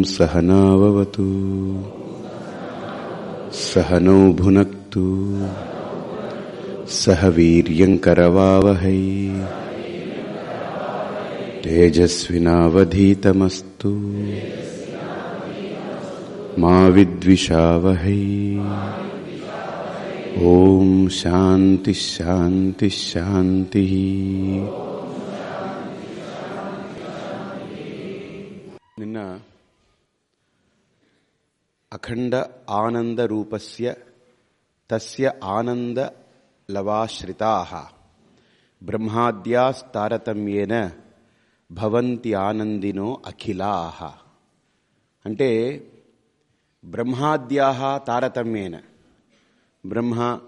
ॐ सहनाववतु। सहनौ भुनक्तु। सह वीर्यङ्करवावहै तेजस्विनावधीतमस्तु। मा विद्विषावहै। ॐ शान्तिः शान्तिः शान्तिः। అఖండ ఆనంద రూపస్య తస్య ఆనంద లవాశ్రితా బ్రహ్మాద్యాస్తారతమ్యేన భవంతి ఆనందినో అఖిలా. అంటే బ్రహ్మాద్యా తారతమ్యేన. బ్రహ్మ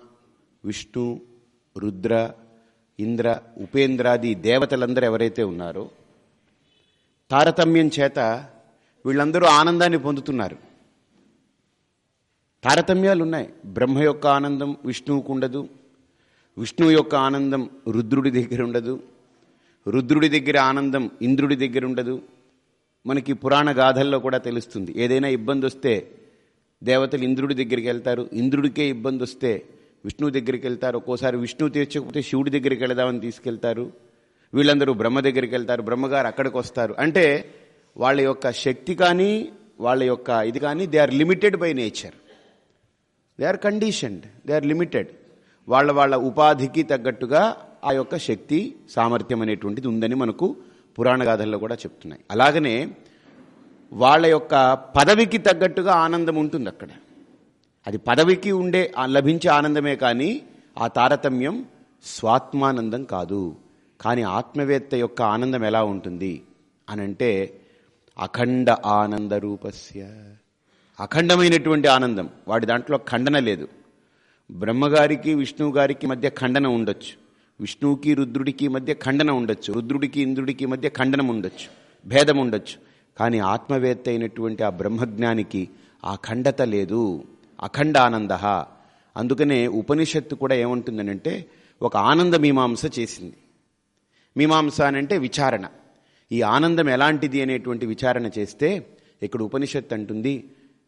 విష్ణు రుద్ర ఇంద్ర ఉపేంద్రాది దేవతలందరూ ఎవరైతే ఉన్నారో తారతమ్యం చేత వీళ్ళందరూ ఆనందాన్ని పొందుతున్నారు. తారతమ్యాలు ఉన్నాయి బ్రహ్మ యొక్క ఆనందం విష్ణువుకు ఉండదు. విష్ణువు యొక్క ఆనందం రుద్రుడి దగ్గర ఉండదు. రుద్రుడి దగ్గర ఆనందం ఇంద్రుడి దగ్గర ఉండదు. మనకి పురాణ గాథల్లో కూడా తెలుస్తుంది. ఏదైనా ఇబ్బంది వస్తే దేవతలు ఇంద్రుడి దగ్గరికి వెళ్తారు. ఇంద్రుడికే ఇబ్బంది వస్తే విష్ణువు దగ్గరికి వెళ్తారు. ఒక్కోసారి విష్ణువు తీర్చకపోతే శివుడి దగ్గరికి వెళదామని తీసుకెళ్తారు. వీళ్ళందరూ బ్రహ్మ దగ్గరికి వెళ్తారు. బ్రహ్మగారు అక్కడికి వస్తారు. అంటే వాళ్ళ యొక్క శక్తి కానీ వాళ్ళ యొక్క ఇది కానీ they are limited by nature they are conditioned they are limited వాళ్ళ వాళ్ళ ఉపాధికి తగ్గట్టుగా ఆ యొక్క శక్తి సామర్థ్యం అనేటువంటిది ఉందని మనకు పురాణ గాథల్లో కూడా చెప్తున్నాయి. అలాగనే వాళ్ళ యొక్క పదవికి తగ్గట్టుగా ఆనందం ఉంటుంది అక్కడ. అది పదవికి ఉండే లభించే ఆనందమే కానీ ఆ తారతమ్యం స్వాత్మానందం కాదు. కానీ ఆత్మవేత్త యొక్క ఆనందం ఎలా ఉంటుంది అనంటే అఖండ ఆనంద రూపస్య అఖండమైనటువంటి ఆనందం. వాడి దాంట్లో ఖండన లేదు. బ్రహ్మగారికి విష్ణువు గారికి మధ్య ఖండన ఉండొచ్చు. విష్ణువుకి రుద్రుడికి మధ్య ఖండన ఉండొచ్చు. రుద్రుడికి ఇంద్రుడికి మధ్య ఖండనం ఉండొచ్చు. భేదం ఉండొచ్చు. కానీ ఆత్మవేత్త అయినటువంటి ఆ బ్రహ్మజ్ఞానికి ఆ ఖండత లేదు. అఖండ ఆనంద అందుకనే ఉపనిషత్తు కూడా ఏమంటుందనంటే ఒక ఆనంద మీమాంస చేసింది. మీమాంస అనంటే విచారణ. ఈ ఆనందం ఎలాంటిది అనేటువంటి విచారణ చేస్తే ఇక్కడ ఉపనిషత్తు అంటుంది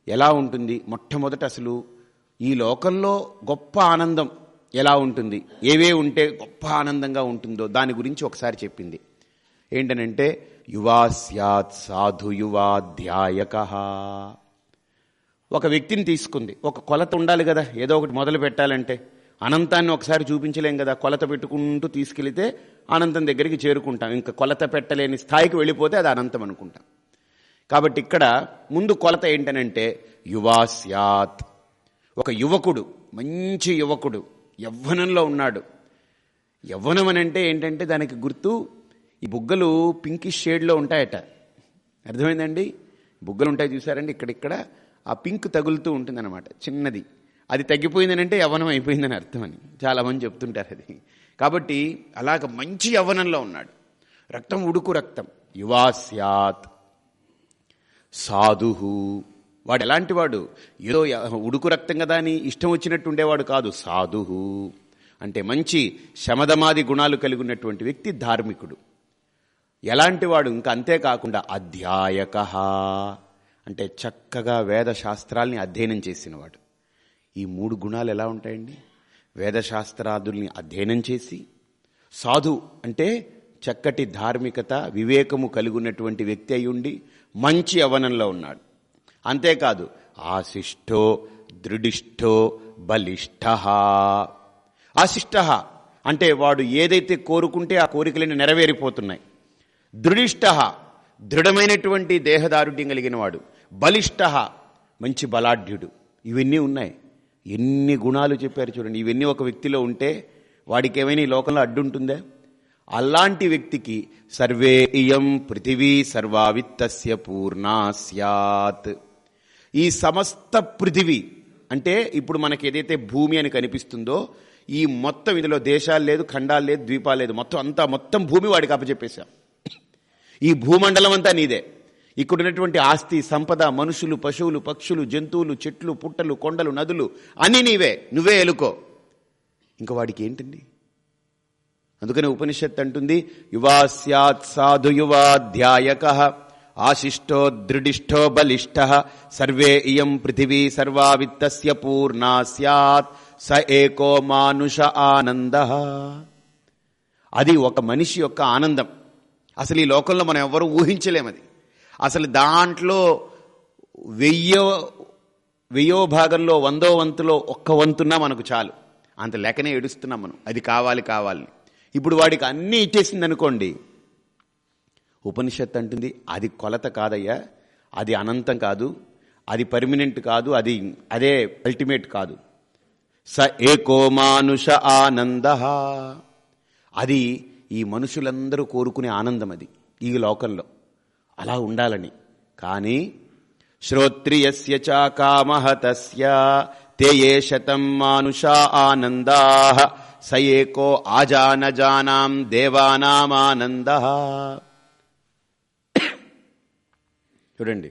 ఎలా ఉంటుంది? మొట్టమొదట అసలు ఈ లోకంలో గొప్ప ఆనందం ఎలా ఉంటుంది? ఏవే ఉంటే గొప్ప ఆనందంగా ఉంటుందో దాని గురించి ఒకసారి చెప్పింది. ఏంటనంటే యువా స్యాత్ సాధు యువా ధ్యాయక. ఒక వ్యక్తిని తీసుకుంది. ఒక కొలత ఉండాలి కదా ఏదో ఒకటి మొదలు పెట్టాలంటే. అనంతాన్ని ఒకసారి చూపించలేం కదా కొలత పెట్టుకుంటూ తీసుకెళితే అనంతం దగ్గరికి చేరుకుంటాం. ఇంకా కొలత పెట్టలేని స్థాయికి వెళ్ళిపోతే అది అనంతం అనుకుంటాం. కాబట్టి ఇక్కడ ముందు కొలత ఏంటనంటే యువాస్యాత్ ఒక యువకుడు మంచి యువకుడు యవ్వనంలో ఉన్నాడు. యవ్వనం అని అంటే ఏంటంటే దానికి గుర్తు ఈ బుగ్గలు పింకిష్ షేడ్లో ఉంటాయట. అర్థమైందండి? బుగ్గలు ఉంటాయి చూసారండి ఇక్కడిక్కడ ఆ పింక్ తగులుతూ ఉంటుందన్నమాట చిన్నది. అది తగ్గిపోయిందనంటే యవ్వనం అయిపోయిందని అర్థమని. చాలామంది చెప్తుంటారు అది. కాబట్టి అలాగ మంచి యవ్వనంలో ఉన్నాడు. రక్తం ఉడుకు రక్తం. యువాస్యాత్ సాధుహు. వాడు ఎలాంటివాడు ఏదో ఉడుకు రక్తం కదా అని ఇష్టం వచ్చినట్టు ఉండేవాడు కాదు సాధుహు. అంటే మంచి శమదమాది గుణాలు కలిగి ఉన్నటువంటి వ్యక్తి ధార్మికుడు. ఎలాంటి వాడు? ఇంకా అంతేకాకుండా అధ్యాయక. అంటే చక్కగా వేద శాస్త్రాల్ని అధ్యయనం చేసినవాడు. ఈ మూడు గుణాలు ఎలా ఉంటాయండి? వేదశాస్త్రాదుల్ని అధ్యయనం చేసి సాధు అంటే చక్కటి ధార్మికత వివేకము కలిగి ఉన్నటువంటి వ్యక్తి అయ్యుండి మంచి యవనంలో ఉన్నాడు. అంతేకాదు ఆశిష్టో దృఢిష్టో బలిష్ట ఆశిష్ట అంటే వాడు ఏదైతే కోరుకుంటే ఆ కోరికలన్నీ నెరవేరిపోతున్నాయి. దృఢిష్ట దృఢమైనటువంటి దేహదారుఢ్యం కలిగిన వాడు బలిష్ట మంచి బలాఢ్యుడు. ఇవన్నీ ఉన్నాయి. ఎన్ని గుణాలు చెప్పారు చూడండి. ఇవన్నీ ఒక వ్యక్తిలో ఉంటే వాడికి ఏమైనా ఈ లోకంలో అడ్డుంటుందా? అలాంటి వ్యక్తికి సర్వే ఇయం పృథివీ సర్వావిత్తస్య పూర్ణా స్యాత్. ఈ సమస్త పృథివీ అంటే ఇప్పుడు మనకి ఏదైతే భూమి అని కనిపిస్తుందో ఈ మొత్తం ఇందులో దేశాలు లేదు ఖండాలు లేదు ద్వీపాలు లేదు మొత్తం అంతా మొత్తం భూమి వాడికి అప్పచెప్పేశాం. ఈ భూమండలం అంతా నీదే. ఇక్కడ ఉన్నటువంటి ఆస్తి సంపద మనుషులు పశువులు పక్షులు జంతువులు చెట్లు పుట్టలు కొండలు నదులు అన్నీ నీవే నువ్వే ఎలుకో. ఇంకా వాడికి ఏంటండి? అందుకని ఉపనిషత్ అంటుంది యువా స్యాత్ సాధు యువాధ్యాయక ఆశిష్టో దృఢిష్టో బలిష్ట సర్వే ఇయం పృథివీ సర్వా విత్తస్య పూర్ణా స్యాత్ స ఏకో మానుష ఆనంద. అది ఒక మనిషి యొక్క ఆనందం. అసలు ఈ లోకంలో మనం ఎవరు ఊహించలేమది అసలు దాంట్లో వెయ్యో వెయ్యో భాగంలో వందో వంతులో ఒక్క వంతున్నా మనకు చాలు. అంత లెక్కనే ఏడుస్తున్నాం మనం. అది కావాలి కావాలి. ఇప్పుడు వాడికి అన్నీ ఇచ్చేసింది అనుకోండి ఉపనిషత్ అంటుంది అది కొలత కాదయ్యా అది అనంతం కాదు అది పర్మినెంట్ కాదు అది అదే అల్టిమేట్ కాదు. స ఏకో మానుష ఆనంద. అది ఈ మనుషులందరూ కోరుకునే ఆనందం అది ఈ లోకంలో. అలా ఉండాలని. కానీ శ్రోత్రియస్య చ కామహ తస్య ఏ శతం మానుషా ఆనందా. స ఏకో ఆజానజానాం దేవానామానంద. చూడండి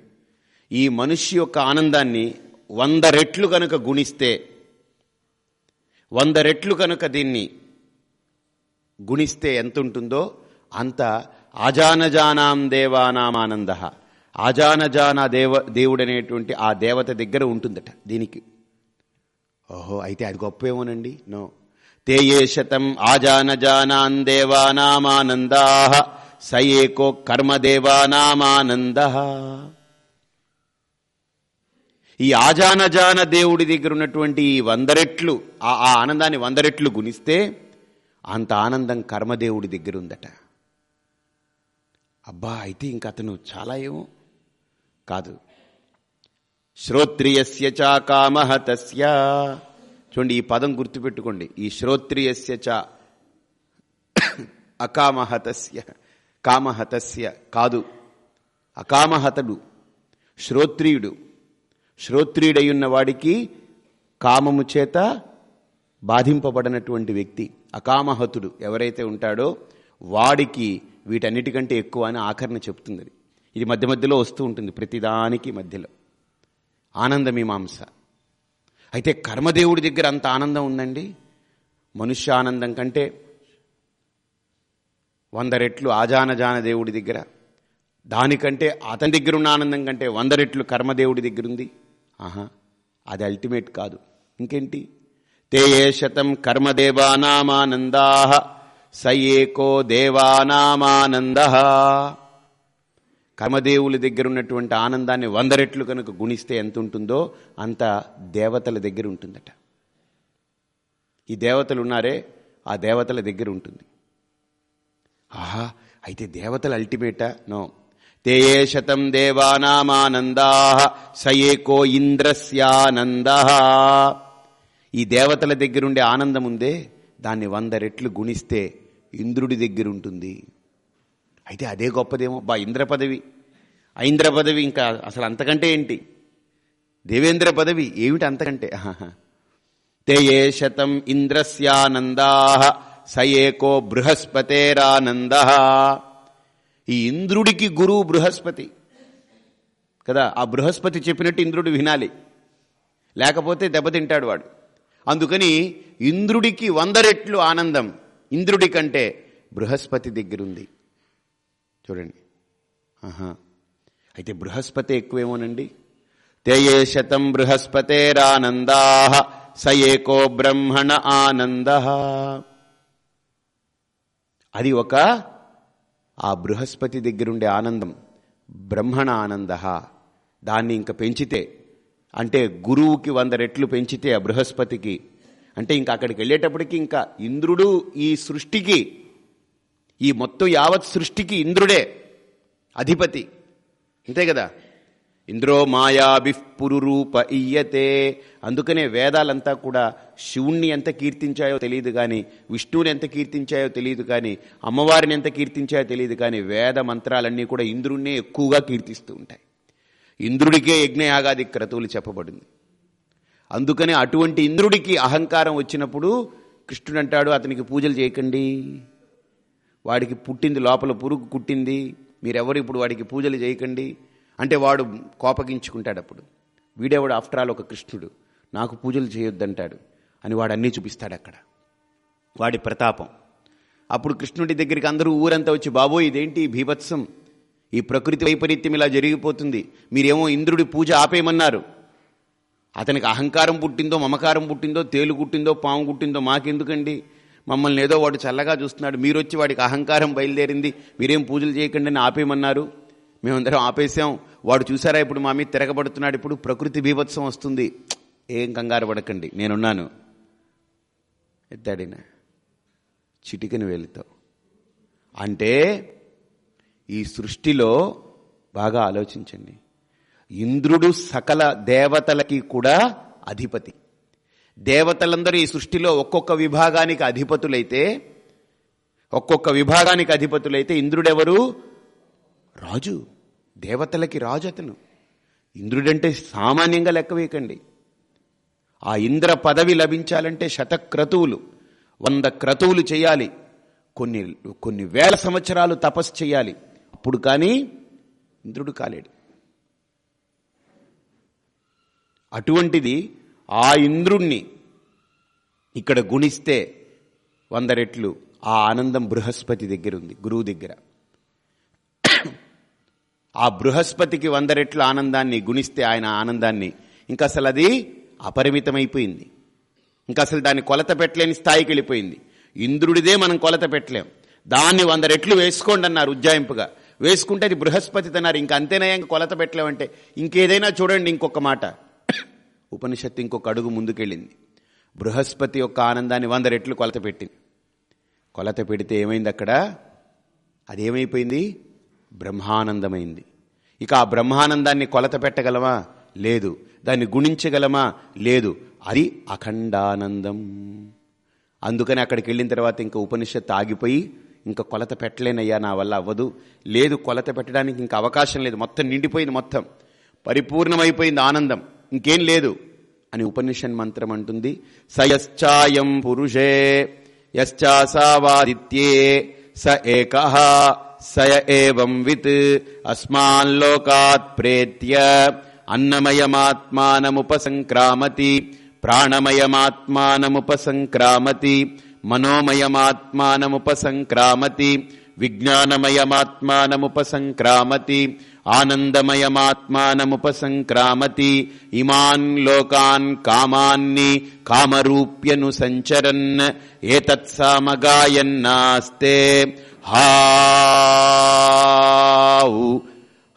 ఈ మనిషి యొక్క ఆనందాన్ని వంద రెట్లు కనుక గుణిస్తే వంద రెట్లు కనుక దీన్ని గుణిస్తే ఎంత ఉంటుందో అంత ఆజానజానాం దేవానామానంద. ఆజానజాన దేవ దేవుడనేటువంటి ఆ దేవత దగ్గర ఉంటుందట దీనికి. ఓహో అయితే అది గొప్పేమోనండి? నో. తే ఏ శతం ఆజానజానాన్ దేవానామానందా స ఏకో కర్మదేవానామానంద ఈ ఆజానజాన దేవుడి దగ్గర ఉన్నటువంటి ఈ వందరెట్లు ఆ ఆ ఆనందాన్ని వందరెట్లు గుణిస్తే అంత ఆనందం కర్మదేవుడి దగ్గర ఉందట. అబ్బా అయితే ఇంక అతను చాలా ఏమో? కాదు. శ్రోత్రియస్య చా కామహ తస్య. చూడండి ఈ పదం గుర్తుపెట్టుకోండి. ఈ శ్రోత్రియస్య చ అకామహతస్య. కామహతస్య కాదు. అకామహతడు శ్రోత్రియుడు. శ్రోత్రియుడయ్యున్న వాడికి కామము చేత బాధింపబడినటువంటి వ్యక్తి అకామహతుడు ఎవరైతే ఉంటాడో వాడికి వీటన్నిటికంటే ఎక్కువ అని ఆఖరణ చెప్తుంది. ఇది మధ్య మధ్యలో వస్తూ ఉంటుంది ప్రతిదానికి మధ్యలో. ఆనందమీమాంస. అయితే కర్మదేవుడి దగ్గర అంత ఆనందం ఉందండి? మనుష్య ఆనందం కంటే వంద రెట్లు ఆజానజాన దేవుడి దగ్గర దానికంటే అతని దగ్గర ఉన్న ఆనందం కంటే వంద రెట్లు కర్మదేవుడి దగ్గర ఉంది ఆహా అది అల్టిమేట్ కాదు. ఇంకేంటి? తే ఏ శతం కర్మదేవానామానందా స ఏకో దేవానామానంద. కర్మదేవుల దగ్గర ఉన్నటువంటి ఆనందాన్ని వంద రెట్లు కనుక గుణిస్తే ఎంత ఉంటుందో అంత దేవతల దగ్గర ఉంటుందట. ఈ దేవతలు ఉన్నారే ఆ దేవతల దగ్గర ఉంటుంది. ఆహా అయితే దేవతలు అల్టిమేటా? నో. తే శతం దేవానామానందా సయేకో ఇంద్రస్యానంద. ఈ దేవతల దగ్గరుండే ఆనందం ఉందే దాన్ని వంద రెట్లు గుణిస్తే ఇంద్రుడి దగ్గర ఉంటుంది అయితే అదే గొప్పదేమో. బా ఇంద్ర పదవి. ఐంద్ర పదవి ఇంకా అసలు అంతకంటే ఏంటి? దేవేంద్ర పదవి ఏమిటి అంతకంటే? ఆహాహా. తే ఏ శతం ఇంద్రస్యానందా స ఏకో బృహస్పతేరానంద. ఈ ఇంద్రుడికి గురువు బృహస్పతి. కదా ఆ బృహస్పతి చెప్పినట్టు ఇంద్రుడు వినాలి. లేకపోతే దెబ్బతింటాడు వాడు. అందుకని ఇంద్రుడికి వంద రెట్లు ఆనందం. ఇంద్రుడి కంటే బృహస్పతి దగ్గరుంది. చూడండి. ఆహా. అయితే బృహస్పతి ఎక్కువేమోనండి? తేయే శతం బృహస్పతేరానందా స ఏకో బ్రహ్మణ ఆనంద. అది ఒక ఆ బృహస్పతి దగ్గరుండే ఆనందం. బ్రహ్మణ ఆనంద. దాన్ని ఇంక పెంచితే అంటే గురువుకి వంద రెట్లు పెంచితే ఆ బృహస్పతికి అంటే ఇంకా అక్కడికి వెళ్ళేటప్పటికి ఇంకా ఇంద్రుడు ఈ సృష్టికి ఈ మొత్తం యావత్ సృష్టికి ఇంద్రుడే అధిపతి. అంతే కదా? ఇంద్రో మాయాభిఃపురురూప ఇయ్యతే. అందుకనే వేదాలంతా కూడా శివుణ్ణి ఎంత కీర్తించాయో తెలియదు కానీ విష్ణువుని ఎంత కీర్తించాయో తెలియదు కానీ అమ్మవారిని ఎంత కీర్తించాయో తెలియదు కానీ వేద మంత్రాలన్నీ కూడా ఇంద్రుణ్ణే ఎక్కువగా కీర్తిస్తూ ఉంటాయి. ఇంద్రుడికే యజ్ఞయాగాది క్రతువులు చెప్పబడింది. అందుకనే అటువంటి ఇంద్రుడికి అహంకారం వచ్చినప్పుడు కృష్ణుడు అంటాడు అతనికి పూజలు చేయకండి. వాడికి పుట్టింది లోపల పురుగు కుట్టింది. మీరెవరు ఇప్పుడు వాడికి పూజలు చేయకండి. అంటే వాడు కోపగించుకుంటాడు అప్పుడు. వీడేవాడు ఆఫ్టర్ ఆల్ ఒక కృష్ణుడు. నాకు పూజలు చేయొద్దంటాడు. అని వాడు అన్నీ చూపిస్తాడు అక్కడ. వాడి ప్రతాపం. అప్పుడు కృష్ణుడి దగ్గరికి అందరూ ఊరంతా వచ్చి బాబోయ్ ఇదేంటి భీభత్సం? ఈ ప్రకృతి వైపరీత్యం ఇలా జరిగిపోతుంది. మీరేమో ఇంద్రుడి పూజ ఆపేయమన్నారు. అతనికి అహంకారం పుట్టిందో మమకారం పుట్టిందో తేలు కుట్టిందో పాము కుట్టిందో మాకెందుకండి? మమ్మల్ని ఏదో వాడు చల్లగా చూస్తున్నాడు మీరు వచ్చి వాడికి అహంకారం బయలుదేరింది మీరేం పూజలు చేయకండి అని ఆపేయమన్నారు. మేమందరం ఆపేసాం వాడు చూసారా ఇప్పుడు మా మీద తిరగబడుతున్నాడు ఇప్పుడు ప్రకృతి బీభత్సం వస్తుంది. ఏం కంగారు పడకండి నేనున్నాను. ఎత్తాడిన? చిటికని వెళుతావు అంటే ఈ సృష్టిలో బాగా ఆలోచించండి. ఇంద్రుడు సకల దేవతలకి కూడా అధిపతి. దేవతలందరూ ఈ సృష్టిలో ఒక్కొక్క విభాగానికి అధిపతులైతే ఒక్కొక్క విభాగానికి అధిపతులైతే ఇంద్రుడెవరు? రాజు. దేవతలకి రాజు అతను ఇంద్రుడంటే సామాన్యంగా లెక్కవేయకండి ఆ ఇంద్ర పదవి లభించాలంటే శతక్రతువులు. వంద క్రతువులు చేయాలి. కొన్ని కొన్ని వేల సంవత్సరాలు తపస్సు చేయాలి. అప్పుడు కానీ ఇంద్రుడు కాలేడు. అటువంటిది ఆ ఇంద్రుణ్ణి ఇక్కడ గుణిస్తే వంద రెట్లు ఆ ఆనందం బృహస్పతి దగ్గర ఉంది గురువు దగ్గర. ఆ బృహస్పతికి వంద రెట్ల ఆనందాన్ని గుణిస్తే ఆయన ఆనందాన్ని ఇంకా అసలు అది అపరిమితమైపోయింది. ఇంకా అసలు దాన్ని కొలత పెట్టలేని స్థాయికి వెళ్ళిపోయింది. ఇంద్రుడిదే మనం కొలత పెట్టలేం. దాన్ని వంద రెట్లు వేసుకోండి అన్నారు ఉజ్జాయింపుగా. వేసుకుంటే అది బృహస్పతి అన్నారు ఇంకా అంతేనా ఇంకా కొలత పెట్టలేమంటే ఇంకేదైనా చూడండి ఇంకొక మాట. ఉపనిషత్తు ఇంకొక అడుగు ముందుకెళ్ళింది. బృహస్పతి యొక్క ఆనందాన్ని వంద రెట్లు కొలత పెట్టింది. కొలత పెడితే ఏమైంది అక్కడ? అదేమైపోయింది? బ్రహ్మానందమైంది. ఇక ఆ బ్రహ్మానందాన్ని కొలత పెట్టగలమా? లేదు. దాన్ని గుణించగలమా? లేదు. అది అఖండానందం. అందుకని అక్కడికి వెళ్ళిన తర్వాత ఇంకా ఉపనిషత్తు ఆగిపోయి ఇంకా కొలత పెట్టలేనయ్యా నా వల్ల అవ్వదు. లేదు కొలత పెట్టడానికి ఇంకా అవకాశం లేదు. మొత్తం నిండిపోయింది మొత్తం. పరిపూర్ణమైపోయింది ఆనందం. ఇంకేం లేదు అని ఉపనిషన్ మంత్రం అంటుంది. సయశ్చాయం పురుషే యశ్చాసావాదిత్యే స ఏక సయ ఏం విత్ అస్మాల్లోకాత్ ప్రేత్య అన్నమయమాత్మానముపసంక్రామతి ప్రాణమయమాత్మానముపసంక్రామతి మనోమయమాత్మానముపసంక్రామతి విజ్ఞానమయమాత్మానముపసంక్రామతి ఆనందమయమాత్మానముపసంక్రామతి ఇమాన్ లోకాన్ కామాన్ని కామరూప్యను సంచరన్ ఏతత్సామగాయన్నాస్తే హావు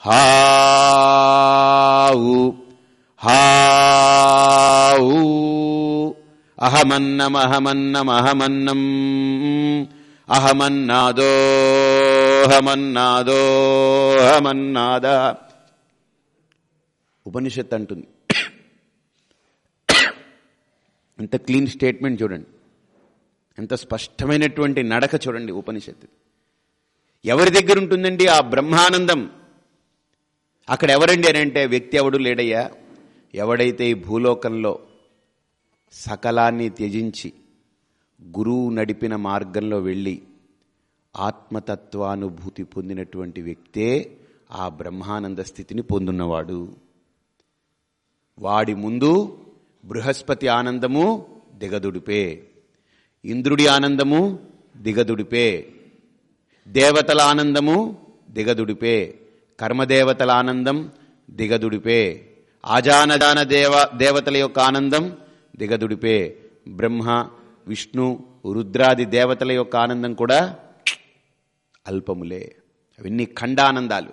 హావు హావు. అహమన్నమహమన్నమహమన్నం అహమన్నాదో హమన్నాదోహమన్నాద ఉపనిషత్ అంటుంది. ఎంత క్లీన్ స్టేట్మెంట్ చూడండి. ఎంత స్పష్టమైనటువంటి నడక చూడండి ఉపనిషత్తు ఎవరి దగ్గర ఉంటుందండి ఆ బ్రహ్మానందం? అక్కడ ఎవరండి అని అంటే వ్యక్తి ఎవడు లేడయ్యా? ఎవడైతే ఈ భూలోకంలో సకలాన్ని త్యజించి గురువు నడిపిన మార్గంలో వెళ్ళి ఆత్మతత్వానుభూతి పొందినటువంటి వ్యక్తే ఆ బ్రహ్మానంద స్థితిని పొందున్నవాడు. వాడి ముందు బృహస్పతి ఆనందము దిగదుడిపే. ఇంద్రుడి ఆనందము దిగదుడిపే. దేవతల ఆనందము దిగదుడిపే. కర్మదేవతల ఆనందం దిగదుడిపే. ఆజానదాన దేవ దేవతల యొక్క ఆనందం దిగదుడిపే. బ్రహ్మ విష్ణు రుద్రాది దేవతల యొక్క ఆనందం కూడా అల్పములే. అవన్నీ ఖండానందాలు.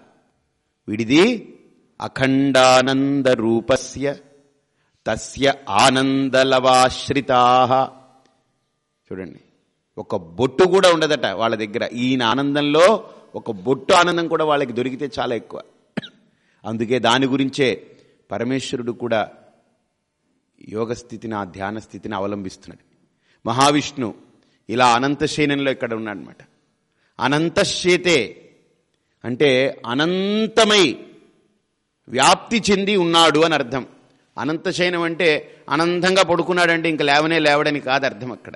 విడిది అఖండానంద రూపస్య తస్య ఆనందలవాశ్రితా. చూడండి ఒక బొట్టు కూడా ఉండదట వాళ్ళ దగ్గర. ఈయన ఆనందంలో ఒక బొట్టు ఆనందం కూడా వాళ్ళకి దొరికితే చాలా ఎక్కువ. అందుకే దాని గురించే పరమేశ్వరుడు కూడా యోగ స్థితిని ఆ ధ్యాన స్థితిని అవలంబిస్తున్నాడు. మహావిష్ణు ఇలా అనంతశయనంలో ఇక్కడ ఉన్నాడనమాట అనంతశ్చేతే. అంటే అనంతమై వ్యాప్తి చెంది ఉన్నాడు అని అర్థం. అనంతశయనం అంటే అనంతంగా పడుకున్నాడంటే ఇంకా లేవనే లేవడని కాదు అర్థం అక్కడ.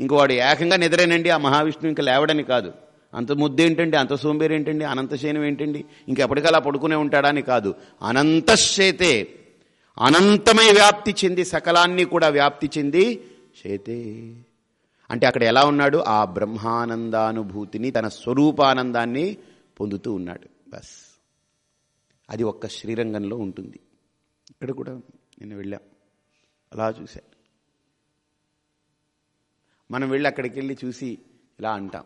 ఇంక వాడు ఏకంగా నిద్రేనండి ఆ మహావిష్ణువు ఇంకా లేవడని కాదు. అంత ముద్దేంటండి అంత సోంబేరు ఏంటండి? అనంతశయనం ఏంటండి? ఇంకెప్పటికలా పడుకునే ఉంటాడా అని కాదు. అనంతశేతే అనంతమై వ్యాప్తి చెంది సకలాన్ని కూడా వ్యాప్తి చెంది చేతే అంటే అక్కడ ఎలా ఉన్నాడు? ఆ బ్రహ్మానందానుభూతిని తన స్వరూపానందాన్ని పొందుతూ ఉన్నాడు. బస్. అది ఒక్క శ్రీరంగంలో ఉంటుంది. ఇక్కడ కూడా నేను వెళ్ళాం. అలా చూశాను మనం వెళ్ళి అక్కడికి వెళ్ళి చూసి ఇలా అంటాం.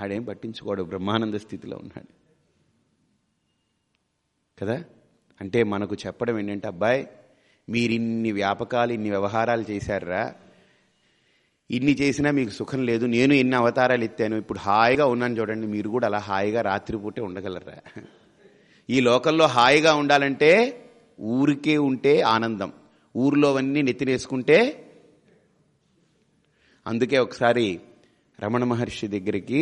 ఆడేం పట్టించుకోడు బ్రహ్మానంద స్థితిలో ఉన్నాడు. కదా? అంటే మనకు చెప్పడం ఏంటంటే అబ్బాయి మీరిన్ని వ్యాపకాలు ఇన్ని వ్యవహారాలు చేశారా? ఇన్ని చేసినా మీకు సుఖం లేదు నేను ఎన్ని అవతారాలు ఎత్తాను ఇప్పుడు హాయిగా ఉన్నాను చూడండి మీరు కూడా అలా హాయిగా రాత్రిపూటే ఉండగలరా? ఈ లోకల్లో హాయిగా ఉండాలంటే ఊరికే ఉంటే ఆనందం ఊర్లోవన్నీ నెత్తినేసుకుంటే అందుకే ఒకసారి రమణ మహర్షి దగ్గరికి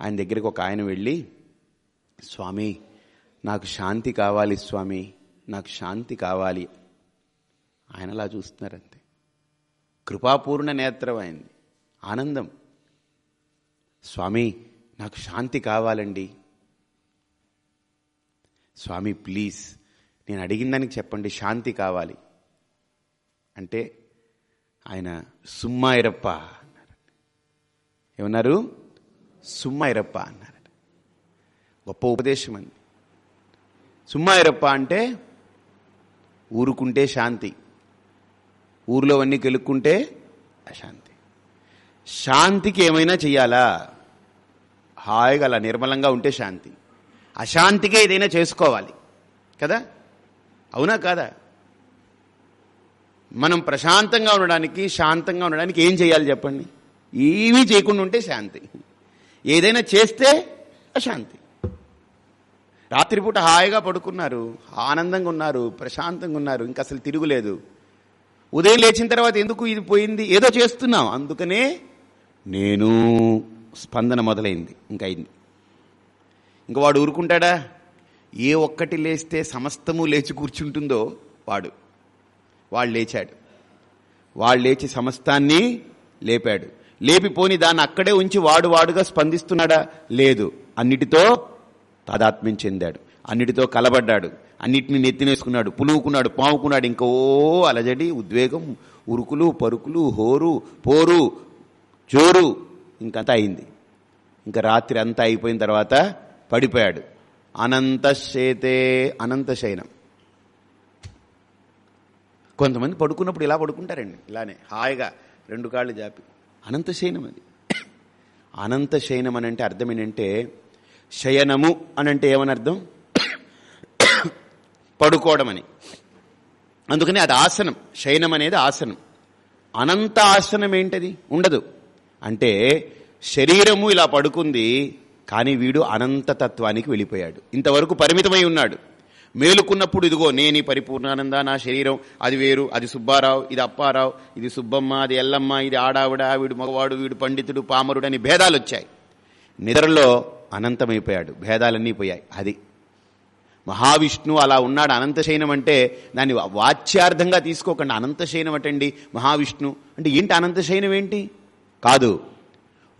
ఆయన దగ్గరికి ఒక ఆయన వెళ్ళి స్వామి నాకు శాంతి కావాలి స్వామి నాకు శాంతి కావాలి. ఆయన అలా చూస్తున్నారు కృపాపూర్ణ నేత్రం అయింది. ఆనందం. స్వామి నాకు శాంతి కావాలండి. స్వామి ప్లీజ్ నేను అడిగిన దానికి చెప్పండి శాంతి కావాలి. అంటే ఆయన సుమ్మాయిరప్ప అన్నారు ఏమన్నారు? సుమ్మాయిరప్ప అన్నారట. గొప్ప ఉపదేశం అంది. సుమ్మాయిరప్ప అంటే ఊరుకుంటే శాంతి. ఊర్లో అన్నీ గెలుక్కుంటే అశాంతి. శాంతికి ఏమైనా చెయ్యాలా? హాయిగా అలా నిర్మలంగా ఉంటే శాంతి. అశాంతికే ఏదైనా చేసుకోవాలి. కదా? అవునా కాదా? మనం ప్రశాంతంగా ఉండడానికి శాంతంగా ఉండడానికి ఏం చేయాలి చెప్పండి? ఏమీ చేయకుండా ఉంటే శాంతి. ఏదైనా చేస్తే అశాంతి. రాత్రిపూట హాయిగా పడుకున్నారు ఆనందంగా ఉన్నారు ప్రశాంతంగా ఉన్నారు ఇంకా అసలు తిరుగులేదు. ఉదయం లేచిన తర్వాత ఎందుకు ఇది పోయింది? ఏదో చేస్తున్నాం. అందుకనే నేను స్పందన మొదలైంది. ఇంకా అయింది ఇంకా వాడు ఊరుకుంటాడా? ఏ ఒక్కటి లేస్తే సమస్తము లేచి కూర్చుంటుందో వాడు. వాడు లేచాడు. వాడు లేచి సమస్తాన్ని లేపాడు. లేపిపోని దాన్ని అక్కడే ఉంచి వాడు వాడుగా స్పందిస్తున్నాడా? లేదు. అన్నిటితో తాదాత్మ్యం చెందాడు. అన్నిటితో కలబడ్డాడు. అన్నిటిని నెత్తినేసుకున్నాడు పులువుకున్నాడు పావుకున్నాడు ఇంకా ఓ అలజడి ఉద్వేగం ఉరుకులు పరుకులు హోరు పోరు చోరు ఇంకంతా అయింది. ఇంకా రాత్రి అంతా అయిపోయిన తర్వాత పడిపోయాడు. అనంత అనంతశయనం కొంతమంది పడుకున్నప్పుడు ఇలా పడుకుంటారండి ఇలానే హాయిగా రెండు కాళ్ళు జాపి. అనంతశయనం అది. అనంత శయనం అని అంటే అర్థం ఏంటంటే శయనము అని అంటే ఏమని అర్థం? పడుకోవడం అని అందుకని అది ఆసనం. శయనం అనేది ఆసనం. అనంత ఆసనం ఏంటది? ఉండదు. అంటే శరీరము ఇలా పడుకుంది కానీ వీడు అనంత తత్వానికి వెళ్ళిపోయాడు. ఇంతవరకు పరిమితమై ఉన్నాడు. మేలుకున్నప్పుడు ఇదిగో నేని పరిపూర్ణానంద నా శరీరం అది వేరు అది సుబ్బారావు ఇది అప్పారావు ఇది సుబ్బమ్మ అది ఎల్లమ్మ ఇది ఆడావిడ వీడు మగవాడు వీడు పండితుడు పామరుడు అని భేదాలు వచ్చాయి నిద్రలో అనంతమైపోయాడు. భేదాలన్నీ పోయాయి. అది మహావిష్ణువు అలా ఉన్నాడు అనంతశయనం అంటే దాన్ని వాచ్యార్థంగా తీసుకోకండి. అనంతశయనం అటండి మహావిష్ణు అంటే ఏంటి అనంతశయనం ఏంటి? కాదు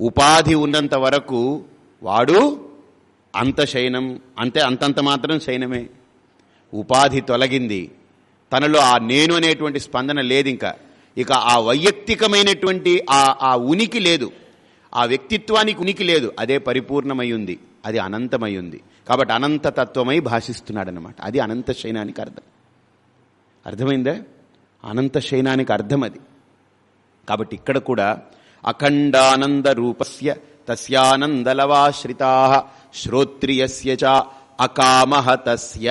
ఉపాధి ఉన్నంత వరకు వాడు అంతశయనం అంతే అంతంత మాత్రం శయనమే. ఉపాధి తొలగింది. తనలో ఆ నేను అనేటువంటి స్పందన లేదు ఇంకా. ఇక ఆ వైయక్తికమైనటువంటి ఆ ఆ ఉనికి లేదు. ఆ వ్యక్తిత్వానికి ఉనికి లేదు. అదే పరిపూర్ణమై ఉంది. అది అనంతమై ఉంది. కాబట్టి అనంత తత్వమై భాషిస్తున్నాడనమాట అది అనంత శయనానికి అర్థం. అర్థమైందా? అనంత శయనానికి అర్థం అది. కాబట్టి ఇక్కడ కూడా అఖండానంద రూపస్య తస్యానందలవాశ్రితా శ్రోత్రియస్య చ అకామహ తస్య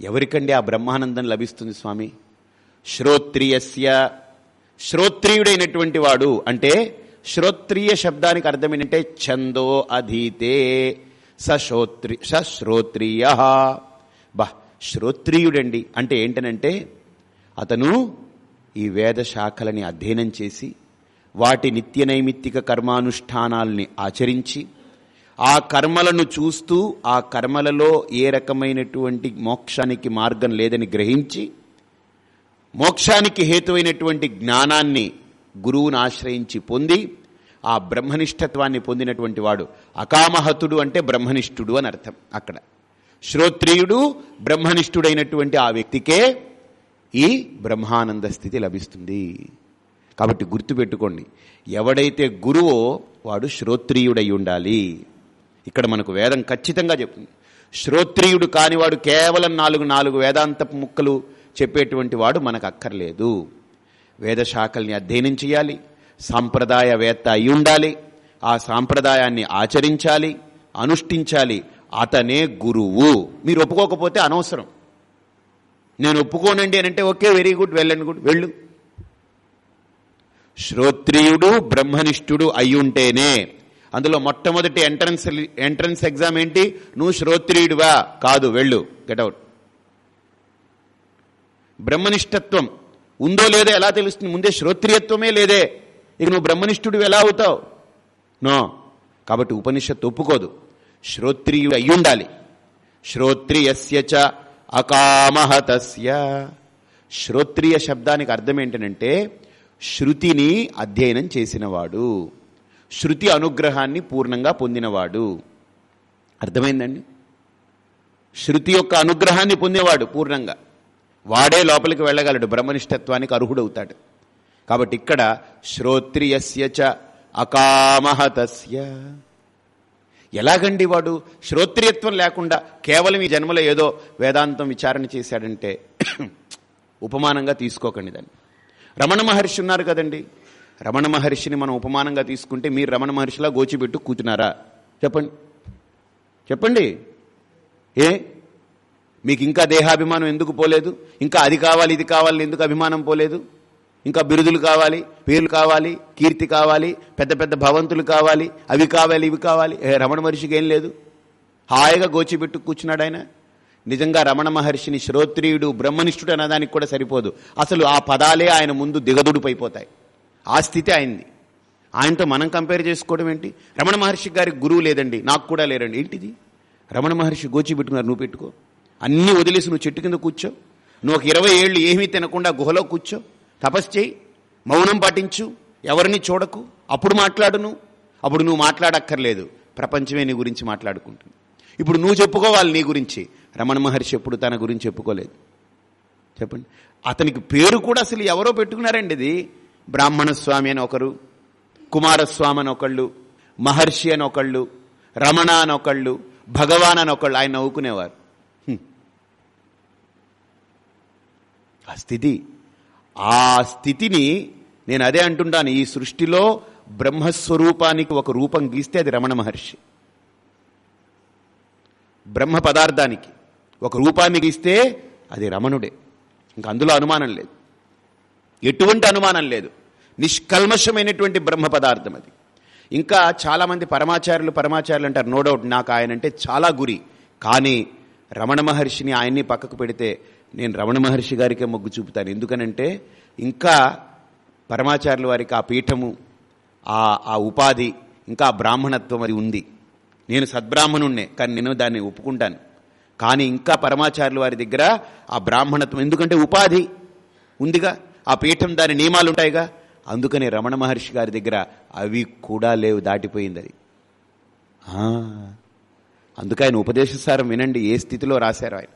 ఎవరికండి ఆ బ్రహ్మానందం లభిస్తుంది స్వామి? శ్రోత్రియస్య. శ్రోత్రియుడైనటువంటి వాడు అంటే శ్రోత్రియ శబ్దానికి అర్థం ఏంటంటే ఛందో అధీతే. సశ్రోత్రి సశ్రోత్రియ. బా శ్రోత్రియుడండి. అంటే ఏంటనంటే అతను ఈ వేద శాఖలని అధ్యయనం చేసి వాటి నిత్య నైమిత్తిక కర్మానుష్ఠానాల్ని ఆచరించి ఆ కర్మలను చూస్తూ ఆ కర్మలలో ఏ రకమైనటువంటి మోక్షానికి మార్గం లేదని గ్రహించి మోక్షానికి హేతువైనటువంటి జ్ఞానాన్ని గురువును ఆశ్రయించి పొంది ఆ బ్రహ్మనిష్టత్వాన్ని పొందినటువంటి వాడు అకామహతుడు అంటే బ్రహ్మనిష్ఠుడు అని అర్థం అక్కడ. శ్రోత్రియుడు బ్రహ్మనిష్ఠుడైనటువంటి ఆ వ్యక్తికే ఈ బ్రహ్మానంద స్థితి లభిస్తుంది. కాబట్టి గుర్తుపెట్టుకోండి ఎవడైతే గురువో వాడు శ్రోత్రియుడై ఉండాలి. ఇక్కడ మనకు వేదం ఖచ్చితంగా చెప్తుంది. శ్రోత్రియుడు కానివాడు కేవలం నాలుగు నాలుగు వేదాంతపు ముక్కలు చెప్పేటువంటి వాడు మనకు అక్కర్లేదు. వేద శాఖల్ని అధ్యయనం చేయాలి. సాంప్రదాయవేత్త అయి ఉండాలి ఆ సాంప్రదాయాన్ని ఆచరించాలి అనుష్ఠించాలి. అతనే గురువు. మీరు ఒప్పుకోకపోతే అనవసరం. నేను ఒప్పుకోనండి అని అంటే ఓకే వెరీ గుడ్ వెళ్ళండి గుడ్ వెళ్ళు. శ్రోత్రియుడు బ్రహ్మనిష్ఠుడు అయ్యుంటేనే అందులో మొట్టమొదటి ఎంట్రన్స్ ఎంట్రన్స్ ఎగ్జామ్ ఏంటి? నువ్వు శ్రోత్రియుడివా? కాదు వెళ్ళు. గెట్అవుట్ బ్రహ్మనిష్టత్వం ఉందో లేదో ఎలా తెలుస్తుంది? ముందే శ్రోత్రియత్వమే లేదే. ఇక నువ్వు బ్రహ్మనిష్ఠుడు ఎలా అవుతావు? నో. కాబట్టి ఉపనిషత్తు ఒప్పుకోదు. శ్రోత్రియుడు అయ్యుండాలి శ్రోత్రియస్య చ అకామహతస్య. శ్రోత్రియ శబ్దానికి అర్థం ఏంటనంటే శృతిని అధ్యయనం చేసినవాడు. శృతి అనుగ్రహాన్ని పూర్ణంగా పొందినవాడు. అర్థమైందండి? శృతి యొక్క అనుగ్రహాన్ని పొందేవాడు పూర్ణంగా. వాడే లోపలికి వెళ్ళగలడు బ్రహ్మనిష్టత్వానికి అర్హుడవుతాడు. కాబట్టి ఇక్కడ శ్రోత్రియస్య చ అకామహతస్య. ఎలాగండి వాడు శ్రోత్రియత్వం లేకుండా కేవలం ఈ జన్మలో ఏదో వేదాంతం విచారణ చేశాడంటే ఉపమానంగా తీసుకోకండి దాన్ని. రమణ మహర్షి ఉన్నారు కదండి. రమణ మహర్షిని మనం ఉపమానంగా తీసుకుంటే మీరు రమణ మహర్షిలా గోచిపెట్టు కూర్చున్నారా చెప్పండి. చెప్పండి. ఏ? మీకు ఇంకా దేహాభిమానం ఎందుకు పోలేదు? ఇంకా అది కావాలి ఇది కావాలి ఎందుకు అభిమానం పోలేదు? ఇంకా బిరుదులు కావాలి పేర్లు కావాలి కీర్తి కావాలి పెద్ద పెద్ద భవంతులు కావాలి అవి కావాలి ఇవి కావాలి. రమణ మహర్షికి ఏం లేదు. హాయిగా గోచిపెట్టు కూర్చున్నాడు ఆయన. నిజంగా రమణ మహర్షిని శ్రోత్రియుడు బ్రహ్మనిష్ఠుడు అనదానికి కూడా సరిపోదు. అసలు ఆ పదాలే ఆయన ముందు దిగదుడుపైపోతాయి ఆ స్థితి అయింది ఆయనతో మనం కంపేర్ చేసుకోవడం ఏంటి? రమణ మహర్షి గారికి గురువు లేదండి. నాకు కూడా లేరండి. ఏంటిది? రమణ మహర్షి గోచి పెట్టుకున్నారు నువ్వు పెట్టుకో. అన్నీ వదిలేసి నువ్వు చెట్టు కింద కూర్చో. నువ్వు ఒక ఇరవై ఏళ్ళు ఏమీ తినకుండా గుహలో కూర్చో. తపస్సు చేయి మౌనం పాటించు ఎవరిని చూడకు అప్పుడు మాట్లాడును. అప్పుడు నువ్వు మాట్లాడక్కర్లేదు. ప్రపంచమే నీ గురించి మాట్లాడుకుంటుంది. ఇప్పుడు నువ్వు చెప్పుకోవాలి నీ గురించి. రమణ మహర్షి ఎప్పుడు తన గురించి చెప్పుకోలేదు. చెప్పండి. అతనికి పేరు కూడా అసలు ఎవరో పెట్టుకున్నారండి ఇది? బ్రాహ్మణస్వామి అని ఒకరు కుమారస్వామి అని ఒకళ్ళు మహర్షి అని ఒకళ్ళు రమణ అని ఒకళ్ళు భగవాన్ అని ఒకళ్ళు. ఆయన నవ్వుకునేవారు. ఆ స్థితి ఆ స్థితిని నేను అదే అంటుంటాను. ఈ సృష్టిలో బ్రహ్మస్వరూపానికి ఒక రూపం గీస్తే అది రమణ మహర్షి. బ్రహ్మ పదార్థానికి ఒక రూపాన్ని గీస్తే అది రమణుడే. ఇంకా అందులో అనుమానం లేదు. ఎటువంటి అనుమానం లేదు. నిష్కల్మషమైనటువంటి బ్రహ్మ పదార్థం అది. ఇంకా చాలామంది పరమాచార్యులు పరమాచార్యులు అంటారు నో డౌట్ నాకు ఆయన అంటే చాలా గురి. కానీ రమణ మహర్షిని ఆయన్ని పక్కకు పెడితే నేను రమణ మహర్షి గారికే మొగ్గు చూపుతాను. ఎందుకనంటే ఇంకా పరమాచార్యుల వారికి ఆ పీఠము ఆ ఆ ఉపాధి ఇంకా బ్రాహ్మణత్వం అది ఉంది. నేను సద్బ్రాహ్మణుణ్ణే కానీ నేను దాన్ని ఒప్పుకుంటాను. కానీ ఇంకా పరమాచార్యుల వారి దగ్గర ఆ బ్రాహ్మణత్వం ఎందుకంటే ఉపాధి ఉందిగా ఆ పీఠం దాని నియమాలు ఉంటాయిగా అందుకనే రమణ మహర్షి గారి దగ్గర అవి కూడా లేవు దాటిపోయింది అది. అందుకే ఆయన ఉపదేశసారం వినండి ఏ స్థితిలో రాశారు ఆయన.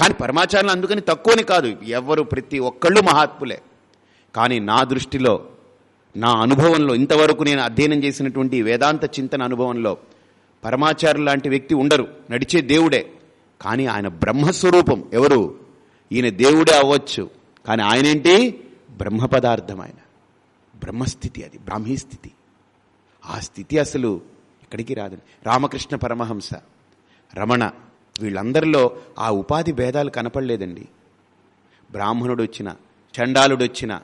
కానీ పరమాచార్యులు అందుకని తక్కువని కాదు. ఎవరు ప్రతి ఒక్కళ్ళు మహాత్ములే. కానీ నా దృష్టిలో నా అనుభవంలో ఇంతవరకు నేను అధ్యయనం చేసినటువంటి వేదాంత చింతన అనుభవంలో పరమాచార్యులు లాంటి వ్యక్తి ఉండరు. నడిచే దేవుడే. కానీ ఆయన బ్రహ్మస్వరూపం ఎవరు? ఈయన దేవుడే అవ్వచ్చు. కానీ ఆయన ఏంటి బ్రహ్మ పదార్థం ఆయన బ్రహ్మస్థితి అది బ్రాహ్మీ స్థితి ఆ స్థితి అసలు ఇక్కడికి రాదండి రామకృష్ణ పరమహంస రమణ వీళ్ళందరిలో ఆ ఉపాధి భేదాలు కనపడలేదండి. బ్రాహ్మణుడు వచ్చిన చండాలుడు వచ్చిన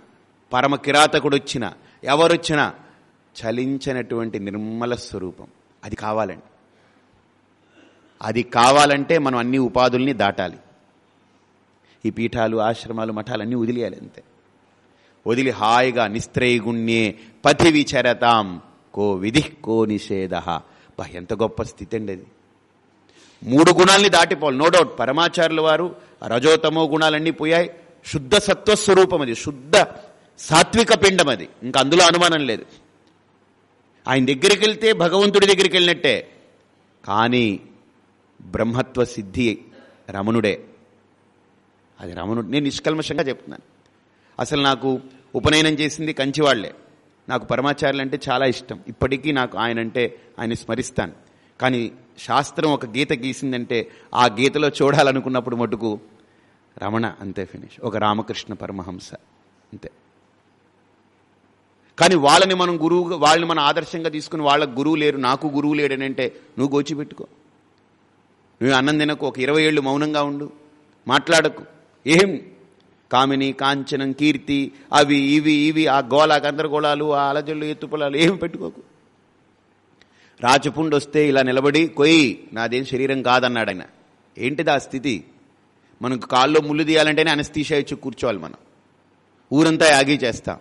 పరమ కిరాతకుడు వచ్చిన ఎవరొచ్చినా చలించినటువంటి నిర్మల స్వరూపం. అది కావాలండి. అది కావాలంటే మనం అన్ని ఉపాధుల్ని దాటాలి. ఈ పీఠాలు ఆశ్రమాలు మఠాలు అన్నీ వదిలేయాలి అంతే. వదిలి హాయిగా నిస్త్రయగుణ్యే పథి విచరతాం కో విధి కో నిషేధ. బా ఎంత గొప్ప స్థితి అండి అది. మూడు గుణాల్ని దాటిపోవాలి. నో డౌట్ పరమాచార్యుల వారు రజోతమో గుణాలన్నీ పోయాయి. శుద్ధ సత్వస్వరూపం అది. శుద్ధ సాత్విక పిండం అది. ఇంకా అందులో అనుమానం లేదు. ఆయన దగ్గరికి వెళ్తే భగవంతుడి దగ్గరికి వెళ్ళినట్టే. కానీ బ్రహ్మత్వ సిద్ధి రమణుడే. అది రమణుడు నేను నిష్కల్మషంగా చెప్తున్నాను. అసలు నాకు ఉపనయనం చేసింది కంచివాళ్ళే. నాకు పరమాచార్యులు అంటే చాలా ఇష్టం. ఇప్పటికీ నాకు ఆయన అంటే ఆయన స్మరిస్తాను. కానీ శాస్త్రం ఒక గీత గీసిందంటే ఆ గీతలో చూడాలనుకున్నప్పుడు మటుకు రమణ అంతే ఫినిష్. ఒక రామకృష్ణ పరమహంస అంతే. కానీ వాళ్ళని మనం గురువు వాళ్ళని మనం ఆదర్శంగా తీసుకుని వాళ్ళకు గురువు లేరు నాకు గురువు లేడని అంటే నువ్వు గోచిపెట్టుకో. నువ్వు అన్నం తినకు ఒక ఇరవై ఏళ్ళు మౌనంగా ఉండు. మాట్లాడకు. ఏం? కామిని కాంచనం కీర్తి అవి ఇవి ఇవి ఆ గోళ గందరగోళాలు ఆ అలజళ్ళు ఎత్తుపొలాలు ఏమి పెట్టుకోకు. రాచపుండు వస్తే ఇలా నిలబడి కొయ్యి నాదేం శరీరం కాదన్నాడు ఆయన. ఏంటిది ఆ స్థితి? మనకు కాల్లో ముళ్ళు తీయాలంటేనే అనస్తీషా ఇచ్చి కూర్చోవాలి మనం. ఊరంతా యాగి చేస్తాం.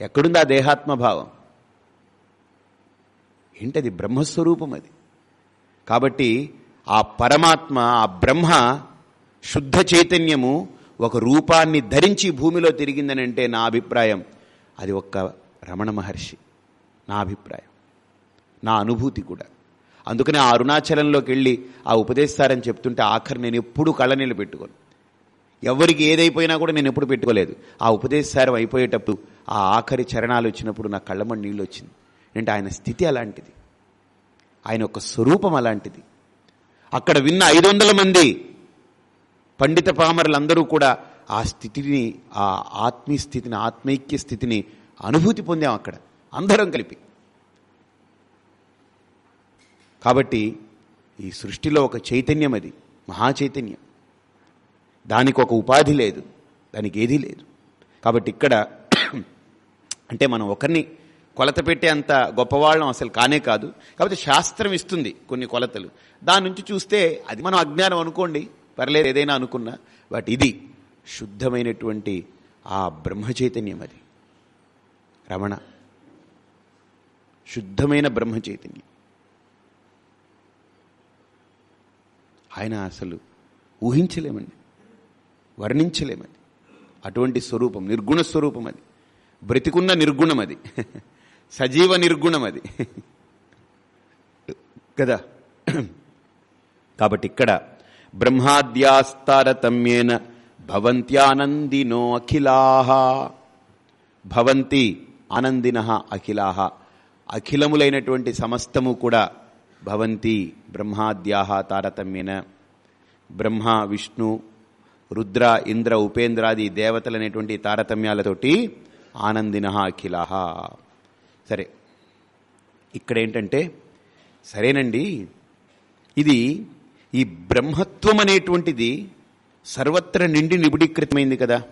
ఎక్కడుంది ఆ దేహాత్మభావం ఏంటది బ్రహ్మస్వరూపం అది? కాబట్టి ఆ పరమాత్మ ఆ బ్రహ్మ శుద్ధ చైతన్యము ఒక రూపాన్ని ధరించి భూమిలో తిరిగిందని అంటే నా అభిప్రాయం. అది ఒక్క రమణ మహర్షి. నా అభిప్రాయం. నా అనుభూతి కూడా. అందుకనే ఆ అరుణాచలంలోకి వెళ్ళి ఆ ఉపదేశారని చెప్తుంటే ఆఖరి నేను ఎప్పుడూ కళ్ళనీళ్ళు పెట్టుకోను. ఎవరికి ఏదైపోయినా కూడా నేను ఎప్పుడు పెట్టుకోలేదు. ఆ ఉపదేశారం అయిపోయేటప్పుడు ఆ ఆఖరి చరణాలు వచ్చినప్పుడు నా కళ్ళమని నీళ్ళు వచ్చింది అంటే ఆయన స్థితి అలాంటిది. ఆయన యొక్క స్వరూపం అలాంటిది. అక్కడ విన్న ఐదు వందల మంది పండిత పామరులందరూ కూడా ఆ స్థితిని ఆ ఆత్మీయ స్థితిని ఆత్మైక్య స్థితిని అనుభూతి పొందాం అక్కడ. అందరం కలిపి. కాబట్టి ఈ సృష్టిలో ఒక చైతన్యం అది మహాచైతన్యం. దానికి ఒక ఉపాధి లేదు దానికి ఏదీ లేదు. కాబట్టి ఇక్కడ అంటే మనం ఒకరిని కొలత పెట్టే అంత గొప్పవాళ్ళం అసలు కానే కాదు. కాబట్టి శాస్త్రం ఇస్తుంది కొన్ని కొలతలు. దాని నుంచి చూస్తే అది మనం అజ్ఞానం అనుకోండి పర్లేదు ఏదైనా అనుకున్నా బట్ ఇది శుద్ధమైనటువంటి ఆ బ్రహ్మ చైతన్యం అది. రమణ. శుద్ధమైన బ్రహ్మ ఆయన అసలు ఊహించలేమండి. వర్ణించలేమది అటువంటి స్వరూపం నిర్గుణ స్వరూపం అది. బ్రతికున్న నిర్గుణం అది. సజీవ నిర్గుణం అది. కదా? కాబట్టి ఇక్కడ బ్రహ్మాద్యాస్తారతమ్యేన భవంత్యానందినో అఖిలాహ. భవంతి ఆనందిన అఖిలాహ. అఖిలములైనటువంటి సమస్తము కూడా భవంతి బ్రహ్మాద్యాహ తారతమ్యేన. బ్రహ్మ విష్ణు రుద్ర ఇంద్ర ఉపేంద్రాది దేవతలనేటువంటి తారతమ్యాలతోటి ఆనందిన అఖిలాహ సరే ఇక్కడ ఏంటంటే సరేనండి ఇది ఈ బ్రహ్మత్వం అనేటువంటిది సర్వత్ర నిండి నిబిడీకృతమైంది కదా.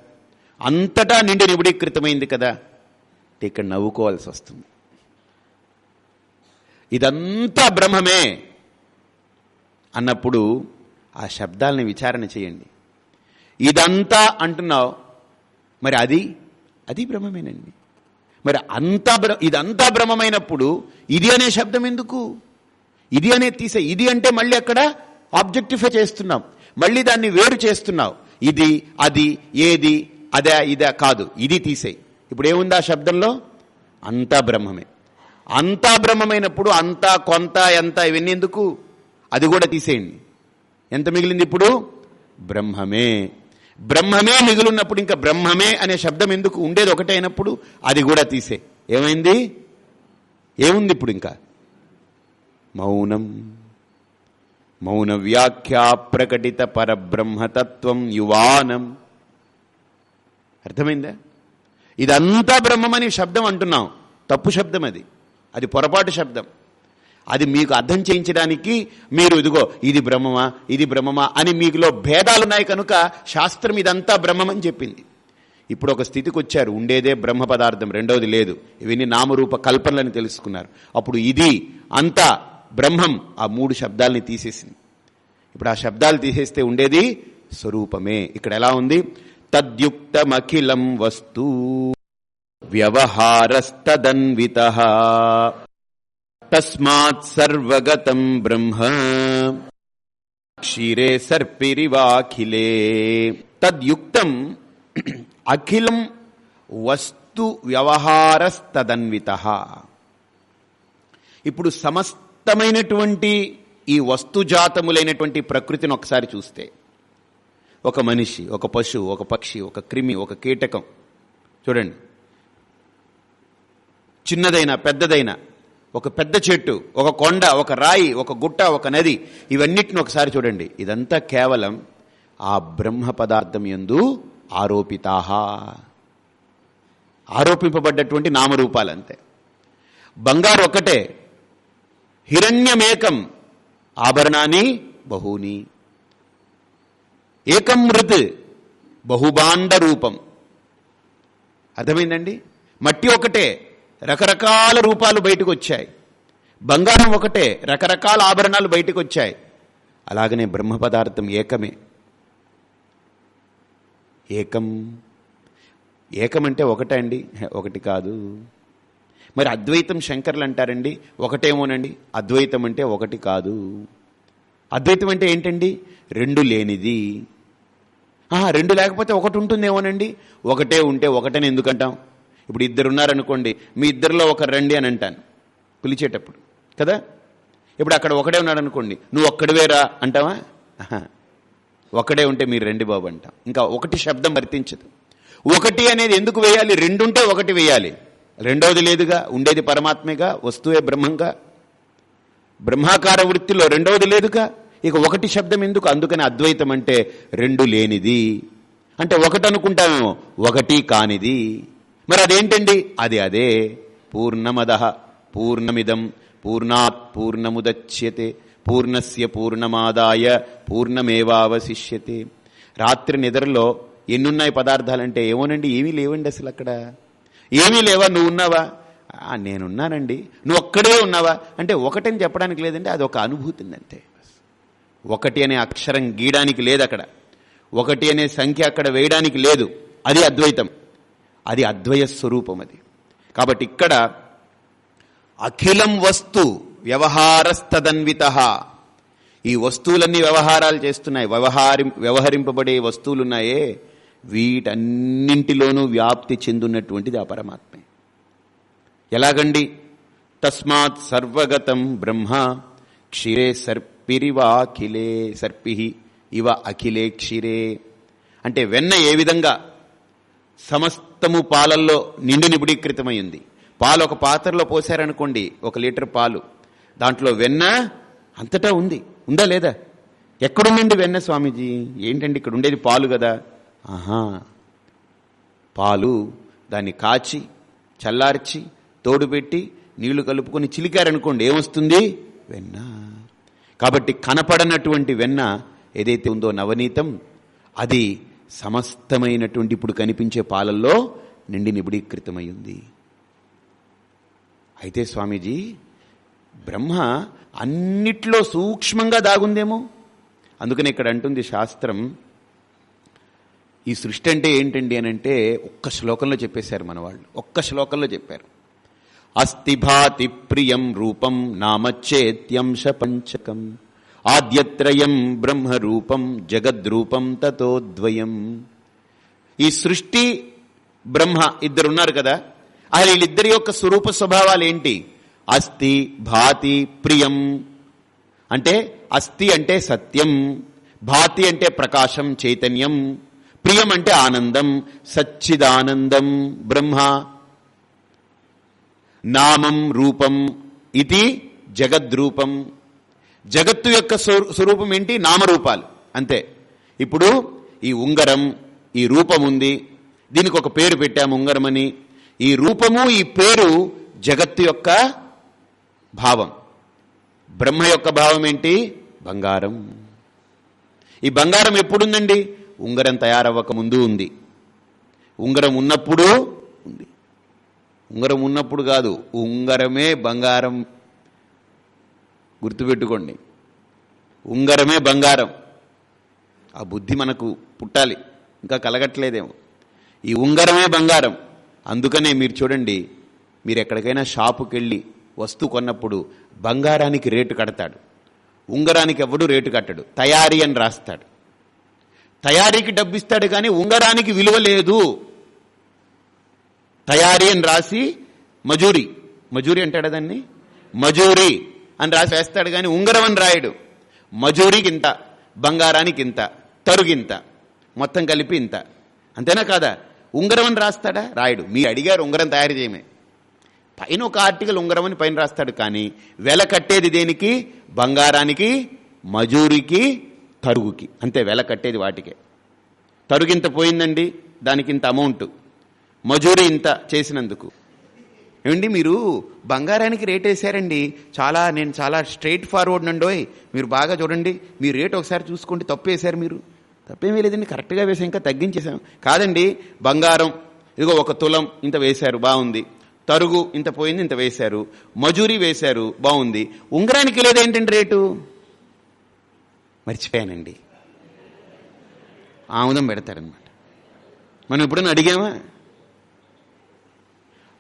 అంతటా నిండి నిబిడీకృతమైంది కదా. ఇక్కడ నవ్వుకోవాల్సి వస్తుంది ఇదంతా బ్రహ్మమే అన్నప్పుడు ఆ శబ్దాలని విచారణ చేయండి. ఇదంతా అంటున్నావు. మరి అది అది బ్రహ్మమేనండి. మరి అంతా బ్ర ఇదంతా బ్రహ్మమైనప్పుడు ఇది అనే శబ్దం ఎందుకు? ఇది అనే తీసే ఇది అంటే మళ్ళీ అక్కడ ఆబ్జెక్టిఫై చేస్తున్నాం మళ్ళీ దాన్ని వేరు చేస్తున్నావు. ఇది అది ఏది అదే ఇదే కాదు. ఇది తీసేయి. ఇప్పుడు ఏముంది ఆ శబ్దంలో? అంతా బ్రహ్మమే. అంతా బ్రహ్మమైనప్పుడు అంతా కొంత ఎంత ఇవన్నీ ఎందుకు? అది కూడా తీసేయండి. ఎంత మిగిలింది ఇప్పుడు? బ్రహ్మమే. బ్రహ్మమే మిగులున్నప్పుడు ఇంకా బ్రహ్మమే అనే శబ్దం ఎందుకు? ఉండేది ఒకటే అయినప్పుడు అది కూడా తీసే. ఏమైంది? ఏముంది ఇప్పుడు ఇంకా? మౌనం. మౌన వ్యాఖ్యా ప్రకటిత పరబ్రహ్మతత్వం యువానం. అర్థమైందా? ఇదంతా బ్రహ్మమని శబ్దం అంటున్నాం. తప్పు శబ్దం అది. అది పొరపాటు శబ్దం. అది మీకు అర్థం చేయించడానికి మీరు ఇదిగో ఇది బ్రహ్మమా ఇది బ్రహ్మమా అని మీకులో భేదాలున్నాయి కనుక శాస్త్రం ఇదంతా బ్రహ్మమని చెప్పింది. ఇప్పుడు ఒక స్థితికి వచ్చారు ఉండేదే బ్రహ్మ పదార్థం రెండవది లేదు. ఇవన్నీ నామరూప కల్పనలని తెలుసుకున్నారు. అప్పుడు ఇది అంతా బ్రహ్మం ఆ మూడు శబ్దాలని తీసేసింది. ఇప్పుడు ఆ శబ్దాలు తీసేస్తే ఉండేది స్వరూపమే. ఇక్కడ ఎలా ఉంది? తద్యుక్తమఖిలం వస్తు. వ్యవహారస్తదన్విత. తస్మాత్ సర్వగతం బ్రహ్మ. క్షీరే సర్పిరివాఖిలే. తద్యుక్తం అఖిలం వస్తు వ్యవహారస్తదన్విత. ఇప్పుడు సమస్తమైనటువంటి ఈ వస్తుజాతములైనటువంటి ప్రకృతిని ఒకసారి చూస్తే ఒక మనిషి ఒక పశువు ఒక పక్షి ఒక క్రిమి ఒక కీటకం. చూడండి. చిన్నదైన పెద్దదైన ఒక పెద్ద చెట్టు ఒక కొండ ఒక రాయి ఒక గుట్ట ఒక నది ఇవన్నిటిని ఒకసారి చూడండి. ఇదంతా కేవలం ఆ బ్రహ్మ పదార్థం ఎందు ఆరోపితాహా. ఆరోపింపబడ్డటువంటి నామరూపాలు అంతే బంగారు ఒకటే హిరణ్యమేకం ఆభరణాన్ని బహూని. ఏకం మృత్ బహుబాండ రూపం అర్థమైందండి? మట్టి ఒకటే రకరకాల రూపాలు బయటకు వచ్చాయి బంగారం ఒకటే రకరకాల ఆభరణాలు బయటకు వచ్చాయి అలాగనే బ్రహ్మ పదార్థం ఏకమే. ఏకం. ఏకమంటే ఒకటే అండి. ఒకటి కాదు. మరి అద్వైతం శంకర్లు అంటారండి ఒకటేమోనండి. అద్వైతం అంటే ఒకటి కాదు. అద్వైతం అంటే ఏంటండి? రెండు లేనిది. ఆహా, రెండు లేకపోతే ఒకటి ఉంటుందేమోనండి? ఒకటే ఉంటే ఒకటని ఎందుకంటాం? ఇప్పుడు ఇద్దరు ఉన్నారనుకోండి మీ ఇద్దరిలో ఒకరు రండి అని అంటాను. పిలిచేటప్పుడు. కదా? ఇప్పుడు అక్కడ ఒకడే ఉన్నాడు అనుకోండి నువ్వు ఒక్కడివేరా అంటావా? ఒకడే ఉంటే మీరు రండి బాబు అంటాం. ఇంకా ఒకటి శబ్దం వర్తించదు. ఒకటి అనేది ఎందుకు వేయాలి? రెండుంటే ఒకటి వేయాలి. రెండవది లేదుగా ఉండేది పరమాత్మేగా వస్తువే బ్రహ్మంగా. బ్రహ్మాకార వృత్తిలో రెండవది లేదుగా ఇక ఒకటి శబ్దం ఎందుకు? అందుకని అద్వైతం అంటే రెండు లేనిది. అంటే ఒకటి అనుకుంటామేమో ఒకటి కానిది. మరి అదేంటండి? అది అదే. పూర్ణమద పూర్ణమిదం పూర్ణాత్ పూర్ణముదచ్యతే పూర్ణస్య పూర్ణమాదాయ పూర్ణమేవావశిష్యతే. రాత్రి నిద్రలో ఎన్నున్నాయి పదార్థాలంటే ఏమోనండి? ఏమీ లేవండి అసలు అక్కడ. ఏమీ లేవా? నువ్వు ఉన్నావా? నేనున్నానండి. నువ్వు ఒక్కడే ఉన్నావా? అంటే ఒకటని చెప్పడానికి లేదండి అది ఒక అనుభూతి అంతే ఒకటి అనే అక్షరం గీయడానికి లేదు అక్కడ. ఒకటి అనే సంఖ్య అక్కడ వేయడానికి లేదు. అది అద్వైతం. అది అద్వయ స్వరూపం అది కాబట్టి ఇక్కడ అఖిలం వస్తు వ్యవహారస్తదన్విత. ఈ వస్తువులన్నీ వ్యవహారాలు చేస్తున్నాయి. వ్యవహారి వ్యవహరింపబడే వస్తువులున్నాయే. వీటన్నింటిలోనూ వ్యాప్తి చెందున్నటువంటిది ఆ పరమాత్మే. ఎలాగండి? తస్మాత్ సర్వగతం బ్రహ్మ క్షీరే సర్పిరివాఖిలే సర్పి. ఇవ అఖిలే క్షీరే. అంటే వెన్న ఏ విధంగా? సమస్తము పాలల్లో నిండు నిబుడీకృతమైంది. పాలు ఒక పాత్రలో పోసారనుకోండి ఒక లీటర్ పాలు. దాంట్లో వెన్న అంతటా ఉంది. ఉందా లేదా? ఎక్కడుండండి వెన్న స్వామీజీ? ఏంటండి ఇక్కడ ఉండేది పాలు కదా? ఆహా. పాలు దాన్ని కాచి చల్లార్చి తోడుపెట్టి నీళ్ళు కలుపుకొని చిలికారనుకోండి ఏమొస్తుంది? వెన్న. కాబట్టి కనపడనటువంటి వెన్న ఏదైతే ఉందో నవనీతం అది సమస్తమైనటువంటి ఇప్పుడు కనిపించే పాలల్లో నిండి నిబిడీకృతమై ఉంది అయితే స్వామీజీ బ్రహ్మ అన్నిట్లో సూక్ష్మంగా దాగుందేమో? అందుకని ఇక్కడ అంటుంది శాస్త్రం ఈ సృష్టి అంటే ఏంటండి అని అంటే ఒక్క శ్లోకంలో చెప్పేశారు మన వాళ్ళు ఒక్క శ్లోకంలో చెప్పారు. అస్థిభాతి ప్రియం రూపం నామచ్చేత్యంశ పంచకం. ఆద్యత్రయం బ్రహ్మరూపం జగద్రూపం తతోద్వయం ఈ సృష్టి బ్రహ్మ ఇద్దరున్నారు కదా అసలు వీళ్ళిద్దరి యొక్క స్వరూప స్వభావాలు ఏంటి? అస్థి భాతి ప్రియం. అంటే అస్థి అంటే సత్యం భాతి అంటే ప్రకాశం చైతన్యం ప్రియం అంటే ఆనందం సచ్చిదానందం బ్రహ్మ. నామం రూపం ఇది జగద్రూపం. జగత్తు యొక్క స్వరూపం ఏంటి? నామరూపాలు. అంతే. ఇప్పుడు ఈ ఉంగరం ఈ రూపం ఉంది. దీనికి ఒక పేరు పెట్టాము ఉంగరం అని ఈ రూపము ఈ పేరు జగత్తు యొక్క భావం. బ్రహ్మ యొక్క భావం ఏంటి? బంగారం. ఈ బంగారం ఎప్పుడుందండి? ఉంగరం తయారవ్వక ముందు ఉంది. ఉంగరం ఉన్నప్పుడు ఉంది. ఉంగరం ఉన్నప్పుడు కాదు ఉంగరమే బంగారం. గుర్తుపెట్టుకోండి. ఉంగరమే బంగారం. ఆ బుద్ధి మనకు పుట్టాలి ఇంకా కలగట్లేదేమో. ఈ ఉంగరమే బంగారం. అందుకనే మీరు చూడండి మీరు ఎక్కడికైనా షాపుకి వెళ్ళి వస్తువు కొన్నప్పుడు బంగారానికి రేటు కడతాడు. ఉంగరానికి ఎవడు రేటు కట్టడు తయారీ అని రాస్తాడు. తయారీకి డబ్బు ఇస్తాడు కానీ ఉంగరానికి విలువ లేదు. తయారీ అని రాసి మజూరి మజూరి అంటాడు దాన్ని? మజూరి. అని రాసి వేస్తాడు కానీ ఉంగరం అని రాయడు. మజూరికి ఇంత బంగారానికి ఇంత తరుగింత మొత్తం కలిపి ఇంత. అంతేనా కాదా? ఉంగరం అని రాస్తాడా? రాయడు. మీరు అడిగారు ఉంగరం తయారు చేయమే. పైన ఒక ఆర్టికల్ ఉంగరం అని పైన రాస్తాడు కానీ వెల కట్టేది దేనికి? బంగారానికి మజూరికి తరుగుకి. అంతే వెల కట్టేది వాటికే. తరుగింత పోయిందండి దానికి ఇంత అమౌంట్. మజూరి ఇంత చేసినందుకు. ఏమండి మీరు బంగారానికి రేట్ వేశారండి చాలా నేను చాలా స్ట్రైట్ ఫార్వర్డ్ నండోయ్ మీరు బాగా చూడండి. మీ రేట్ ఒకసారి చూసుకోండి తప్పు వేశారు మీరు. తప్పేమీ లేదండి కరెక్ట్గా వేసాం ఇంకా తగ్గించేసాం కాదండి బంగారం ఇదిగో ఒక తులం ఇంత వేశారు బాగుంది. తరుగు ఇంత పోయింది ఇంత వేశారు. మజూరీ వేశారు బాగుంది. ఉంగరానికి లేదేంటండి రేటు మర్చిపోయానండి. ఆముదం పెడతారనమాట మనం ఎప్పుడైనా అడిగామా?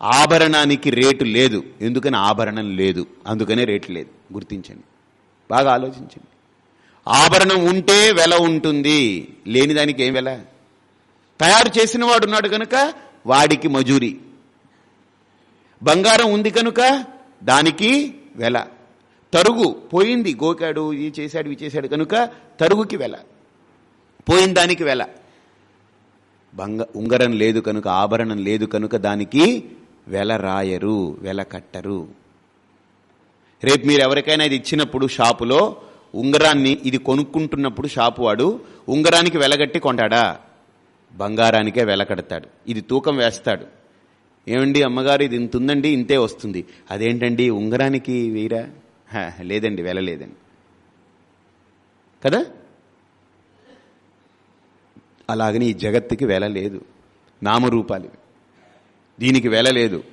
ఆభరణానికి రేటు లేదు. ఎందుకని ఆభరణం లేదు? అందుకనే రేటు లేదు. గుర్తించండి. బాగా ఆలోచించండి. ఆభరణం ఉంటే వెల ఉంటుంది. లేని దానికి ఏం వెల? తయారు చేసిన వాడు ఉన్నాడు కనుక వాడికి మజూరి. బంగారం ఉంది కనుక దానికి వెల. తరుగు పోయింది. గోకాడు ఇది చేశాడు ఇవి చేశాడు కనుక తరుగుకి వెల. పోయిన దానికి వెల. బంగ ఉంగరం లేదు కనుక ఆభరణం లేదు కనుక దానికి వెల రాయరు వెల కట్టరు. రేపు మీరు ఎవరికైనా ఇది ఇచ్చినప్పుడు షాపులో ఉంగరాన్ని ఇది కొనుక్కుంటున్నప్పుడు షాపు వాడు ఉంగరానికి వెలగట్టి కొంటాడా? బంగారానికే వెల కడతాడు. ఇది తూకం వేస్తాడు. ఏమండి అమ్మగారు ఇది ఇంత ఉందండి ఇంతే వస్తుంది. అదేంటండి ఉంగరానికి వేయరా లేదండి వెల లేదండి. కదా? అలాగని ఈ జగత్తుకి వెల లేదు. నామరూపాలు ఇవి. దీనికి వెల లేదు.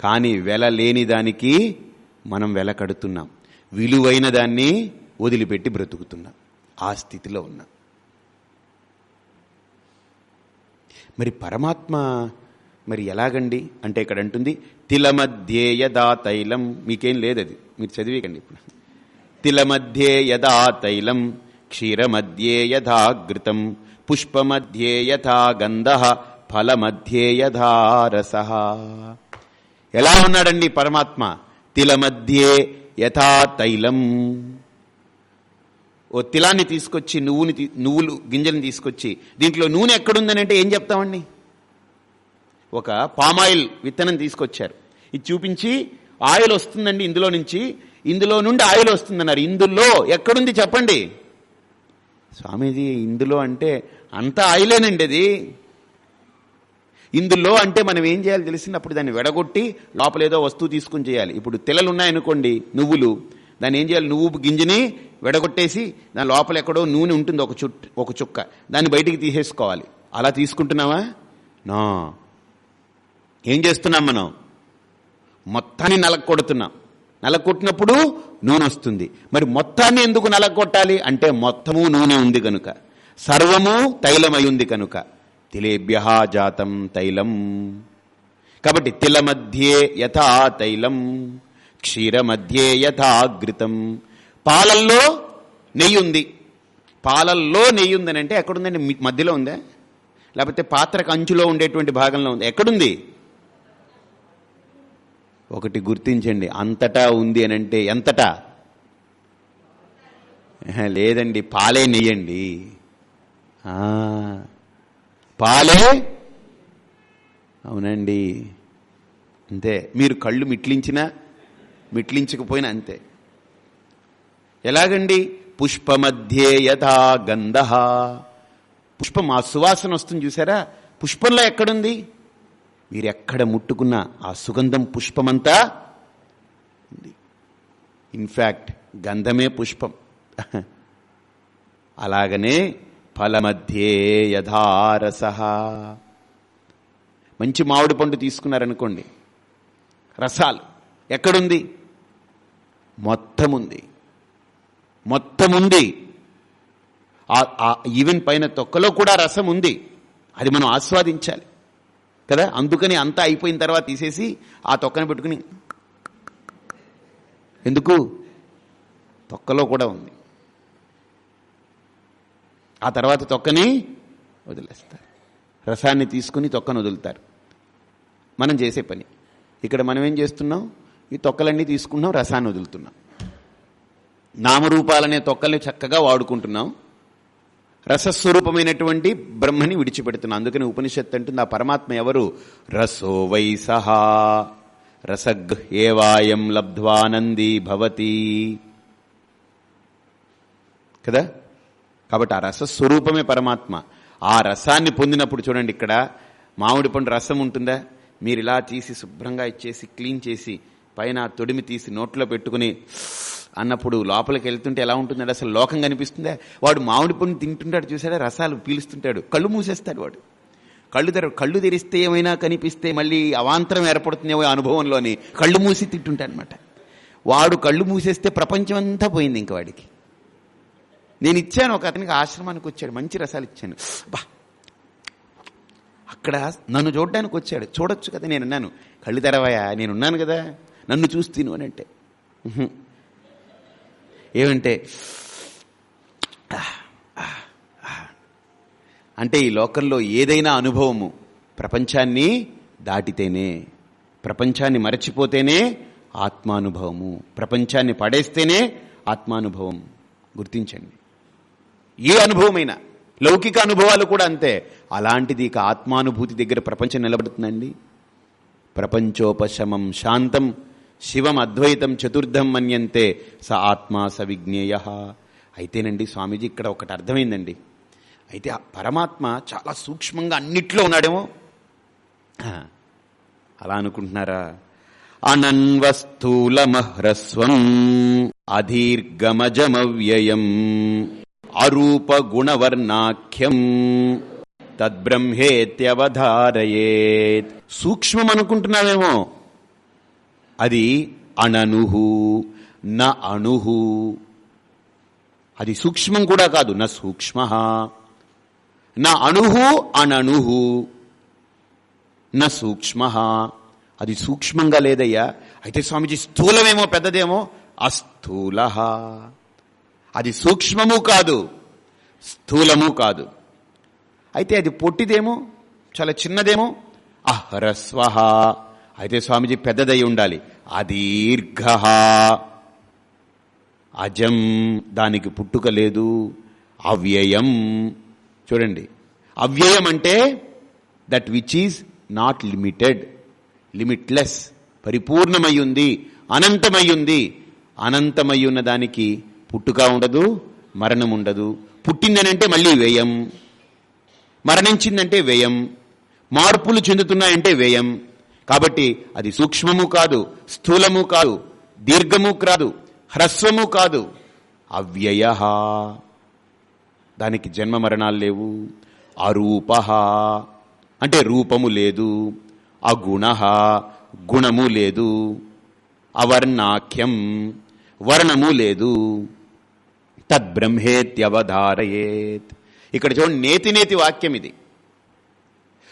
కానీ వెల లేని దానికి మనం వెల కడుతున్నాం. విలువైన దాన్ని వదిలిపెట్టి బ్రతుకుతున్నాం. ఆ స్థితిలో ఉన్నాం. మరి పరమాత్మ మరి ఎలాగండి? అంటే ఇక్కడ అంటుంది తిలమధ్యే యదా తైలం మీకేం లేదది. మీరు చదివేకండి ఇప్పుడు. తిలమధ్యేయదా తైలం క్షీరమధ్యేయథా ఘృతం పుష్పమధ్యేయథా గంధ ఫలమధ్యేయధారస. ఎలా ఉన్నాడండి పరమాత్మ? తిలమధ్యే యథా తైలం. ఓ తిలాన్ని తీసుకొచ్చి నువ్వుని నువ్వులు గింజల్ని తీసుకొచ్చి దీంట్లో నూనె ఎక్కడుందని అంటే ఏం చెప్తామండి? ఒక పామాయిల్ విత్తనం తీసుకొచ్చారు. ఇది చూపించి ఆయిల్ వస్తుందండి ఇందులో నుంచి. ఇందులో నుండి ఆయిల్ వస్తుందన్నారు. ఇందులో ఎక్కడుంది చెప్పండి? స్వామీజీ ఇందులో అంటే అంత ఆయిలేనండి అది. ఇందులో అంటే మనం ఏం చేయాలి తెలిసినప్పుడు దాన్ని వెడగొట్టి లోపల ఏదో వస్తువు తీసుకుని చేయాలి. ఇప్పుడు తెల్లలు ఉన్నాయనుకోండి నువ్వులు. దాన్ని ఏం చేయాలి? నువ్వు గింజని వెడగొట్టేసి దాని లోపల ఎక్కడో నూనె ఉంటుంది ఒక చుట్ ఒక చుక్క. దాన్ని బయటికి తీసేసుకోవాలి. అలా తీసుకుంటున్నావా? నా. ఏం చేస్తున్నాం మనం? మొత్తాన్ని నలగొడుతున్నాం నలగొట్టినప్పుడు నూనె వస్తుంది. మరి మొత్తాన్ని ఎందుకు నలగొట్టాలి అంటే మొత్తము నూనె ఉంది కనుక. సర్వము తైలమై ఉంది కనుక. తిలేభ్య జాతం తైలం. కాబట్టి తిల మధ్యే యథా తైలం క్షీర మధ్యే యథా ఘృతం. పాలల్లో నెయ్యి ఉంది. పాలల్లో నెయ్యి ఉందని అంటే ఎక్కడుందండి? మధ్యలో ఉందా? లేకపోతే పాత్రకు అంచులో ఉండేటువంటి భాగంలో ఉంది? ఎక్కడుంది? ఒకటి గుర్తించండి. అంతటా ఉంది అని అంటే ఎంతటా? లేదండి పాలే నెయ్యండి. పాలే? అవునండి. అంతే. మీరు కళ్ళు మిట్లించినా మిట్లించకపోయినా అంతే. ఎలాగండి? పుష్పమధ్యే యథా గంధ. పుష్పం ఆ సువాసన వస్తుంది చూసారా? పుష్పంలో ఎక్కడుంది? మీరు ఎక్కడ ముట్టుకున్న ఆ సుగంధం పుష్పమంతా ఉంది. ఇన్ఫ్యాక్ట్ గంధమే పుష్పం. అలాగనే ఫలమధ్యే యథారస. మంచి మామిడి పండు తీసుకున్నారనుకోండి రసాలు ఎక్కడుంది? మొత్తం ఉంది మొత్తం ఉంది ఆ- ఈవెన్ పైన తొక్కలో కూడా రసం ఉంది. అది మనం ఆస్వాదించాలి. కదా? అందుకని అంతా అయిపోయిన తర్వాత తీసేసి ఆ తొక్కను పెట్టుకుని ఎందుకు? తొక్కలో కూడా ఉంది. ఆ తర్వాత తొక్కని వదిలేస్తారు. రసాన్ని తీసుకుని తొక్కను వదులుతారు. మనం చేసే పని. ఇక్కడ మనం ఏం చేస్తున్నాం? ఈ తొక్కలన్నీ తీసుకున్నాం రసాన్ని వదులుతున్నాం. నామరూపాలనే తొక్కల్ని చక్కగా వాడుకుంటున్నాం. రసస్వరూపమైనటువంటి బ్రహ్మని విడిచిపెడుతున్నాం. అందుకని ఉపనిషత్తు అంటుంది ఆ పరమాత్మ ఎవరు? రసో వై సహా. రసగ్ ఏవాయం లబ్ధ్వానందీ భవతి. కదా? కాబట్టి ఆ రసస్వరూపమే పరమాత్మ. ఆ రసాన్ని పొందినప్పుడు చూడండి ఇక్కడ మామిడి పండు రసం ఉంటుందా? మీరు ఇలా తీసి శుభ్రంగా ఇచ్చేసి క్లీన్ చేసి పైన తొడిమి తీసి నోట్లో పెట్టుకుని అన్నప్పుడు లోపలికి వెళ్తుంటే ఎలా ఉంటుందండి? అసలు లోకం కనిపిస్తుందా? వాడు మామిడి పండు తింటుంటాడు చూసాడా రసాలు పీలుస్తుంటాడు. కళ్ళు మూసేస్తాడు వాడు. కళ్ళు తెర కళ్ళు తెరిస్తే ఏమైనా కనిపిస్తే మళ్ళీ అవాంతరం ఏర్పడుతుందేమో అనుభవంలోని కళ్ళు మూసి తింటుంటాడనమాట వాడు కళ్ళు మూసేస్తే ప్రపంచం అంతా పోయింది ఇంక వాడికి. నేను ఇచ్చాను ఒక అతనికి ఆశ్రమానికి వచ్చాడు మంచి రసాలు ఇచ్చాను. బా అక్కడ నన్ను చూడడానికి వచ్చాడు. చూడొచ్చు కదా నేను ఉన్నాను. కళ్ళు తెరవాయా? నేనున్నాను కదా. నన్ను చూసి తిను అని అంటే. ఏమంటే అంటే ఈ లోకంలో ఏదైనా అనుభవము ప్రపంచాన్ని దాటితేనే ప్రపంచాన్ని మరచిపోతేనే ఆత్మానుభవము. ప్రపంచాన్ని పడేస్తేనే ఆత్మానుభవం. గుర్తించండి. ఏ అనుభవమైనా లౌకిక అనుభవాలు కూడా అంతే. అలాంటిది ఇక ఆత్మానుభూతి దగ్గర ప్రపంచం నిలబడుతుందండి. ప్రపంచోపశమం శాంతం శివం అద్వైతం చతుర్థం మన్యంతే స ఆత్మా స విజ్ఞేయ అయితేనండి స్వామీజీ ఇక్కడ ఒకటి అర్థమైందండి. అయితే ఆ పరమాత్మ చాలా సూక్ష్మంగా అన్నిట్లో ఉన్నాడేమో. అలా అనుకుంటున్నారా? అనన్వస్థూలమహ్రస్వం అధీర్గమజమవ్యయం. అరూప గుణవర్ణాఖ్యం తద్బ్రహ్మేత్యవధారయేత్. సూక్ష్మం అనుకుంటున్నావేమో అది అననుహు న అణుహు అది సూక్ష్మం కూడా కాదు న సూక్ష్మ. నా అణుహు అనణుహు న సూక్ష్మ. అది సూక్ష్మంగా లేదయ్యా. అయితే స్వామిజీ స్థూలమేమో పెద్దదేమో? అస్థూల. అది సూక్ష్మము కాదు స్థూలము కాదు. అయితే అది పొట్టిదేమో చాలా చిన్నదేమో? అహ్రస్వ అయితే స్వామిజీ పెద్దదై ఉండాలి. అదీర్ఘ. అజం దానికి పుట్టుక లేదు. అవ్యయం. చూడండి. అవ్యయం అంటే that which is not limited limitless పరిపూర్ణమయ్యుంది అనంతమయ్యుంది అనంతమయ్యున్న దానికి పుట్టుక ఉండదు మరణం ఉండదు. పుట్టిందనంటే మళ్ళీ వ్యయం. మరణించిందంటే వ్యయం. మార్పులు చెందుతున్నాయంటే వ్యయం. కాబట్టి అది సూక్ష్మము కాదు స్థూలము కాదు దీర్ఘము కాదు హ్రస్వము కాదు. అవ్యయ. దానికి జన్మ మరణాలు లేవు. అరూప. అంటే రూపము లేదు. అగుణ. గుణము లేదు. అవర్ణాఖ్యం. వర్ణము లేదు. తద్బ్రహ్మేత్యవధారయేత్. ఇక్కడ చూడండి నేతి నేతి వాక్యం ఇది.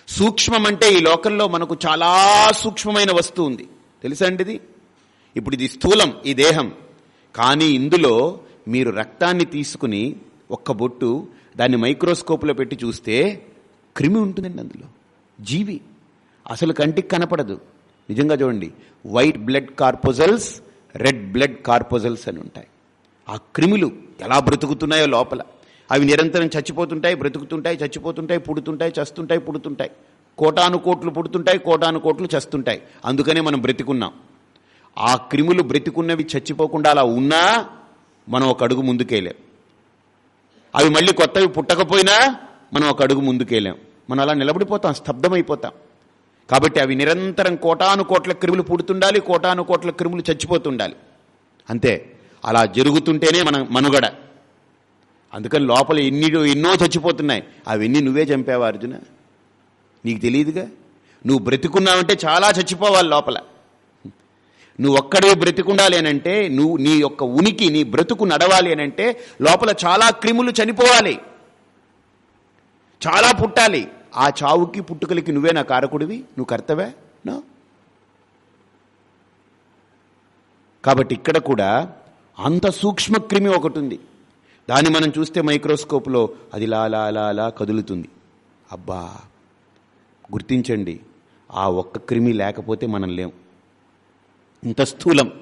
సూక్ష్మం అంటే ఈ లోకంలో మనకు చాలా సూక్ష్మమైన వస్తువు ఉంది. తెలుసా అండి ఇది? ఇప్పుడు ఇది స్థూలం ఈ దేహం. కానీ ఇందులో మీరు రక్తాన్ని తీసుకుని ఒక్క బొట్టు దాన్ని మైక్రోస్కోప్లో పెట్టి చూస్తే క్రిమి ఉంటుందండి అందులో. జీవి. అసలు కంటికి కనపడదు. నిజంగా చూడండి white blood corpuscles red blood corpuscles అని ఉంటాయి. ఆ క్రిములు ఎలా బ్రతుకుతున్నాయో లోపల. అవి నిరంతరం చచ్చిపోతుంటాయి బ్రతుకుతుంటాయి చచ్చిపోతుంటాయి పుడుతుంటాయి చస్తుంటాయి పుడుతుంటాయి. కోటాను కోట్లు పుడుతుంటాయి కోటాను కోట్లు చస్తుంటాయి. అందుకనే మనం బ్రతికున్నాం. ఆ క్రిములు బ్రతికున్నవి చచ్చిపోకుండా అలా ఉన్నా మనం ఒక అడుగు ముందుకేలేం అవి మళ్ళీ కొత్తవి పుట్టకపోయినా మనం ఒక అడుగు ముందుకేలేం మనం అలా నిలబడిపోతాం స్తబ్దమైపోతాం. కాబట్టి అవి నిరంతరం కోటాను కోట్ల క్రిములు పుడుతుండాలి కోటాను కోట్ల క్రిములు చచ్చిపోతుండాలి. అంతే. అలా జరుగుతుంటేనే మన మనుగడ. అందుకని లోపల ఎన్ని ఎన్నో చచ్చిపోతున్నాయి. అవన్నీ నువ్వే చంపావు అర్జున? నీకు తెలియదుగా? నువ్వు బ్రతికున్నావంటే చాలా చచ్చిపోవాలి లోపల. నువ్వు ఒక్కడే బ్రతికుండాలి అనంటే నువ్వు నీ యొక్క ఉనికి నీ బ్రతుకు నడవాలి అనంటే లోపల చాలా క్రిములు చనిపోవాలి. చాలా పుట్టాలి. ఆ చావుకి పుట్టుకలకి నువ్వే నా కారకుడివి? నువ్వు కర్తవే? నా. కాబట్టి ఇక్కడ కూడా అంత సూక్ష్మ క్రిమి ఒకటి ఉంది దాన్ని మనం చూస్తే మైక్రోస్కోప్లో అది లాలాలాలా కదులుతుంది. అబ్బా! గుర్తించండి ఆ ఒక్క క్రిమి లేకపోతే మనం లేం. ఇంత స్థూలం.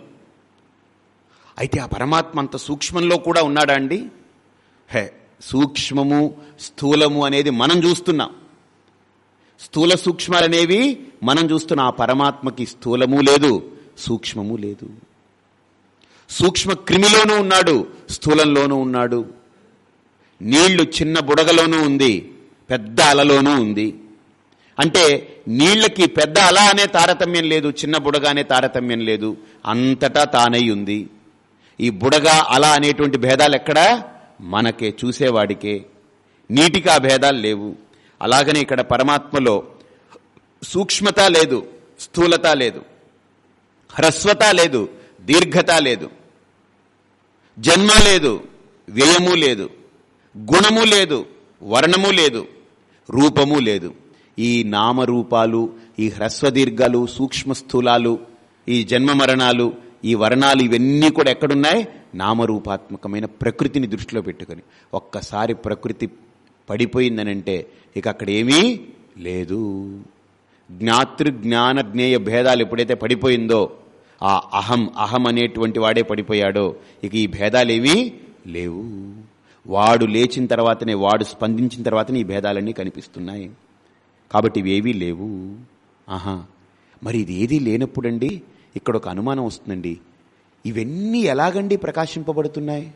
అయితే ఆ పరమాత్మ అంత సూక్ష్మంలో కూడా ఉన్నాడా అండి? హే సూక్ష్మము స్థూలము అనేది మనం చూస్తున్నాం. స్థూల సూక్ష్మాలనేవి మనం చూస్తున్న. ఆ పరమాత్మకి స్థూలము లేదు సూక్ష్మము లేదు. సూక్ష్మ క్రిమిలోనూ ఉన్నాడు స్థూలంలోనూ ఉన్నాడు. నీళ్ళు చిన్న బుడగలోనూ ఉంది పెద్ద అలలోనూ ఉంది. అంటే నీళ్ళకి పెద్ద అల అనే తారతమ్యం లేదు చిన్న బుడగ అనే తారతమ్యం లేదు అంతటా తానై ఉంది. ఈ బుడగ అల అనేటువంటి భేదాలు ఎక్కడా? మనకే చూసేవాడికే. నీటికి ఆ భేదాలు లేవు. అలాగనే ఇక్కడ పరమాత్మలో సూక్ష్మత లేదు స్థూలత లేదు హ్రస్వత లేదు దీర్ఘత లేదు. జన్మ లేదు వ్యయము లేదు గుణము లేదు వర్ణము లేదు రూపము లేదు. ఈ నామరూపాలు ఈ హ్రస్వదీర్ఘాలు సూక్ష్మస్థూలాలు ఈ జన్మ మరణాలు ఈ వర్ణాలు ఇవన్నీ కూడా ఎక్కడున్నాయి? నామరూపాత్మకమైన ప్రకృతిని దృష్టిలో పెట్టుకొని. ఒక్కసారి ప్రకృతి పడిపోయిందనంటే ఇక అక్కడ ఏమీ లేదు. జ్ఞాతృ జ్ఞాన జ్ఞేయ భేదాలు ఎప్పుడైతే పడిపోయిందో ఆ అహం అహం అనేటువంటి వాడే పడిపోయాడో ఇక ఈ భేదాలేమీ లేవు. వాడు లేచిన తర్వాతనే వాడు స్పందించిన తర్వాతనే ఈ భేదాలన్నీ కనిపిస్తున్నాయి. కాబట్టి ఇవేవీ లేవు. ఆహా. మరి ఇది ఏదీ లేనప్పుడండి ఇక్కడ ఒక అనుమానం వస్తుందండి. ఇవన్నీ ఎలాగండి ప్రకాశింపబడుతున్నాయి?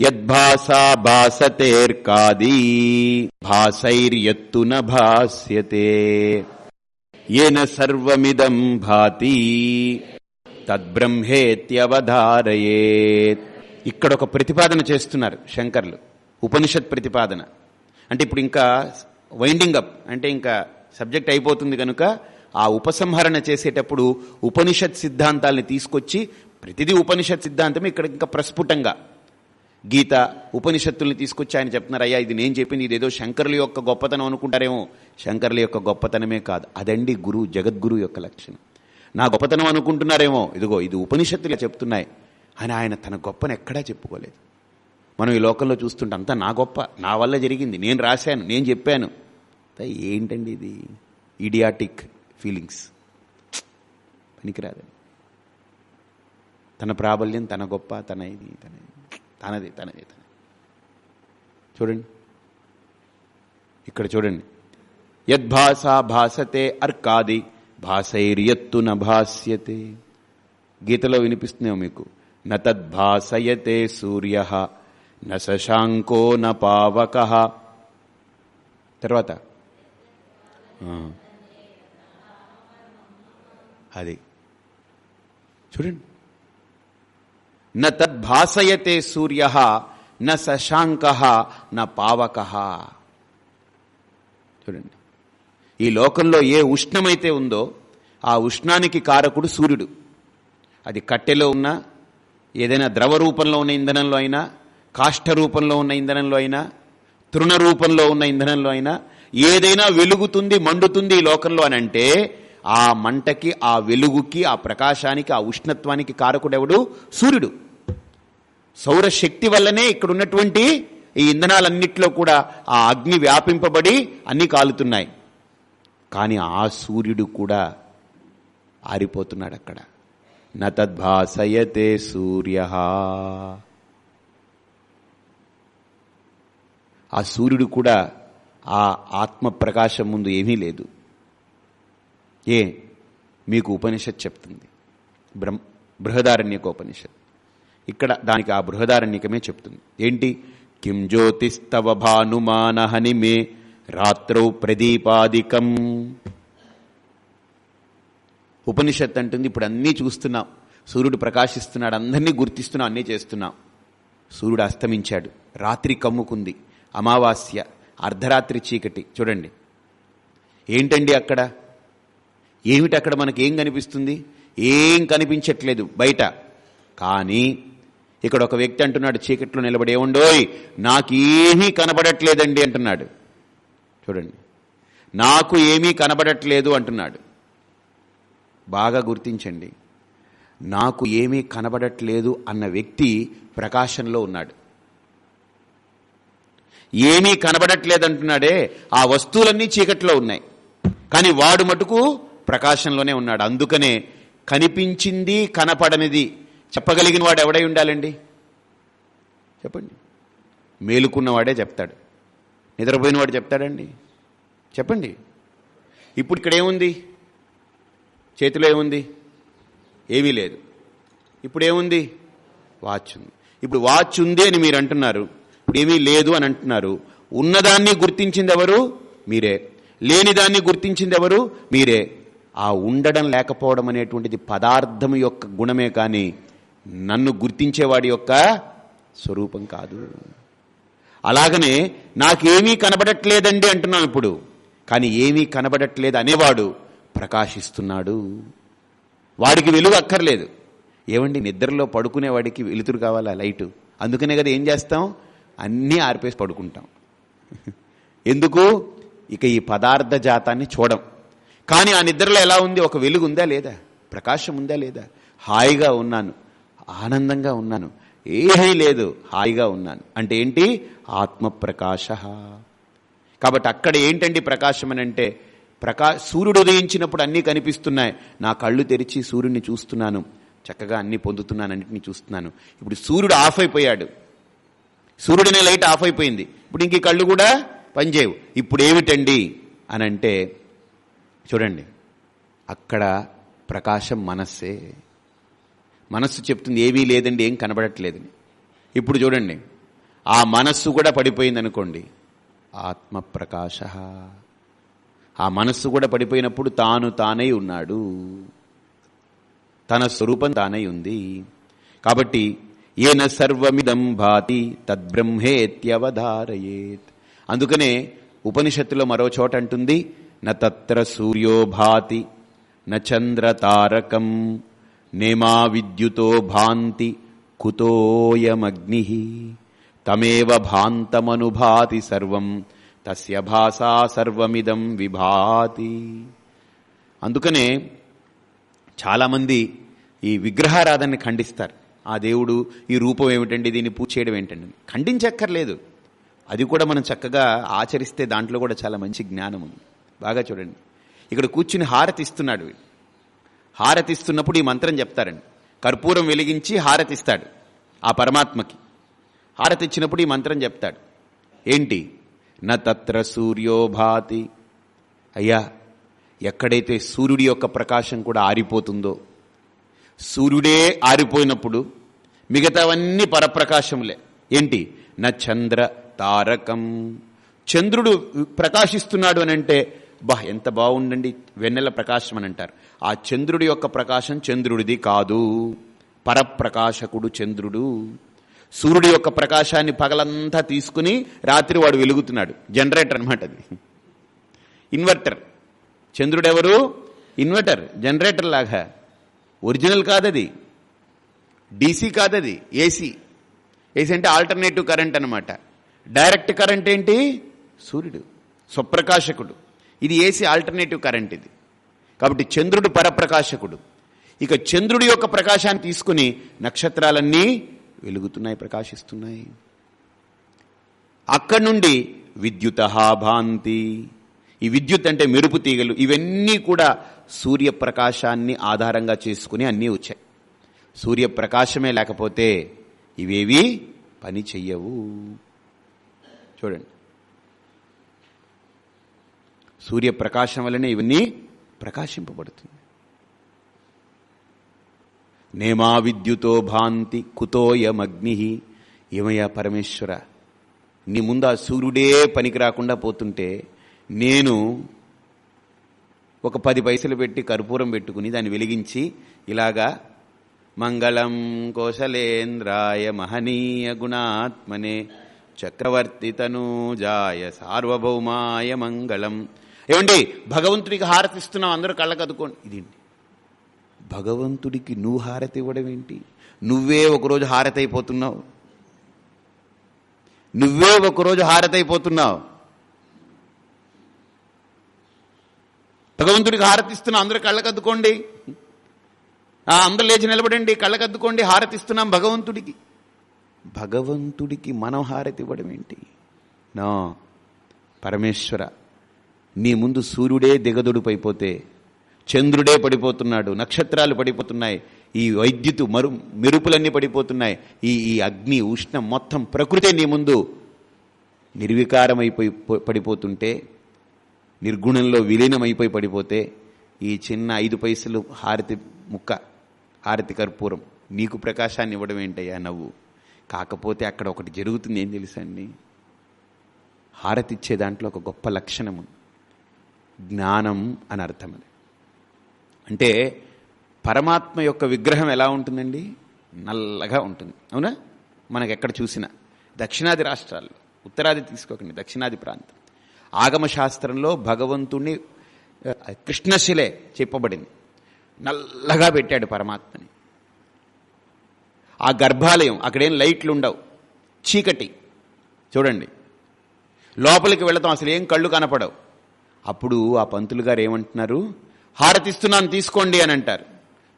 యద్భాసా భాసతేర్కాది భాసైర్యత్తున భాస్యతే ఏన సర్వమిదం భాతి. తద్బ్రహ్మేత్యవధారయేత్. ఇక్కడ ఒక ప్రతిపాదన చేస్తున్నారు శంకర్లు. ఉపనిషత్ ప్రతిపాదన. అంటే ఇప్పుడు ఇంకా వైండింగ్ అప్ అంటే ఇంకా సబ్జెక్ట్ అయిపోతుంది కనుక ఆ ఉపసంహరణ చేసేటప్పుడు ఉపనిషత్ సిద్ధాంతాలని తీసుకొచ్చి ప్రతిదీ ఉపనిషత్ సిద్ధాంతం ఇక్కడ ఇంకా ప్రస్ఫుటంగా. గీత ఉపనిషత్తుల్ని తీసుకొచ్చి ఆయన చెప్తున్నారు అయ్యా ఇది నేను చెప్పింది ఇదేదో శంకరుల యొక్క గొప్పతనం అనుకుంటారేమో. శంకరుల యొక్క గొప్పతనమే కాదు అదండి గురువు జగద్గురు యొక్క లక్షణం. నా గొప్పతనం అనుకుంటున్నారేమో. ఇదిగో ఇది ఉపనిషత్తులు చెప్తున్నాయి. అని ఆయన తన గొప్పను ఎక్కడా చెప్పుకోలేదు. మనం ఈ లోకంలో చూస్తుంటే అంతా నా గొప్ప నా వల్ల జరిగింది. నేను రాశాను నేను చెప్పాను. ఏంటండి ఇది? ఇడియాటిక్ ఫీలింగ్స్ పనికిరాదు తన ప్రాబల్యం తన గొప్ప తన ఇది తన తనది తనది తన చూడండి. ఇక్కడ చూడండి. యద్భాషా భాసతే అర్కాది. భాసైర్యత్తు నభాస్యతే. గీతలో వినిపిస్తున్నావు మీకు? నతద్భాసయతే సూర్య న శశాంకో న పావక. తర్వాత? అది. చూడండి. న తద్భాసయతే సూర్య న శశాంక న పావక. చూడండి. ఈ లోకంలో ఏ ఉష్ణమైతే ఉందో ఆ ఉష్ణానికి కారకుడు సూర్యుడు. అది కట్టెలో ఉన్నా ఏదైనా ద్రవ రూపంలో ఉన్న ఇంధనంలో అయినా కాష్ట రూపంలో ఉన్న ఇంధనంలో అయినా తృణ రూపంలో ఉన్న ఇంధనంలో అయినా ఏదైనా వెలుగుతుంది మండుతుంది ఈ లోకంలో అని అంటే ఆ మంటకి ఆ వెలుగుకి ఆ ప్రకాశానికి ఆ ఉష్ణత్వానికి కారకుడెవడు? సూర్యుడు. సౌరశక్తి వల్లనే ఇక్కడ ఉన్నటువంటి ఈ ఇంధనాలన్నింటిలో కూడా ఆ అగ్ని వ్యాపింపబడి అన్ని కాలుతున్నాయి. కానీ ఆ సూర్యుడు కూడా ఆరిపోతున్నాడు అక్కడ. నతద్భాసయతే సూర్య. ఆ సూర్యుడు కూడా ఆ ఆత్మ ప్రకాశం ముందు ఏమీ లేదు. ఏ మీకు ఉపనిషత్ చెప్తుంది. బ్రహ్మ బృహదారణ్యకోపనిషత్. ఇక్కడ దానికి ఆ బృహదారణ్యకమే చెప్తుంది. ఏంటి? కిం జ్యోతిస్తవ భానుమానహని మే రాత్రౌ ప్రదీపాదికం. ఉపనిషత్ అంటుంది ఇప్పుడు అన్నీ చూస్తున్నాం. సూర్యుడు ప్రకాశిస్తున్నాడు అందరినీ గుర్తిస్తున్నాం అన్నీ చేస్తున్నాం. సూర్యుడు అస్తమించాడు. రాత్రి కమ్ముకుంది. అమావాస్య అర్ధరాత్రి చీకటి. చూడండి. ఏంటండి అక్కడ? ఏమిటి అక్కడ మనకి ఏం కనిపిస్తుంది? ఏం కనిపించట్లేదు బయట. కానీ ఇక్కడ ఒక వ్యక్తి అంటున్నాడు చీకట్లో నిలబడి ఏముండోయ్ నాకేమీ కనబడట్లేదండి అంటున్నాడు. చూడండి. నాకు ఏమీ కనబడట్లేదు అంటున్నాడు. బాగా గుర్తించండి. నాకు ఏమీ కనబడట్లేదు అన్న వ్యక్తి ప్రకాశంలో ఉన్నాడు. ఏమీ కనబడట్లేదు అంటున్నాడే ఆ వస్తువులన్నీ చీకట్లో ఉన్నాయి. కానీ వాడు మటుకు ప్రకాశంలోనే ఉన్నాడు. అందుకనే కనిపించింది కనపడనిది చెప్పగలిగిన వాడు ఎవడై ఉండాలండి? చెప్పండి. మేలుకున్నవాడే చెప్తాడు. నిద్రపోయినవాడు చెప్తాడండి. చెప్పండి. ఇప్పుడు ఇక్కడ ఏముంది? చేతిలో ఏముంది? ఏమీ లేదు. ఇప్పుడు ఏముంది? వాచ్ ఉంది. ఇప్పుడు వాచ్ ఉంది అని మీరు అంటున్నారు. ఇప్పుడు ఏమీ లేదు అని అంటున్నారు. ఉన్నదాన్ని గుర్తించింది ఎవరు? మీరే. లేనిదాన్ని గుర్తించింది ఎవరు? మీరే. ఆ ఉండడం లేకపోవడం అనేటువంటిది పదార్థం యొక్క గుణమే కానీ నన్ను గుర్తించేవాడి యొక్క స్వరూపం కాదు. అలాగనే నాకేమీ కనబడట్లేదండి అంటున్నాను ఇప్పుడు. కానీ ఏమీ కనబడట్లేదు అనేవాడు ప్రకాశిస్తున్నాడు. వాడికి వెలుగు అక్కర్లేదు. ఏమండి నిద్రలో పడుకునేవాడికి వెలుతురు కావాలా లైటు? అందుకనే కదా ఏం చేస్తాం? అన్నీ ఆర్పేసి పడుకుంటాం. ఎందుకు? ఇక ఈ పదార్థ జాతాన్ని చూడం. కానీ ఆ నిద్రలో ఎలా ఉంది? ఒక వెలుగు ఉందా లేదా? ప్రకాశం ఉందా లేదా? హాయిగా ఉన్నాను. ఆనందంగా ఉన్నాను. ఏమీ లేదు హాయిగా ఉన్నాను. అంటే ఏంటి? ఆత్మప్రకాశ. కాబట్టి అక్కడ ఏంటండి ప్రకాశం అని అంటే ప్రకా సూర్యుడు ఉదయించినప్పుడు అన్నీ కనిపిస్తున్నాయి. నా కళ్ళు తెరిచి సూర్యుడిని చూస్తున్నాను. చక్కగా అన్ని పొందుతున్నాను అన్నింటినీ చూస్తున్నాను. ఇప్పుడు సూర్యుడు ఆఫ్ అయిపోయాడు. సూర్యుడనే లైట్ ఆఫ్ అయిపోయింది. ఇప్పుడు ఇంక ఈ కళ్ళు కూడా పనిచేయవు. ఇప్పుడు ఏమిటండి అని అంటే చూడండి. అక్కడ ప్రకాశం మనస్సే. మనస్సు చెప్తుంది ఏమీ లేదండి ఏం కనబడట్లేదు. ఇప్పుడు చూడండి ఆ మనస్సు కూడా పడిపోయింది అనుకోండి ఆత్మప్రకాశ. ఆ మనస్సు కూడా పడిపోయినప్పుడు తాను తానై ఉన్నాడు. తన స్వరూపం తానై ఉంది. కాబట్టి ఏన సర్వమిదం భాతి తద్బ్రహ్మేత్యవధారయేత్. అందుకనే ఉపనిషత్తులో మరో చోట అంటుంది న తత్ర సూర్యో భాతి న తారకం. నేమా విద్యుతో భాంతి కుతోయమగ్ని తమేవ భాంతమనుభాతి సర్వం తస్య భాషా సర్వమిదం విభాతి అందుకనే చాలామంది ఈ విగ్రహారాధనని ఖండిస్తారు. ఆ దేవుడు ఈ రూపం ఏమిటండి దీన్ని పూజ చేయడం ఏంటండి? ఖండించక్కర్లేదు. అది కూడా మనం చక్కగా ఆచరిస్తే దాంట్లో కూడా చాలా మంచి జ్ఞానం ఉంది. బాగా చూడండి. ఇక్కడ కూర్చుని హారతి ఇస్తున్నాడు వీడు. హారతిస్తున్నప్పుడు ఈ మంత్రం చెప్తారండి. కర్పూరం వెలిగించి హారతిస్తాడు ఆ పరమాత్మకి. హారతి ఇచ్చినప్పుడు ఈ మంత్రం చెప్తాడు. ఏంటి? న తత్ర సూర్యోభాతి అయ్యా ఎక్కడైతే సూర్యుడి యొక్క ప్రకాశం కూడా ఆరిపోతుందో సూర్యుడే ఆరిపోయినప్పుడు మిగతావన్నీ పరప్రకాశములే. ఏంటి? నా చంద్ర తారకం. చంద్రుడు ప్రకాశిస్తున్నాడు అని అంటే బా ఎంత బాగుండండి వెన్నెల ప్రకాశం అని అంటారు. ఆ చంద్రుడి యొక్క ప్రకాశం చంద్రుడిది కాదు. పరప్రకాశకుడు చంద్రుడు. సూర్యుడి యొక్క ప్రకాశాన్ని పగలంతా తీసుకుని రాత్రి వాడు వెలుగుతున్నాడు. జనరేటర్ అనమాట అది. ఇన్వర్టర్. చంద్రుడు ఎవరు ఇన్వర్టర్. జనరేటర్ లాగా. ఒరిజినల్ కాదది. డీసీ కాదది. ఏసీ. ఏసీ అంటే ఆల్టర్నేటివ్ కరెంట్ అనమాట డైరెక్ట్ కరెంట్ ఏంటి? సూర్యుడు. స్వప్రకాశకుడు. ఇది ఏసీ ఆల్టర్నేటివ్ కరెంట్ ఇది. కాబట్టి చంద్రుడు పరప్రకాశకుడు. ఇక చంద్రుడి యొక్క ప్రకాశాన్ని తీసుకుని నక్షత్రాలన్నీ వెలుగుతున్నాయి ప్రకాశిస్తున్నాయి. అక్కడి నుండి విద్యుత భాంతి. ఈ విద్యుత్ అంటే మెరుపు తీగలు. ఇవన్నీ కూడా సూర్యప్రకాశాన్ని ఆధారంగా చేసుకుని అన్నీ వచ్చాయి. సూర్యప్రకాశమే లేకపోతే ఇవేవి పని చెయ్యవు. చూడండి. సూర్యప్రకాశం వలనే ఇవన్నీ ప్రకాశింపబడుతుంది. నేమా విద్యుతో భాంతి కుతోయమగ్ని ఏమయ్యా పరమేశ్వర నీ ముందు ఆ సూర్యుడే పనికి రాకుండా పోతుంటే నేను ఒక పది పైసలు పెట్టి కర్పూరం పెట్టుకుని దాన్ని వెలిగించి ఇలాగా మంగళం కోశలేంద్రాయ మహనీయ గుణాత్మనే చక్రవర్తి తనూజాయ సార్వభౌమాయ మంగళం ఏమండి భగవంతుడికి హారతి ఇస్తున్నావు అందరూ కళ్ళకద్దుకోండి. ఇదేంటి? భగవంతుడికి నువ్వు హారతి ఇవ్వడం ఏంటి? నువ్వే ఒకరోజు హారతి అయిపోతున్నావు నువ్వే ఒకరోజు హారతి అయిపోతున్నావు భగవంతుడికి హారతిస్తున్నాం అందరూ కళ్ళకద్దుకోండి. అందరూ లేచి నిలబడండి కళ్ళకద్దుకోండి హారతిస్తున్నాం భగవంతుడికి. భగవంతుడికి మనం హారతి ఇవ్వడం ఏంటి? నా పరమేశ్వర. నీ ముందు సూర్యుడే దిగదుడుపైపోతే చంద్రుడే పడిపోతున్నాడు నక్షత్రాలు పడిపోతున్నాయి ఈ వైద్యుతు మరు మెరుపులన్నీ పడిపోతున్నాయి ఈ ఈ అగ్ని ఉష్ణం మొత్తం ప్రకృతే నీ ముందు నిర్వికారమైపోయి పడిపోతుంటే నిర్గుణంలో విలీనమైపోయి పడిపోతే ఈ చిన్న ఐదు పైసలు హారతి ముక్క హారతి కర్పూరం నీకు ప్రకాశాన్ని ఇవ్వడం ఏంటయ్యా నవ్వు? కాకపోతే అక్కడ ఒకటి జరుగుతుంది ఏం తెలుసండి హారతి ఇచ్చే దాంట్లో ఒక గొప్ప లక్షణం ఉంది. జ్ఞానం అని అర్థం అది. అంటే పరమాత్మ యొక్క విగ్రహం ఎలా ఉంటుందండి? నల్లగా ఉంటుంది. అవునా? మనకు ఎక్కడ చూసినా. దక్షిణాది రాష్ట్రాల్లో ఉత్తరాది తీసుకోకండి. దక్షిణాది ప్రాంతం. ఆగమ శాస్త్రంలో భగవంతుణ్ణి కృష్ణశిలే చెప్పబడింది. నల్లగా పెట్టాడు పరమాత్మని. ఆ గర్భాలయం అక్కడేం లైట్లు ఉండవు. చీకటి. చూడండి. లోపలికి వెళతాం అసలు ఏం కళ్ళు కనపడవు. అప్పుడు ఆ పంతులు గారు ఏమంటున్నారు? హారతిస్తున్నాను తీసుకోండి అని అంటారు.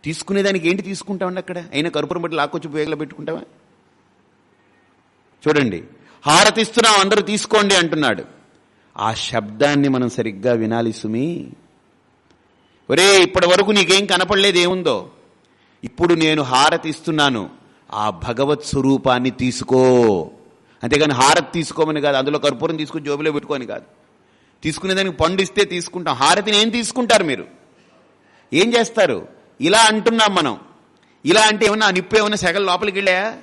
తీసుకునేదానికి ఏంటి తీసుకుంటామండి అక్కడ? అయినా కరుపురం బట్టి లాక్కొచ్చి వేగలో పెట్టుకుంటావా? చూడండి. హారతిస్తున్నాం అందరూ తీసుకోండి అంటున్నాడు. ఆ శబ్దాన్ని మనం సరిగ్గా వినాలి సుమి. ఒరే ఇప్పటి వరకు నీకేం కనపడలేదు ఏముందో? ఇప్పుడు నేను హారతి ఇస్తున్నాను ఆ భగవత్ స్వరూపాన్ని తీసుకో. అంతేగాని హారతి తీసుకోమని కాదు అందులో కర్పూరం తీసుకుని జోబులో పెట్టుకోని కాదు. తీసుకునేదానికి పండు ఇస్తే తీసుకుంటాం. హారతిని ఏం తీసుకుంటారు మీరు? ఏం చేస్తారు? ఇలా అంటున్నాం మనం. ఇలా అంటే ఏమన్నా నిప్పు ఏమన్నా సెగలు లోపలికి వెళ్ళా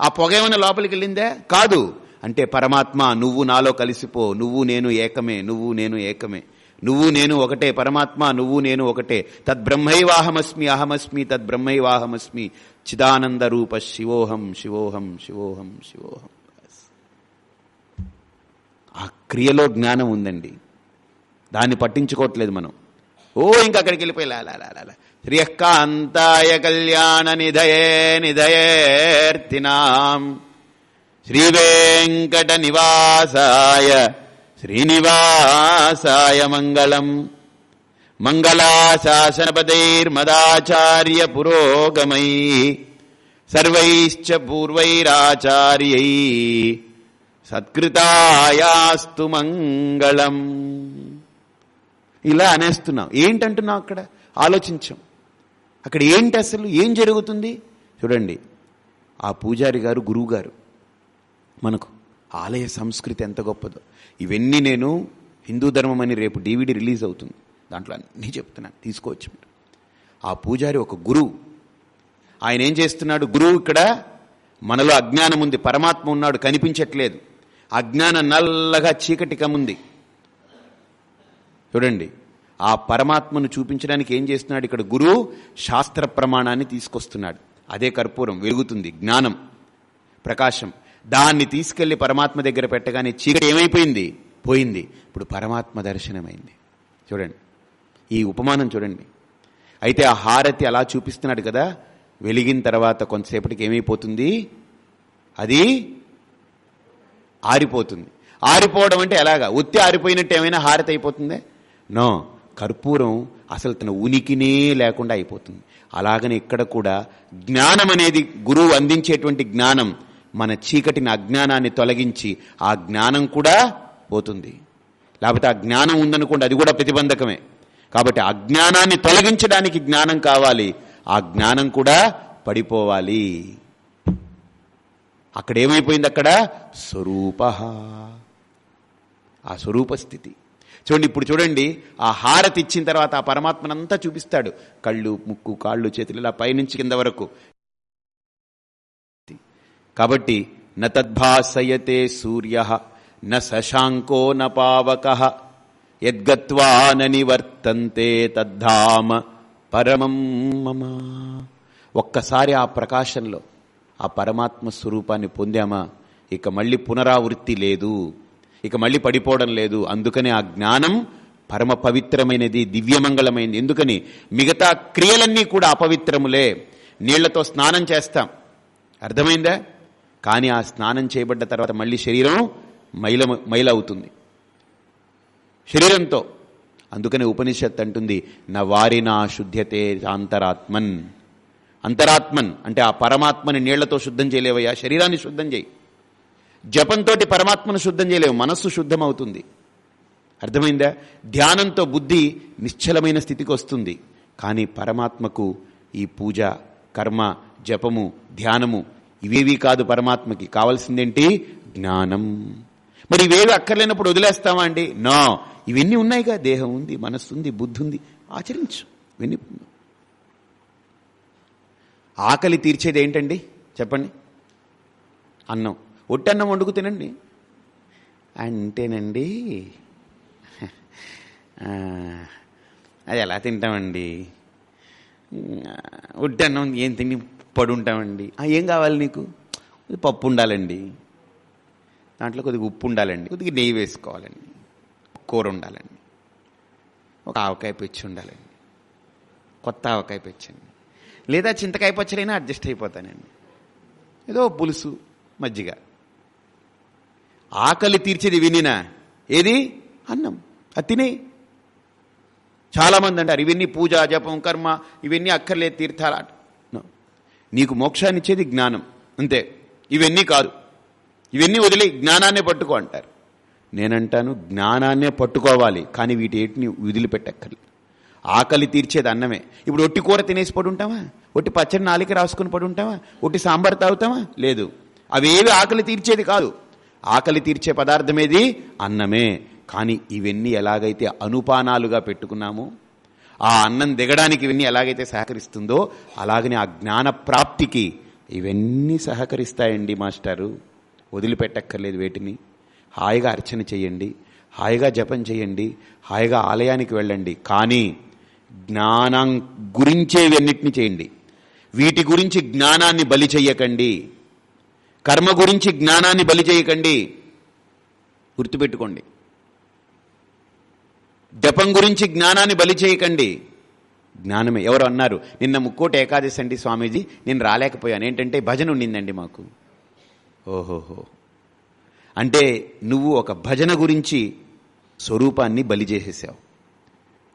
ఆ పొగ ఏమైనా లోపలికి వెళ్ళిందే? కాదు. అంటే పరమాత్మ నువ్వు నాలో కలిసిపో. నువ్వు నేను ఏకమే. నువ్వు నేను ఏకమే. నువ్వు నేను ఒకటే. పరమాత్మ నువ్వు నేను ఒకటే. తద్బ్రహ్మైవాహమస్మి అహమస్మి తద్బ్రహ్మైవాహమస్మి. చిదానంద రూప శివోహం శివోహం శివోహం శివోహం. ఆ క్రియలో జ్ఞానం ఉందండి. దాన్ని పట్టించుకోవట్లేదు మనం. ఓ ఇంకా అక్కడికి వెళ్ళిపోయి శ్రీయకాంతాయ లా కళ్యాణ నిధయే నిధయేర్తినాం. శ్రీవేంకట నివాసాయ శ్రీనివాసాయ మంగళం. మంగళాశాసనపదైర్మదాచార్య పురోగమై సర్వైశ్చ పూర్వైరాచార్యై సత్కృతాయాస్తు మంగళం. ఇలా అనేస్తున్నాం. ఏంటంటున్నాం అక్కడ? ఆలోచించాం. అక్కడ ఏంటి అసలు? ఏం జరుగుతుంది? చూడండి. ఆ పూజారి గారు గురువు గారు మనకు ఆలయ సంస్కృతి ఎంత గొప్పదో. ఇవన్నీ నేను హిందూ ధర్మం అని రేపు డివిడి రిలీజ్ అవుతుంది. దాంట్లో అన్నీ చెప్తున్నాను. తీసుకోవచ్చు మీరు. ఆ పూజారి ఒక గురువు. ఆయన ఏం చేస్తున్నాడు? గురువు ఇక్కడ మనలో అజ్ఞానం ఉంది పరమాత్మ ఉన్నాడు కనిపించట్లేదు. అజ్ఞానం నల్లగా చీకటి కముంది. చూడండి ఆ పరమాత్మను చూపించడానికి ఏం చేస్తున్నాడు ఇక్కడ గురువు శాస్త్ర ప్రమాణాన్ని తీసుకొస్తున్నాడు. అదే కర్పూరం వెలుగుతుంది జ్ఞానం ప్రకాశం. దాన్ని తీసుకెళ్ళి పరమాత్మ దగ్గర పెట్టగానే చీకటి ఏమైపోయింది? పోయింది. ఇప్పుడు పరమాత్మ దర్శనమైంది. చూడండి ఈ ఉపమానం చూడండి. అయితే ఆ హారతి అలా చూపిస్తున్నాడు కదా వెలిగిన తర్వాత కొంతసేపటికి ఏమైపోతుంది? అది ఆరిపోతుంది. ఆరిపోవడం అంటే ఎలాగా? ఒత్తి ఆరిపోయినట్టు ఏమైనా హారతి అయిపోతుందే? నో. కర్పూరం అసలు తన ఉనికినే లేకుండా అయిపోతుంది. అలాగనే ఇక్కడ కూడా జ్ఞానం అనేది గురువు అందించేటువంటి జ్ఞానం మన చీకటిని అజ్ఞానాన్ని తొలగించి ఆ జ్ఞానం కూడా పోతుంది. లేకపోతే ఆ జ్ఞానం ఉందనుకోండి అది కూడా ప్రతిబంధకమే. కాబట్టి అజ్ఞానాన్ని తొలగించడానికి జ్ఞానం కావాలి. ఆ జ్ఞానం కూడా పడిపోవాలి. అక్కడ ఏమైపోయింది అక్కడ స్వరూప. ఆ స్వరూప స్థితి. చూడండి ఇప్పుడు చూడండి ఆ హారతి ఇచ్చిన తర్వాత ఆ పరమాత్మనంతా చూపిస్తాడు. కళ్ళు ముక్కు కాళ్ళు చేతులు ఇలా పైనుంచి కింద వరకు. కాబట్టి న తద్భాసయతే సూర్య న శశాంకో న పావక యద్గత్వా నివర్తంతే తద్ధామ పరమం మమ. ఒక్కసారి ఆ ప్రకాశంలో ఆ పరమాత్మ స్వరూపాన్ని పొందామా? ఇక మళ్ళీ పునరావృత్తి లేదు. ఇక మళ్ళీ పడిపోవడం లేదు. అందుకనే ఆ జ్ఞానం పరమ పవిత్రమైనది దివ్యమంగళమైనది. ఎందుకని? మిగతా క్రియలన్నీ కూడా అపవిత్రములే. నీళ్ళతో స్నానం చేస్తాం. అర్థమైందా? కానీ ఆ స్నానం చేయబడ్డ తర్వాత మళ్ళీ శరీరం మైల మైలవుతుంది. శరీరంతో. అందుకనే ఉపనిషత్ అంటుంది నా వారినా శుద్ధ్యతే అంతరాత్మన్ అంతరాత్మన్ అంటే ఆ పరమాత్మని నీళ్ళతో శుద్ధం చేయలేవయ్యా శరీరాన్ని శుద్ధం చేయి. జపంతో పరమాత్మను శుద్ధం చేయలేవు మనస్సు శుద్ధమవుతుంది. అర్థమైందా? ధ్యానంతో బుద్ధి నిశ్చలమైన స్థితికి వస్తుంది. కానీ పరమాత్మకు ఈ పూజ కర్మ జపము ధ్యానము ఇవేవి కాదు పరమాత్మకి. కావాల్సిందేంటి? జ్ఞానం. మరి ఇవేవి అక్కర్లేనప్పుడు వదిలేస్తామా అండి? నో. ఇవన్నీ ఉన్నాయిగా. దేహం ఉంది మనస్సు ఉంది బుద్ధి ఉంది. ఆచరించు. ఇవన్నీ ఆకలి తీర్చేది ఏంటండి? చెప్పండి. అన్నం. ఒట్టన్నం వండుకు తినండి. అంటేనండి అది ఎలా తింటామండి? ఒట్టన్నం ఏం తిని పడుంటామండి? ఏం కావాలి నీకు? పప్పు ఉండాలండి. దాంట్లో కొద్దిగా ఉప్పు ఉండాలండి. కొద్దిగా నెయ్యి వేసుకోవాలండి. కూర ఉండాలండి. ఒక ఆవకాయ పెచ్చి ఉండాలండి. కొత్త ఆవకాయ పెచ్చండి. లేదా చింతకాయ పచ్చడైనా అడ్జస్ట్ అయిపోతానండి. ఏదో పులుసు మజ్జిగ. ఆకలి తీర్చేది వినినా? ఏది? అన్నం. అది తినే. చాలామంది అంటారు ఇవన్నీ పూజ జపం కర్మ ఇవన్నీ అక్కర్లేదు తీర్థాల. నీకు మోక్షాన్ని ఇచ్చేది జ్ఞానం. అంతే. ఇవన్నీ కాదు. ఇవన్నీ వదిలి జ్ఞానాన్నే పట్టుకో అంటారు. నేనంటాను జ్ఞానాన్నే పట్టుకోవాలి కానీ వీటి ఏటిని వదిలిపెట్టక్కర్లేదు. ఆకలి తీర్చేది అన్నమే. ఇప్పుడు ఒట్టి కూర తినేసి పడి ఉంటావా ఒట్టి పచ్చడి నాలిక రాసుకుని పడి ఉంటామా ఒట్టి సాంబార్ తాగుతామా లేదు. అవేవి ఆకలి తీర్చేది కాదు. ఆకలి తీర్చే పదార్థమేది? అన్నమే. కానీ ఇవన్నీ ఎలాగైతే అనుపానాలుగా పెట్టుకున్నామో ఆ అన్నం దిగడానికి ఇవన్నీ ఎలాగైతే సహకరిస్తుందో అలాగనే ఆ జ్ఞాన ప్రాప్తికి ఇవన్నీ సహకరిస్తాయండి మాస్టారు. వదిలిపెట్టక్కర్లేదు వేటిని. హాయిగా అర్చన చేయండి. హాయిగా జపం చేయండి. హాయిగా ఆలయానికి వెళ్ళండి. కానీ జ్ఞానం గురించేవన్నిటిని చేయండి. వీటి గురించి జ్ఞానాన్ని బలి చెయ్యకండి. కర్మ గురించి జ్ఞానాన్ని బలి చేయకండి గుర్తుపెట్టుకోండి. జపం గురించి జ్ఞానాన్ని బలి చేయకండి జ్ఞానమే. ఎవరు అన్నారు? నిన్న ముక్కోటి ఏకాదశి అండి స్వామీజీ. నేను రాలేకపోయాను. ఏంటంటే భజన ఉండిందండి మాకు. ఓహోహో. అంటే నువ్వు ఒక భజన గురించి స్వరూపాన్ని బలి చేసేసావు.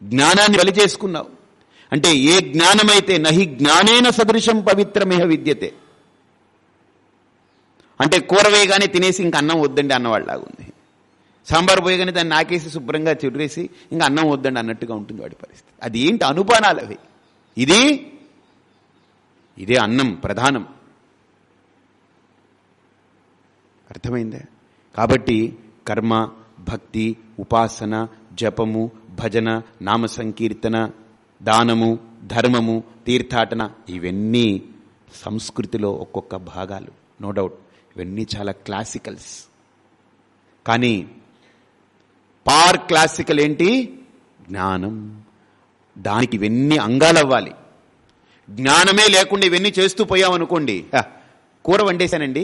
జ్ఞానాన్ని బలి చేసుకున్నావు. అంటే ఏ జ్ఞానమైతే నహి జ్ఞానేన సదృశం పవిత్రమేహ విద్యతే. అంటే కూర వేయగానే తినేసి ఇంక అన్నం వద్దండి అన్నవాళ్ళలాగుంది. సాంబార్ పోయగానే దాన్ని నాకేసి శుభ్రంగా చెడురేసి ఇంకా అన్నం వద్దండి అన్నట్టుగా ఉంటుంది వాడి పరిస్థితి. అది ఏంటి అనుపానాలు అవి? ఇది? ఇదే అన్నం ప్రధానం. అర్థమైందే? కాబట్టి కర్మ భక్తి ఉపాసన జపము భజన నామ సంకీర్తన దానము ధర్మము తీర్థాటన ఇవన్నీ సంస్కృతిలో ఒక్కొక్క భాగాలు. నో డౌట్ ఇవన్నీ చాలా క్లాసికల్స్ కానీ పార్ క్లాసికల్ ఏంటి? జ్ఞానం. దానికి ఇవన్నీ అంగాలు అవ్వాలి జ్ఞానమే లేకుండా ఇవన్నీ చేస్తూ పోయామనుకోండి కూర వండేశానండి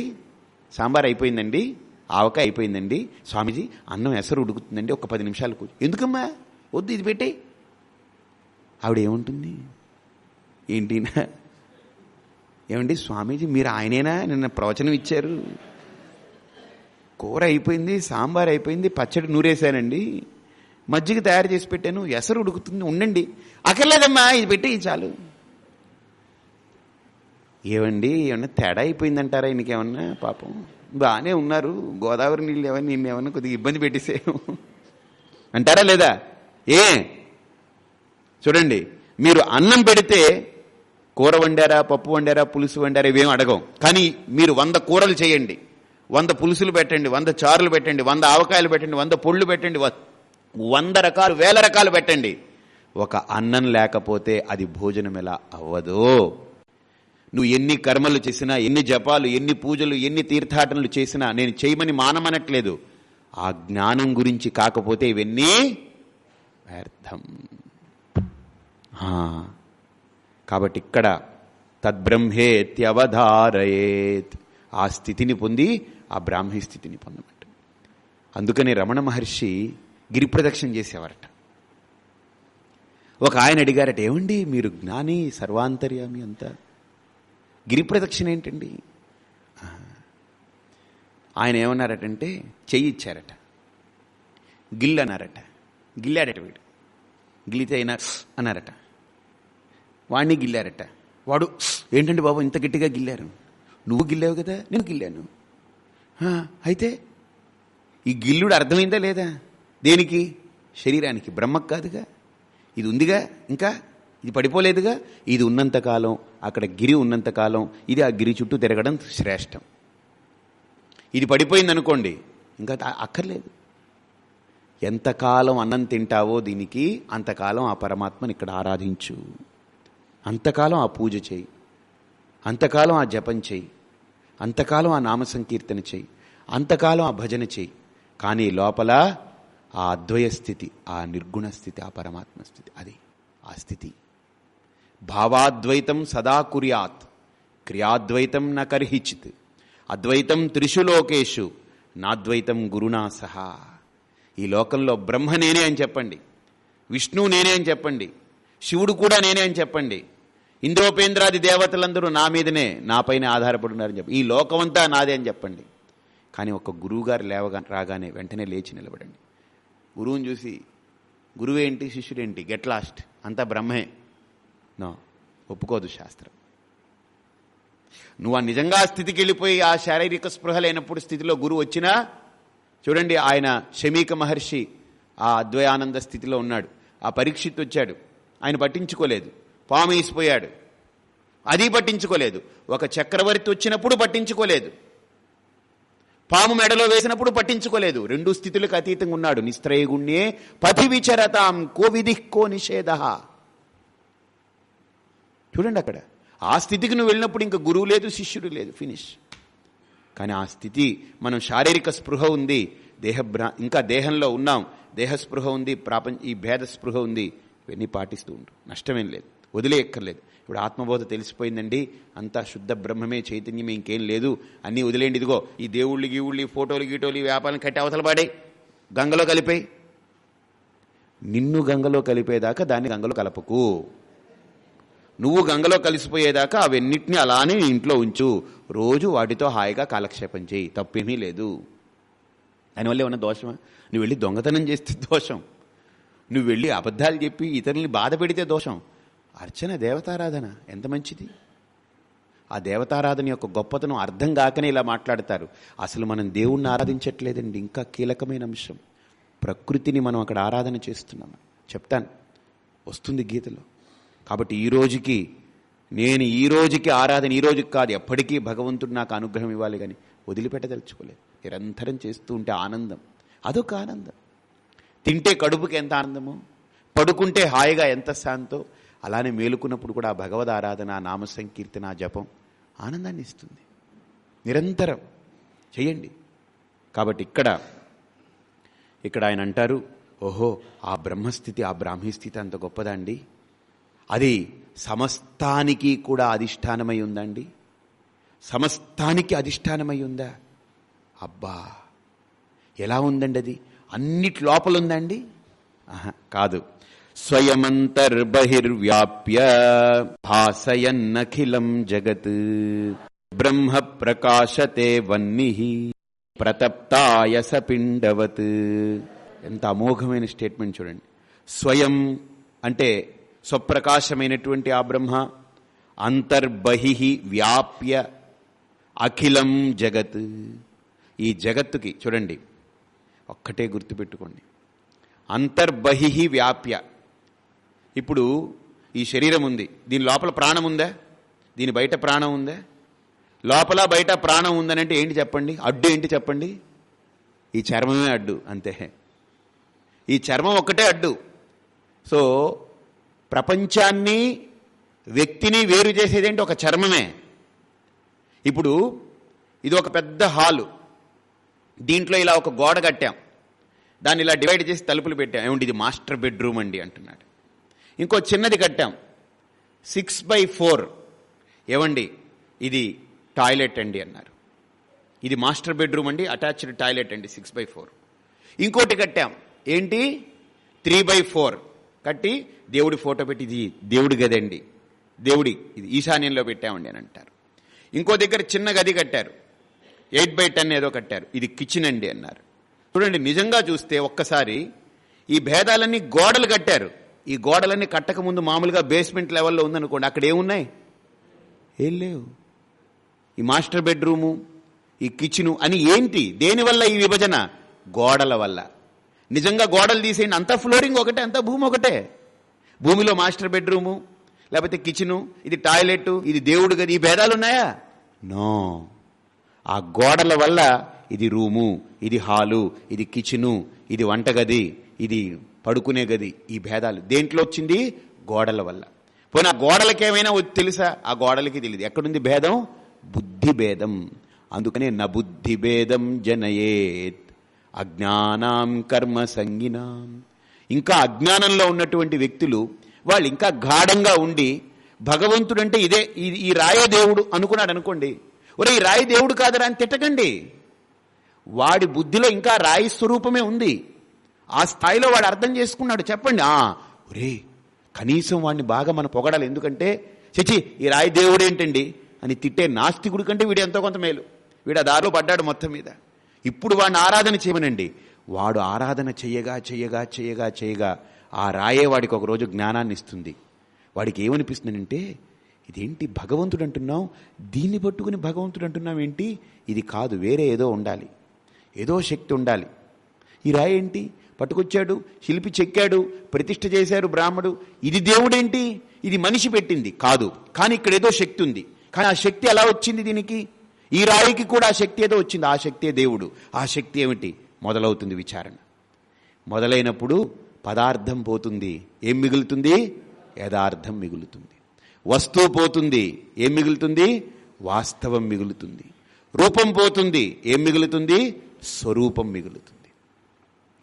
సాంబార్ అయిపోయిందండి ఆవకాయ అయిపోయిందండి స్వామీజీ అన్నం ఎసరు ఉడుకుతుందండి ఒక పది నిమిషాలు ఎందుకమ్మా? వద్దు ఇది పెట్టే ఆవిడ ఏముంటుంది ఏంటినా ఏమండి స్వామీజీ మీరు ఆయనేనా? నిన్న ప్రవచనం ఇచ్చారు. కూర అయిపోయింది సాంబార్ అయిపోయింది పచ్చడి నూరేశానండి. మజ్జిగ తయారు చేసి పెట్టాను ఎసరు ఉడుకుతుంది ఉండండి. అక్కర్లేదమ్మా ఇది పెట్టి చాలు. ఏమండి ఏమన్నా తేడా అయిపోయిందంటారా ఇంకేమన్నా పాపం. బాగానే ఉన్నారు. గోదావరి నీళ్ళు ఏమన్నా నిన్ను ఏమన్నా కొద్దిగా ఇబ్బంది పెట్టేసేమో. అంటారా లేదా? ఏ? చూడండి మీరు అన్నం పెడితే కూర వండారా పప్పు వండారా పులుసు వండారా ఇవేం అడగం. కానీ మీరు వంద కూరలు చేయండి. వంద పులుసులు పెట్టండి వంద చారులు పెట్టండి వంద ఆవకాయలు పెట్టండి వంద పొళ్ళు పెట్టండి వ- వంద రకాలు వేల రకాలు పెట్టండి. ఒక అన్నం లేకపోతే అది భోజనం ఎలా అవ్వదు? నువ్వు ఎన్ని కర్మలు చేసినా ఎన్ని జపాలు ఎన్ని పూజలు ఎన్ని తీర్థాటనలు చేసినా నేను చేయమని మానమనట్లేదు. ఆ జ్ఞానం గురించి కాకపోతే ఇవన్నీ వ్యర్థం. కాబట్టి ఇక్కడ తద్బ్రహ్మేత్యవధారయేత్ ఆ స్థితిని పొంది ఆ బ్రాహ్మీ స్థితిని పొందమంట. అందుకని రమణ మహర్షి గిరి ప్రదక్షిణ చేసేవారట. ఒక ఆయన అడిగారట ఏమండి మీరు జ్ఞాని సర్వాంతర్యామి అంతా? గిరి ప్రదక్షిణ ఏంటండి? ఆయన ఏమన్నారటంటే చెయ్యి ఇచ్చారట. గిల్లు అన్నారట. గిల్లాడట వీడు. గిల్లితే అయినా అన్నారట. వాడిని గిల్లారట. వాడు ఏంటంటే బాబు ఇంత గట్టిగా గిల్లారు? నువ్వు గిల్లావు కదా నేను గిల్లాను. అయితే ఈ గిల్లుడు అర్థమైందా లేదా? దేనికి? శరీరానికి. బ్రహ్మకు కాదుగా. ఇది ఉందిగా? ఇంకా? ఇది పడిపోలేదుగా? ఇది ఉన్నంతకాలం అక్కడ గిరి ఉన్నంతకాలం ఇది ఆ గిరి చుట్టూ తిరగడం శ్రేష్టం. ఇది పడిపోయింది అనుకోండి ఇంకా అక్కర్లేదు. ఎంతకాలం అన్నం తింటావో దీనికి అంతకాలం ఆ పరమాత్మని ఇక్కడ ఆరాధించు. అంతకాలం ఆ పూజ చేయి. అంతకాలం ఆ జపం చేయి. అంతకాలం ఆ నామ సంకీర్తన చేయి. అంతకాలం ఆ భజన చేయి. కానీ లోపల ఆ అద్వయ స్థితి ఆ నిర్గుణ స్థితి ఆ పరమాత్మ స్థితి అది ఆ స్థితి. భావాద్వైతం సదా కుర్యాత్. క్రియాద్వైతం న కర్హిచిత్. అద్వైతం త్రిషు లోకేషు నాద్వైతం గురునా సహా. ఈ లోకంలో బ్రహ్మ నేనే అని చెప్పండి. విష్ణువు నేనే అని చెప్పండి. శివుడు కూడా నేనే అని చెప్పండి. ఇంద్రోపేంద్రాది దేవతలందరూ నా మీదనే నాపైనే ఆధారపడున్నారని చెప్పి ఈ లోకమంతా నాదే అని చెప్పండి. కానీ ఒక గురువుగారు లేవగా రాగానే వెంటనే లేచి నిలబడండి. గురువుని చూసి గురువేంటి శిష్యుడేంటి గెట్ లాస్ట్. అంతా బ్రహ్మే. నో ఒప్పుకోదు శాస్త్రం. నువ్వు ఆ నిజంగా ఆ స్థితికి వెళ్ళిపోయి ఆ శారీరక స్పృహ లేనప్పుడు స్థితిలో గురువు వచ్చినా చూడండి ఆయన శమీక మహర్షి ఆ అద్వయానంద స్థితిలో ఉన్నాడు. ఆ పరీక్షిత్ వచ్చాడు. ఆయన పట్టించుకోలేదు. పాము వేసిపోయాడు అది పట్టించుకోలేదు. ఒక చక్రవర్తి వచ్చినప్పుడు పట్టించుకోలేదు. పాము మెడలో వేసినప్పుడు పట్టించుకోలేదు. రెండు స్థితులకు అతీతంగా ఉన్నాడు. నిస్త్రయగుణ్యే పథి విచరతాం కో విధిక్కో కో నిషేధ. చూడండి అక్కడ. ఆ స్థితికి నువ్వు వెళ్ళినప్పుడు ఇంకా గురువు లేదు శిష్యుడు లేదు. ఫినిష్ కానీ ఆ స్థితి మనం శారీరక స్పృహ ఉంది. దేహభ్రా ఇంకా దేహంలో ఉన్నాం. దేహ స్పృహ ఉంది ప్రాపంచ ఈ భేద స్పృహ ఉంది. ఇవన్నీ పాటిస్తూ ఉండు. నష్టమేం లేదు. వదిలేయక్కర్లేదు. ఇప్పుడు ఆత్మబోధ తెలిసిపోయిందండి. అంతా శుద్ధ బ్రహ్మమే చైతన్యమే ఇంకేం లేదు. అన్నీ వదిలేండి ఇదిగో ఈ దేవుళ్ళు గీవుళ్ళు ఈ ఫోటోలు గీటోలు ఈ వ్యాపారం కట్టి అవతల పాడే గంగలో కలిపాయి. నిన్ను గంగలో కలిపేదాకా దాన్ని గంగలో కలపకు. నువ్వు గంగలో కలిసిపోయేదాకా అవన్నిటిని అలానే ఇంట్లో ఉంచు. రోజు వాటితో హాయిగా కాలక్షేపం చేయి. తప్పేమీ లేదు. దానివల్ల ఏమన్నా దోషమా? నువ్వు వెళ్ళి దొంగతనం చేస్తే దోషం. నువ్వు వెళ్ళి అబద్ధాలు చెప్పి ఇతరుల్ని బాధ పెడితే దోషం. అర్చన దేవతారాధన ఎంత మంచిది? ఆ దేవతారాధన యొక్క గొప్పతనం అర్థం కాకనే ఇలా మాట్లాడతారు. అసలు మనం దేవుణ్ణి ఆరాధించట్లేదండి ఇంకా కీలకమైన అంశం. ప్రకృతిని మనం అక్కడ ఆరాధన చేస్తున్నాం. చెప్తాను. వస్తుంది గీతలో. కాబట్టి ఈ రోజుకి నేను ఈ రోజుకి ఆరాధన ఈ రోజుకి కాదు ఎప్పటికీ భగవంతుడు నాకు అనుగ్రహం ఇవ్వాలి కానీ వదిలిపెట్టదలుచుకోలేదు. నిరంతరం చేస్తూ ఉంటే ఆనందం. అదొక ఆనందం. తింటే కడుపుకి ఎంత ఆనందమో? పడుకుంటే హాయిగా ఎంత శాంతో? అలానే మేలుకున్నప్పుడు కూడా భగవద్ ఆరాధన నామ సంకీర్తన జపం ఆనందాన్ని ఇస్తుంది. నిరంతరం చేయండి కాబట్టి ఇక్కడ ఇక్కడ ఆయన అంటారు ఓహో ఆ బ్రహ్మస్థితి ఆ బ్రాహ్మీ స్థితి అంత గొప్పదా అండి? అది సమస్తానికి కూడా అధిష్టానమై ఉందండి సమస్తానికి అధిష్టానమై ఉందా? అబ్బా! ఎలా ఉందండి అది? అన్నిటి లోపల ఉందండి ఆహా, కాదు. స్వయమంతర్బహిర్వ్యాప్య భాసయన్నఖిలం జగత్. బ్రహ్మ ప్రకాశతే వన్ని ప్రతప్తాయస పిండవత్ ఎంత అమోఘమైన స్టేట్మెంట్ చూడండి. స్వయం అంటే స్వప్రకాశమైనటువంటి ఆ బ్రహ్మ అంతర్బహి వ్యాప్య అఖిలం జగత్. ఈ జగత్తుకి చూడండి ఒక్కటే గుర్తుపెట్టుకోండి. అంతర్బహి వ్యాప్య. ఇప్పుడు ఈ శరీరం ఉంది. దీని లోపల ప్రాణం ఉందా? దీని బయట ప్రాణం ఉందా? లోపల బయట ప్రాణం ఉందనంటే ఏంటి చెప్పండి? అడ్డు ఏంటి చెప్పండి? ఈ చర్మమే అడ్డు అంతే. ఈ చర్మం ఒక్కటే అడ్డు. సో ప్రపంచాన్ని వ్యక్తిని వేరు చేసేదేంటి? ఒక చర్మమే. ఇప్పుడు ఇది ఒక పెద్ద హాలు. దీంట్లో ఇలా ఒక గోడ కట్టాం. దాన్ని ఇలా డివైడ్ చేసి తలుపులు పెట్టాం. ఏమండి ఇది మాస్టర్ బెడ్రూమ్ అండి అంటున్నాడు. ఇంకో చిన్నది కట్టాం. సిక్స్ బై ఫోర్ ఏమండి ఇది టాయిలెట్ అండి అన్నారు. ఇది మాస్టర్ బెడ్రూమ్ అండి అటాచ్డ్ టాయిలెట్ అండి సిక్స్ బై ఫోర్ ఇంకోటి కట్టాం. ఏంటి? త్రీ బై ఫోర్ కట్టి దేవుడి ఫోటో పెట్టి ఇది దేవుడి గది అండి దేవుడి ఇది ఈశాన్యంలో పెట్టామండి అని అంటారు. ఇంకో దగ్గర చిన్న గది కట్టారు. ఎయిట్ బై టెన్ ఏదో కట్టారు. ఇది కిచెన్ అండి అన్నారు. చూడండి నిజంగా చూస్తే ఒక్కసారి ఈ భేదాలన్నీ గోడలు కట్టారు. ఈ గోడలన్నీ కట్టక ముందు మామూలుగా బేస్మెంట్ లెవెల్లో ఉందనుకోండి అక్కడ ఏమున్నాయి? ఏం లేవు. ఈ మాస్టర్ బెడ్రూము ఈ కిచెను అని ఏంటి? దేనివల్ల ఈ విభజన? గోడల వల్ల. నిజంగా గోడలు తీసేయండి అంతా ఫ్లోరింగ్ ఒకటే అంతా భూమి ఒకటే. భూమిలో మాస్టర్ బెడ్రూము లేకపోతే కిచెను ఇది టాయిలెట్ ఇది దేవుడు గది ఈ భేదాలు ఉన్నాయా? నో ఆ గోడల వల్ల ఇది రూము ఇది హాలు ఇది కిచెను ఇది వంటగది ఇది పడుకునే గది ఈ భేదాలు. దేంట్లో వచ్చింది? గోడల వల్ల. పోనీ ఆ గోడలకి ఏమైనా తెలుసా? ఆ గోడలకి తెలియదు ఎక్కడుంది భేదం? బుద్ధి భేదం. అందుకనే నబుద్ధి భేదం జనయేత్. అజ్ఞానాం కర్మ సంగినాం. ఇంకా అజ్ఞానంలో ఉన్నటువంటి వ్యక్తులు వాళ్ళు ఇంకా గాఢంగా ఉండి భగవంతుడంటే ఇదే ఈ- ఈ దేవుడు అనుకున్నాడు అనుకోండి ఒరే ఈ రాయి దేవుడు కాదురా అని తిట్టకండి. వాడి బుద్ధిలో ఇంకా రాయి స్వరూపమే ఉంది. ఆ స్థాయిలో వాడు అర్థం చేసుకున్నాడు. చెప్పండి. ఆ ఒరే కనీసం వాడిని బాగా మనం పొగడాలి. ఎందుకంటే చచి ఈ రాయి దేవుడు ఏంటండి అని తిట్టే నాస్తికుడి కంటే వీడు ఎంతో కొంత మేలు. వీడు ఆ దారిలో పడ్డాడు మొత్తం మీద. ఇప్పుడు వాడిని ఆరాధన చేయమనండి. వాడు ఆరాధన చేయగా చేయగా చేయగా చేయగా ఆ రాయే వాడికి ఒక రోజు జ్ఞానాన్ని ఇస్తుంది. వాడికి ఏమనిపిస్తుందంటే ఇదేంటి భగవంతుడు అంటున్నావు దీన్ని పట్టుకుని భగవంతుడు అంటున్నావు ఏంటి ఇది కాదు వేరే ఏదో ఉండాలి. ఏదో శక్తి ఉండాలి. ఈ రాయి ఏంటి? పట్టుకొచ్చాడు శిల్పి చెక్కాడు ప్రతిష్ఠ చేశారు బ్రాహ్మడు. ఇది దేవుడేంటి? ఇది మనిషి పెట్టింది. కాదు. కానీ ఇక్కడ ఏదో శక్తి ఉంది. కానీ ఆ శక్తి ఎలా వచ్చింది దీనికి? ఈ రాయికి కూడా ఆ శక్తి ఏదో వచ్చింది. ఆ శక్తే దేవుడు. ఆ శక్తి ఏమిటి? మొదలవుతుంది విచారణ. మొదలైనప్పుడు పదార్థం పోతుంది. ఏం మిగులుతుంది? యథార్థం మిగులుతుంది. వస్తువు పోతుంది ఏం మిగులుతుంది? వాస్తవం మిగులుతుంది. రూపం పోతుంది ఏం మిగులుతుంది? స్వరూపం మిగులుతుంది.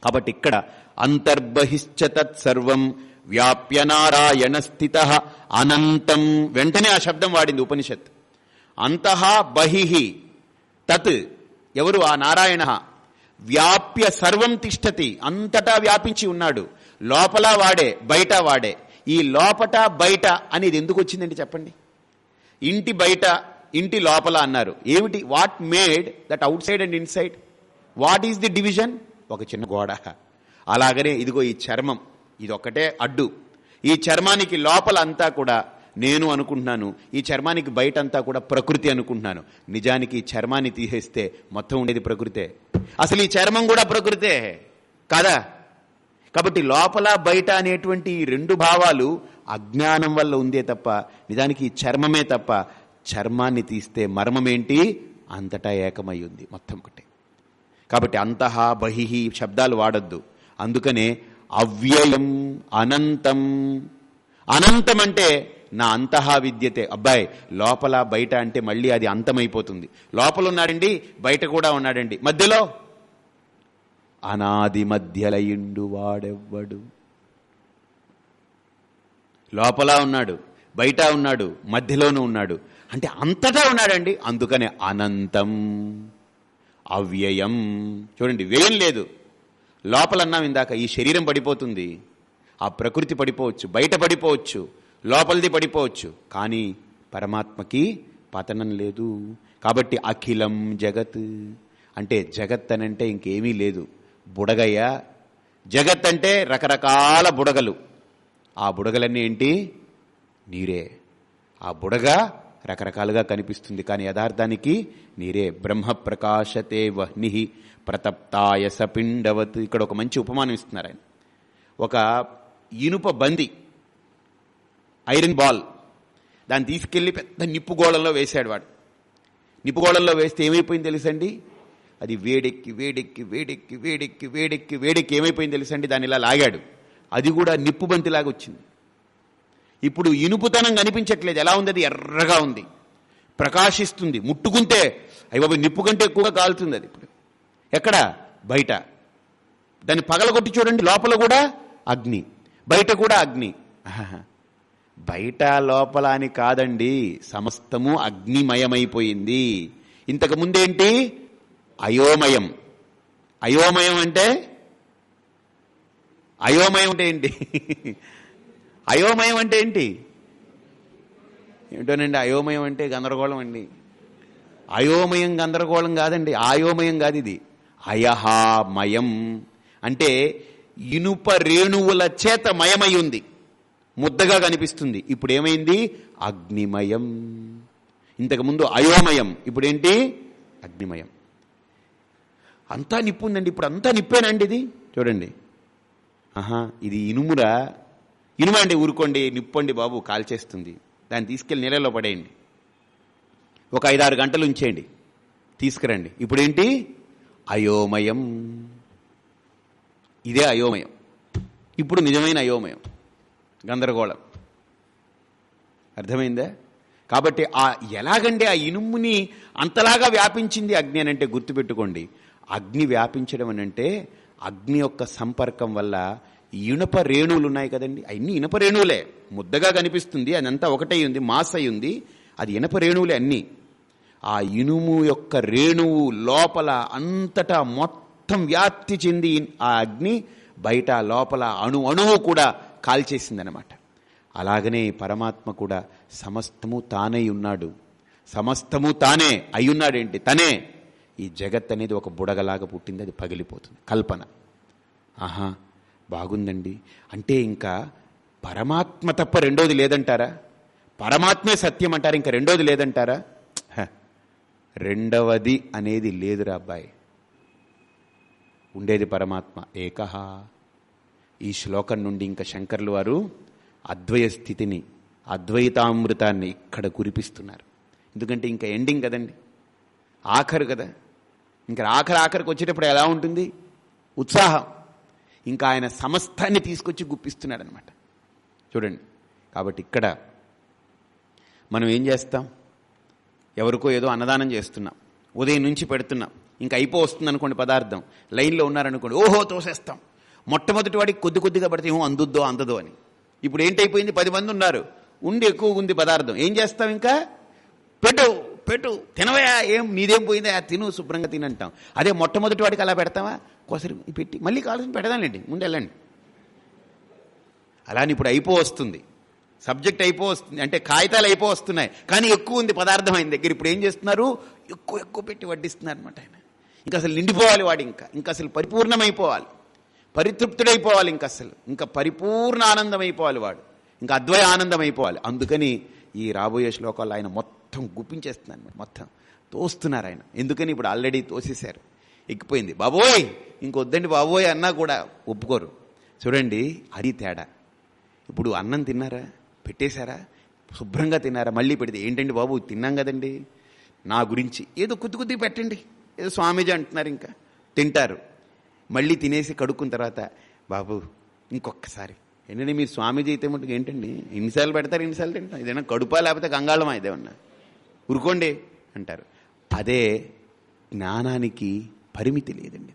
కాబట్టి ఇక్కడ అంతర్బహిశ్చ తత్సర్వం వ్యాప్య నారాయణ స్థిత అనంతం. వెంటనే ఆ శబ్దం వాడింది ఉపనిషత్. అంతః బహిః తత్ ఎవరు? ఆ నారాయణ. వ్యాప్య సర్వం తిష్టతి. అంతటా వ్యాపించి ఉన్నాడు. లోపల వాడే బయట వాడే. ఈ లోపట బయట అనేది ఎందుకు వచ్చిందండి చెప్పండి? ఇంటి బయట ఇంటి లోపల అన్నారు. ఏమిటి? What made that outside and inside what is the division ఒక చిన్న గోడ. అలాగనే ఇదిగో ఈ చర్మం. ఇది ఒకటే అడ్డు. ఈ చర్మానికి లోపల అంతా కూడా నేను అనుకుంటున్నాను. ఈ చర్మానికి బయట అంతా కూడా ప్రకృతి అనుకుంటున్నాను. నిజానికి ఈ చర్మాన్ని తీసేస్తే మొత్తం ఉండేది ప్రకృతే. అసలు ఈ చర్మం కూడా ప్రకృతే. కాదా? కాబట్టి లోపల బయట అనేటువంటి రెండు భావాలు అజ్ఞానం వల్ల ఉందే తప్ప నిజానికి చర్మమే తప్ప చర్మాన్ని తీస్తే మర్మమేంటి? అంతటా ఏకమై ఉంది మొత్తం ఒకటే. కాబట్టి అంతః బహిహి శబ్దాలు వాడద్దు. అందుకనే అవ్యయం అనంతం. అనంతం అంటే నా అంతః విద్యతే. అబ్బాయి లోపల బయట అంటే మళ్ళీ అది అంతమైపోతుంది. లోపల ఉన్నాడండి బయట కూడా ఉన్నాడండి. మధ్యలో అనాది మధ్యలయిండు వాడెవ్వడు. లోపల ఉన్నాడు బయట ఉన్నాడు మధ్యలోనూ ఉన్నాడు. అంటే అంతటా ఉన్నాడండి అందుకనే అనంతం అవ్యయం. చూడండి వ్యయం లేదు. లోపల అన్నాం ఇందాక ఈ శరీరం పడిపోతుంది. ఆ ప్రకృతి పడిపోవచ్చు బయట పడిపోవచ్చు లోపలిది పడిపోవచ్చు. కానీ పరమాత్మకి పతనం లేదు. కాబట్టి అఖిలం జగత్. అంటే జగత్ అనంటే ఇంకేమీ లేదు. బుడగయ్య. జగత్ అంటే రకరకాల బుడగలు. ఆ బుడగలన్నీ ఏంటి? నీరే. ఆ బుడగ రకరకాలుగా కనిపిస్తుంది కానీ యథార్థానికి నీరే. బ్రహ్మ ప్రకాశతే వహ్ని ప్రతప్తాయ సపిండవత్. ఇక్కడ ఒక మంచి ఉపమానం ఇస్తున్నారు ఆయన. ఒక ఇనుప బంది ఐరన్ బాల్ దాన్ని తీసుకెళ్ళి పెద్ద నిప్పుగోళంలో వేశాడు వాడు. నిప్పుగోళంలో వేస్తే ఏమైపోయింది తెలుసండి? అది వేడెక్కి వేడెక్కి వేడెక్కి వేడెక్కి వేడెక్కి వేడెక్కి ఏమైపోయింది తెలుసండి? దాన్ని ఇలా లాగాడు. అది కూడా నిప్పు బంతిలాగా వచ్చింది. ఇప్పుడు ఇనుపుతనం కనిపించట్లేదు. ఎలా ఉంది? అది ఎర్రగా ఉంది. ప్రకాశిస్తుంది. ముట్టుకుంటే అయ్యి బాబు నిప్పు కంటే ఎక్కువగా కాలుతుంది అది ఇప్పుడు. ఎక్కడ? బయట. దాన్ని పగలగొట్టి చూడండి. లోపల కూడా అగ్ని. బయట కూడా అగ్ని. బయట లోపల అని కాదండి. సమస్తము అగ్నిమయమైపోయింది. ఇంతకు ముందేంటి? అయోమయం. అయోమయం అంటే? అయోమయం అంటే ఏంటి? అయోమయం అంటే ఏంటి? ఏంటోనండి అయోమయం అంటే గందరగోళం అండి. అయోమయం గందరగోళం కాదండి ఆయోమయం కాదు ఇది. అయహామయం అంటే ఇనుప రేణువుల చేత మయమై ఉంది. ముద్దగా కనిపిస్తుంది. ఇప్పుడు ఏమైంది అగ్నిమయం ఇంతకుముందు అయోమయం ఇప్పుడేంటి? అగ్నిమయం. అంతా నిప్పు ఉందండి ఇప్పుడు అంతా నిప్పేనండి ఇది? చూడండి. ఆహా ఇది ఇనుమురా? ఇనుమ అండి ఊరుకోండి నిప్పండి బాబు కాల్చేస్తుంది. దాన్ని తీసుకెళ్ళి నీళ్ళలో పడేయండి. ఒక ఐదారు గంటలు ఉంచేయండి. తీసుకురండి. ఇప్పుడేంటి? అయోమయం. ఇదే అయోమయం. ఇప్పుడు నిజమైన అయోమయం. గందరగోళం. అర్థమైందా? కాబట్టి ఆ ఎలాగంటే ఆ ఇనుముని అంతలాగా వ్యాపించింది అగ్ని అని అంటే గుర్తుపెట్టుకోండి. అగ్ని వ్యాపించడం అని అంటే అగ్ని యొక్క సంపర్కం వల్ల ఇనుప రేణువులు ఉన్నాయి కదండి. అన్ని ఇనుప రేణువులే. ముద్దగా కనిపిస్తుంది అదంతా ఒకటే ఉంది మాస్ అయి ఉంది. అది ఇనప రేణువులే అన్నీ. ఆ ఇనుము యొక్క రేణువు లోపల అంతటా మొత్తం వ్యాప్తి చెంది ఆ అగ్ని బయట లోపల అణు అణువు కూడా కాల్చేసిందనమాట అలాగనే పరమాత్మ కూడా సమస్తము తానై ఉన్నాడు. సమస్తము తానే అయ్యున్నాడేంటి? తనే. ఈ జగత్ అనేది ఒక బుడగలాగా పుట్టింది అది పగిలిపోతుంది. కల్పన. ఆహా బాగుందండి. అంటే ఇంకా పరమాత్మ తప్ప రెండోది లేదంటారా? పరమాత్మే సత్యం అంటారా ఇంకా రెండోది లేదంటారా? హ, రెండవది అనేది లేదురా అబ్బాయి. ఉండేది పరమాత్మ ఏకహ. ఈ శ్లోకం నుండి ఇంకా శంకర్లు వారు అద్వయ స్థితిని అద్వైతామృతాన్ని ఇక్కడ కురిపిస్తున్నారు. ఎందుకంటే ఇంకా ఎండింగ్ కదండి. ఆఖరు కదా. ఇంకా ఆఖరి ఆఖరికి వచ్చేటప్పుడు ఎలా ఉంటుంది? ఉత్సాహం. ఇంకా ఆయన సమస్తాన్ని తీసుకొచ్చి గుప్పిస్తున్నాడు అనమాట చూడండి. కాబట్టి ఇక్కడ మనం ఏం చేస్తాం? ఎవరికో ఏదో అన్నదానం చేస్తున్నాం. ఉదయం నుంచి పెడుతున్నాం. ఇంకా అయిపో వస్తుంది అనుకోండి పదార్థం. లైన్లో ఉన్నారనుకోండి ఓహో తోసేస్తాం. మొట్టమొదటి వాడికి కొద్ది కొద్దిగా పడితే ఏమో అందుద్దో అందదో అని. ఇప్పుడు ఏంటైపోయింది? పది మంది ఉన్నారు. ఉండి ఎక్కువ ఉంది పదార్థం. ఏం చేస్తాం ఇంకా? పెట్టవు పెట్టు తినవయా ఏం నీదేం పోయిందా? తిను శుభ్రంగా తినంటాం అదే మొట్టమొదటి వాడికి అలా పెడతావా? కొసరి పెట్టి మళ్ళీ కావాల్సిన పెడదాంలేండి ముందు వెళ్ళండి. అలానే ఇప్పుడు అయిపో వస్తుంది. సబ్జెక్ట్ అయిపో వస్తుంది అంటే కాగితాలు అయిపో వస్తున్నాయి. కానీ ఎక్కువ ఉంది పదార్థం ఆయన దగ్గర. ఇప్పుడు ఏం చేస్తున్నారు? ఎక్కువ ఎక్కువ పెట్టి వడ్డిస్తున్నారు అనమాట ఆయన. ఇంకా అసలు నిండిపోవాలి వాడు ఇంకా. ఇంకా అసలు పరిపూర్ణమైపోవాలి. పరితృప్తుడైపోవాలి ఇంకా అసలు. ఇంకా పరిపూర్ణ ఆనందం అయిపోవాలి వాడు. ఇంకా అద్వయ ఆనందం అయిపోవాలి అందుకని ఈ రాబోయే శ్లోకాలు ఆయన మొత్తం మొత్తం గుప్పించేస్తున్నాను మొత్తం. తోస్తున్నారు ఆయన. ఎందుకని ఇప్పుడు ఆల్రెడీ తోసేశారు. ఎక్కిపోయింది. బాబోయ్! ఇంకొద్దండి బాబోయ్ అన్నా కూడా ఒప్పుకోరు. చూడండి అది తేడా. ఇప్పుడు అన్నం తిన్నారా? పెట్టేశారా? శుభ్రంగా తిన్నారా? మళ్ళీ పెడితే ఏంటండి బాబు తిన్నాం కదండి. నా గురించి ఏదో కొద్ది కొద్దిగా పెట్టండి. ఏదో స్వామీజీ అంటున్నారు ఇంకా. తింటారు. మళ్ళీ తినేసి కడుక్కున్న తర్వాత బాబు ఇంకొకసారి ఏంటంటే మీరు స్వామీజీ అయితే మటుకు ఏంటండి? ఎన్నిసార్లు పెడతారు? ఎన్నిసార్లు తింటాం ఇదేనా కడుపా లేకపోతే గంగాళమా? ఇదేమన్నా ఉరుకోండి అంటారు. అదే జ్ఞానానికి పరిమితి లేదండి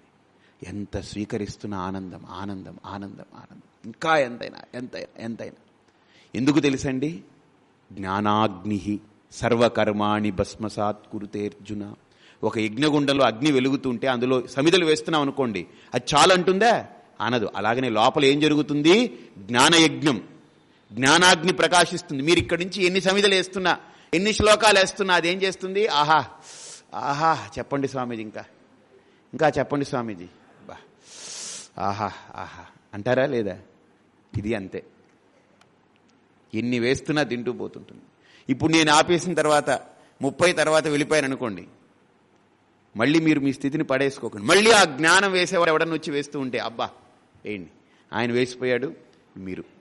ఎంత స్వీకరిస్తున్న ఆనందం ఆనందం ఆనందం ఆనందం. ఇంకా ఎంతైనా ఎంతైనా ఎంతైనా. ఎందుకు తెలుసండి? జ్ఞానాగ్ని సర్వకర్మాణి భస్మసాత్ కురుతేర్జున. ఒక యజ్ఞగుండంలో అగ్ని వెలుగుతుంటే అందులో సమిధలు వేస్తున్నాం అనుకోండి అది చాలంటుందా? అనదు అలాగనే లోపల ఏం జరుగుతుంది? జ్ఞానయజ్ఞం. జ్ఞానాగ్ని ప్రకాశిస్తుంది. మీరు ఇక్కడి నుంచి ఎన్ని సమిధలు వేస్తున్నా? ఎన్ని శ్లోకాలు వేస్తున్నా అదేం చేస్తుంది? ఆహా ఆహా చెప్పండి స్వామీజీ ఇంకా. ఇంకా చెప్పండి స్వామీజీ. బా. ఆహా ఆహా. అంటారా లేదా? ఇది అంతే. ఎన్ని వేస్తున్నా తింటూ పోతుంటుంది. ఇప్పుడు నేను ఆపేసిన తర్వాత ముప్పై తర్వాత వెళ్ళిపోయాను అనుకోండి మళ్ళీ మీరు మీ స్థితిని పడేసుకోకండి. మళ్ళీ ఆ జ్ఞానం వేసేవాడు ఎవడన్నా వచ్చి వేస్తూ ఉంటే అబ్బా వేయండి ఆయన వేసిపోయాడు మీరు.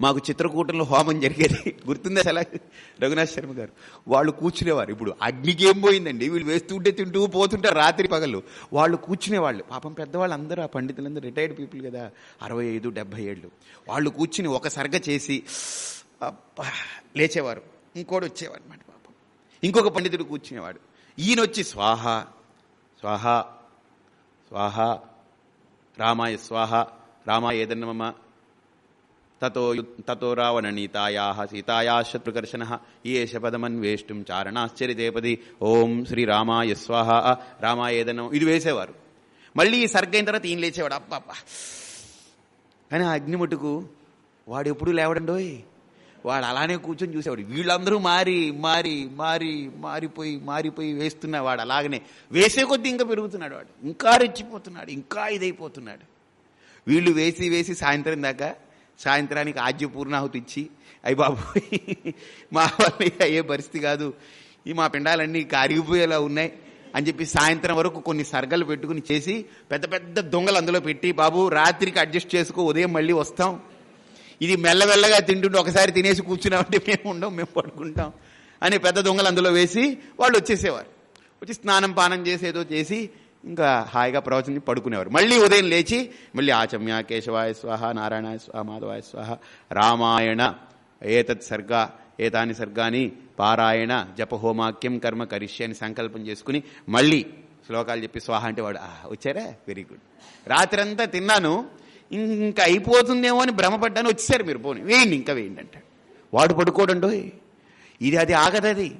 మాకు చిత్రకూటంలో హోమం జరిగేది. గుర్తుందా అసలు? రఘునాథ్ శర్మ గారు. వాళ్ళు కూర్చునేవారు. ఇప్పుడు అగ్నికి ఏం పోయిందండి. వీళ్ళు వేస్తుంటే తింటూ పోతుంటారు రాత్రి పగలు వాళ్ళు కూర్చునేవాళ్ళు. పాపం పెద్దవాళ్ళు అందరూ ఆ పండితులందరూ రిటైర్డ్ పీపుల్ కదా. అరవై ఐదు డెబ్బై ఏళ్ళు. వాళ్ళు కూర్చుని ఒక సర్గ చేసి లేచేవారు. ఇంకోటి వచ్చేవాడు అనమాట పాపం. ఇంకొక పండితుడు కూర్చునేవాడు. ఈయన వచ్చి స్వాహ స్వాహ స్వాహ రామాయ స్వాహ రామాయ ఏదన్నమ్మ తతో తతో రావణనీతాయా సీతాయా శత్రుకర్షణ ఏష పదమన్వేష్టం చారణాశ్చర్యదేపది ఓం శ్రీ రామాయ స్వాహ రామాయేదనం ఇది వేసేవారు. మళ్ళీ ఈ సర్గైన తర్వాత ఈయన లేచేవాడు. అప్ప కానీ ఆ అగ్నిముట్టుకు వాడు ఎప్పుడు లేవడండోయ్ వాడు అలానే కూర్చొని చూసేవాడు. వీళ్ళందరూ మారి మారి మారి మారిపోయి మారిపోయి వేస్తున్న వాడు అలాగనే. వేసే కొద్దీ ఇంకా పెరుగుతున్నాడు వాడు. ఇంకా రెచ్చిపోతున్నాడు. ఇంకా ఇదైపోతున్నాడు. వీళ్ళు వేసి వేసి సాయంత్రం దాకా సాయంత్రానికి ఆజ్య పూర్ణాహుతి ఇచ్చి అయ్యి బాబు మా వల్ల అయ్యే పరిస్థితి కాదు. ఈ మా పిండాలన్నీ కారిగిపోయేలా ఉన్నాయి అని చెప్పి సాయంత్రం వరకు కొన్ని సర్గలు పెట్టుకుని చేసి పెద్ద పెద్ద దొంగలు అందులో పెట్టి బాబు రాత్రికి అడ్జస్ట్ చేసుకో ఉదయం మళ్ళీ వస్తాం. ఇది మెల్లమెల్లగా తింటుంటే ఒకసారి తినేసి కూర్చున్నామంటే మేము ఉండం మేము పడుకుంటాం అని పెద్ద దొంగలు అందులో వేసి వాళ్ళు వచ్చేసేవారు. వచ్చి స్నానం పానం చేసి ఏదో చేసి ఇంకా హాయిగా ప్రవచనం పడుకునేవారు. మళ్ళీ ఉదయం లేచి మళ్ళీ ఆచమ్య కేశవాయ స్వాహ నారాయణాయ స్వాహ మాధవాయ స్వాహ రామాయణ ఏతత్ సర్గ ఏతాని సర్గాని పారాయణ జపహోమాక్యం కర్మ కరిష్య అని సంకల్పం చేసుకుని మళ్ళీ శ్లోకాలు చెప్పి స్వాహ అంటే వాడు వచ్చారా? Very good. రాత్రంతా తిన్నాను ఇంకా అయిపోతుందేమో అని భ్రమపడ్డాను వచ్చేసారు మీరు పోనీ. వేయండి ఇంకా వేయండి అంటాడు. వాడు పడుకోడండో ఇది అది ఆగదది.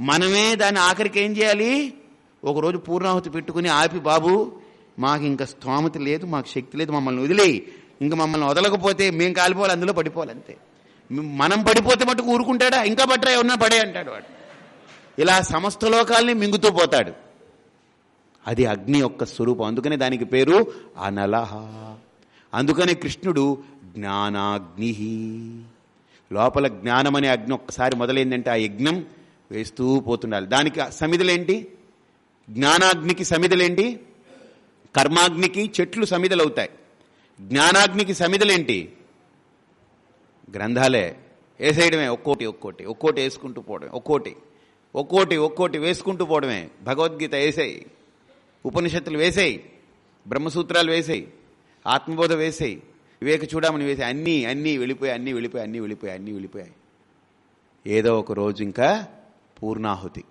మనమే దాని ఆఖరికి ఏం చేయాలి? ఒకరోజు పూర్ణాహుతి పెట్టుకుని ఆపి బాబు మాకు ఇంకా స్తోమత లేదు మాకు శక్తి లేదు మమ్మల్ని వదిలేయి. ఇంకా మమ్మల్ని వదలకపోతే మేము కాలిపోవాలి అందులో పడిపోవాలంతే మనం పడిపోతే మటుకు ఊరుకుంటాడా? ఇంకా పట్టరా ఎవరన్నా పడే అంటాడు వాడు. ఇలా సమస్త లోకాల్ని మింగుతూ పోతాడు. అది అగ్ని యొక్క స్వరూపం. అందుకనే దానికి పేరు అనలహ. అందుకనే కృష్ణుడు జ్ఞానాగ్ని లోపల జ్ఞానం అనే అగ్ని ఒక్కసారి మొదలైందంటే ఆ యజ్ఞం వేస్తూ పోతుండాలి. దానికి సమిధులేంటి? జ్ఞానాగ్నికి సమిధలేంటి? కర్మాగ్నికి చెట్లు సమిధలవుతాయి. జ్ఞానాగ్నికి సమిధలేంటి? గ్రంథాలే వేసేయడమే ఒక్కోటి ఒక్కోటి ఒక్కోటి వేసుకుంటూ పోవడమే ఒక్కోటి ఒక్కోటి ఒక్కోటి వేసుకుంటూ పోవడమే. భగవద్గీత వేసేయి ఉపనిషత్తులు వేసేయి బ్రహ్మసూత్రాలు వేసేయి ఆత్మబోధ వేసేయి వివేక చూడమని వేసేయి. అన్నీ అన్నీ వెళ్ళిపోయాయి అన్నీ వెళ్ళిపోయాయి అన్నీ వెళ్ళిపోయాయి అన్నీ వెళ్ళిపోయాయి. ఏదో ఒక రోజు ఇంకా పూర్ణాహుతి.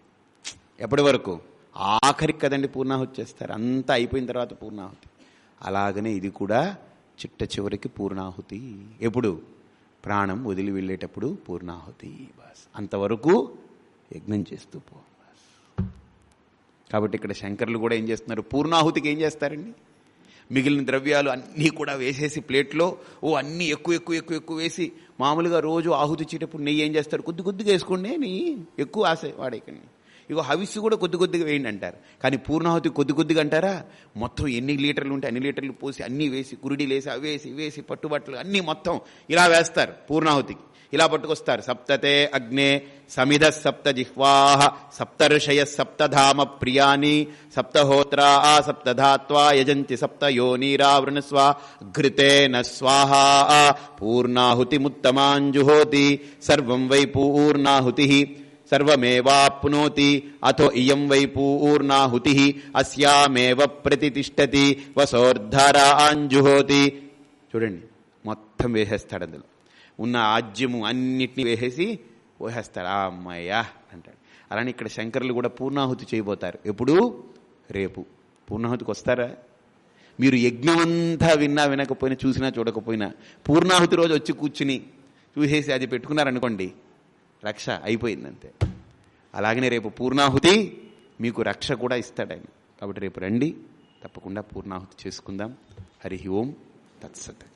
ఎప్పటి వరకు? ఆఖరికి కదండి పూర్ణాహుతి చేస్తారు. అంతా అయిపోయిన తర్వాత పూర్ణాహుతి. అలాగనే ఇది కూడా చిట్ట చివరికి పూర్ణాహుతి. ఎప్పుడు? ప్రాణం వదిలి వెళ్ళేటప్పుడు పూర్ణాహుతి. బాస్. అంతవరకు యజ్ఞం చేస్తూ పో. కాబట్టి ఇక్కడ శంకర్లు కూడా ఏం చేస్తున్నారు? పూర్ణాహుతికి ఏం చేస్తారండి? మిగిలిన ద్రవ్యాలు అన్నీ కూడా వేసేసి ప్లేట్లో ఓ అన్నీ ఎక్కువ ఎక్కువ ఎక్కువ ఎక్కువ వేసి మామూలుగా రోజు ఆహుతి ఇచ్చేటప్పుడు నెయ్యి ఏం చేస్తారు? కొద్ది కొద్దిగా వేసుకోండి నెయ్యి ఎక్కువ ఆశ వాడేకండి ఇగో హవిస్సు కూడా కొద్ది కొద్దిగా వేయండి అంటారు. కానీ పూర్ణాహుతి కొద్ది కొద్దిగా అంటారా? మొత్తం ఎన్ని లీటర్లు ఉంటే అన్ని లీటర్లు పోసి అన్నీ వేసి కురిడీలు వేసి అవి వేసి వేసి పట్టుబట్టలు అన్నీ మొత్తం ఇలా వేస్తారు పూర్ణాహుతికి. ఇలా పట్టుకొస్తారు. సప్తతే అగ్నే సమిధ సప్త జిహ్వాహ సప్తర్షయ సప్తధామ ప్రియాని సప్తహోత్రా సప్తధాత్వా యజంతి సప్త యోనీరావృణస్వ ఘృతేన స్వాహ పూర్ణాహుతిముత్తమాంజుహోతి. సర్వం వై పూర్ణాహుతి సర్వమేవాప్నోతి. అథో ఇయం వై పూర్ణాహుతి. అస్యామేవ ప్రతిష్టతి వసోర్ధరాంజుహోతి చూడండి మొత్తం వేసేస్తాడు అందులో. ఉన్న ఆజ్యము అన్నిటినీ వేసేసి వేసేస్తాడు ఆ అమ్మాయ్యా అంటాడు. అలానే ఇక్కడ శంకరులు కూడా పూర్ణాహుతి చేయబోతారు. ఎప్పుడు? రేపు. పూర్ణాహుతికి వస్తారా? మీరు యజ్ఞమంతా విన్నా వినకపోయినా చూసినా చూడకపోయినా పూర్ణాహుతి రోజు వచ్చి కూర్చుని చూసేసి అది పెట్టుకున్నారనుకోండి రక్ష అయిపోయిందంతే. అలాగనే రేపు పూర్ణాహుతి మీకు రక్ష కూడా ఇస్తాడు ఆయన కాబట్టి రేపు రండి తప్పకుండా పూర్ణాహుతి చేసుకుందాం. హరి ఓం తత్సత్.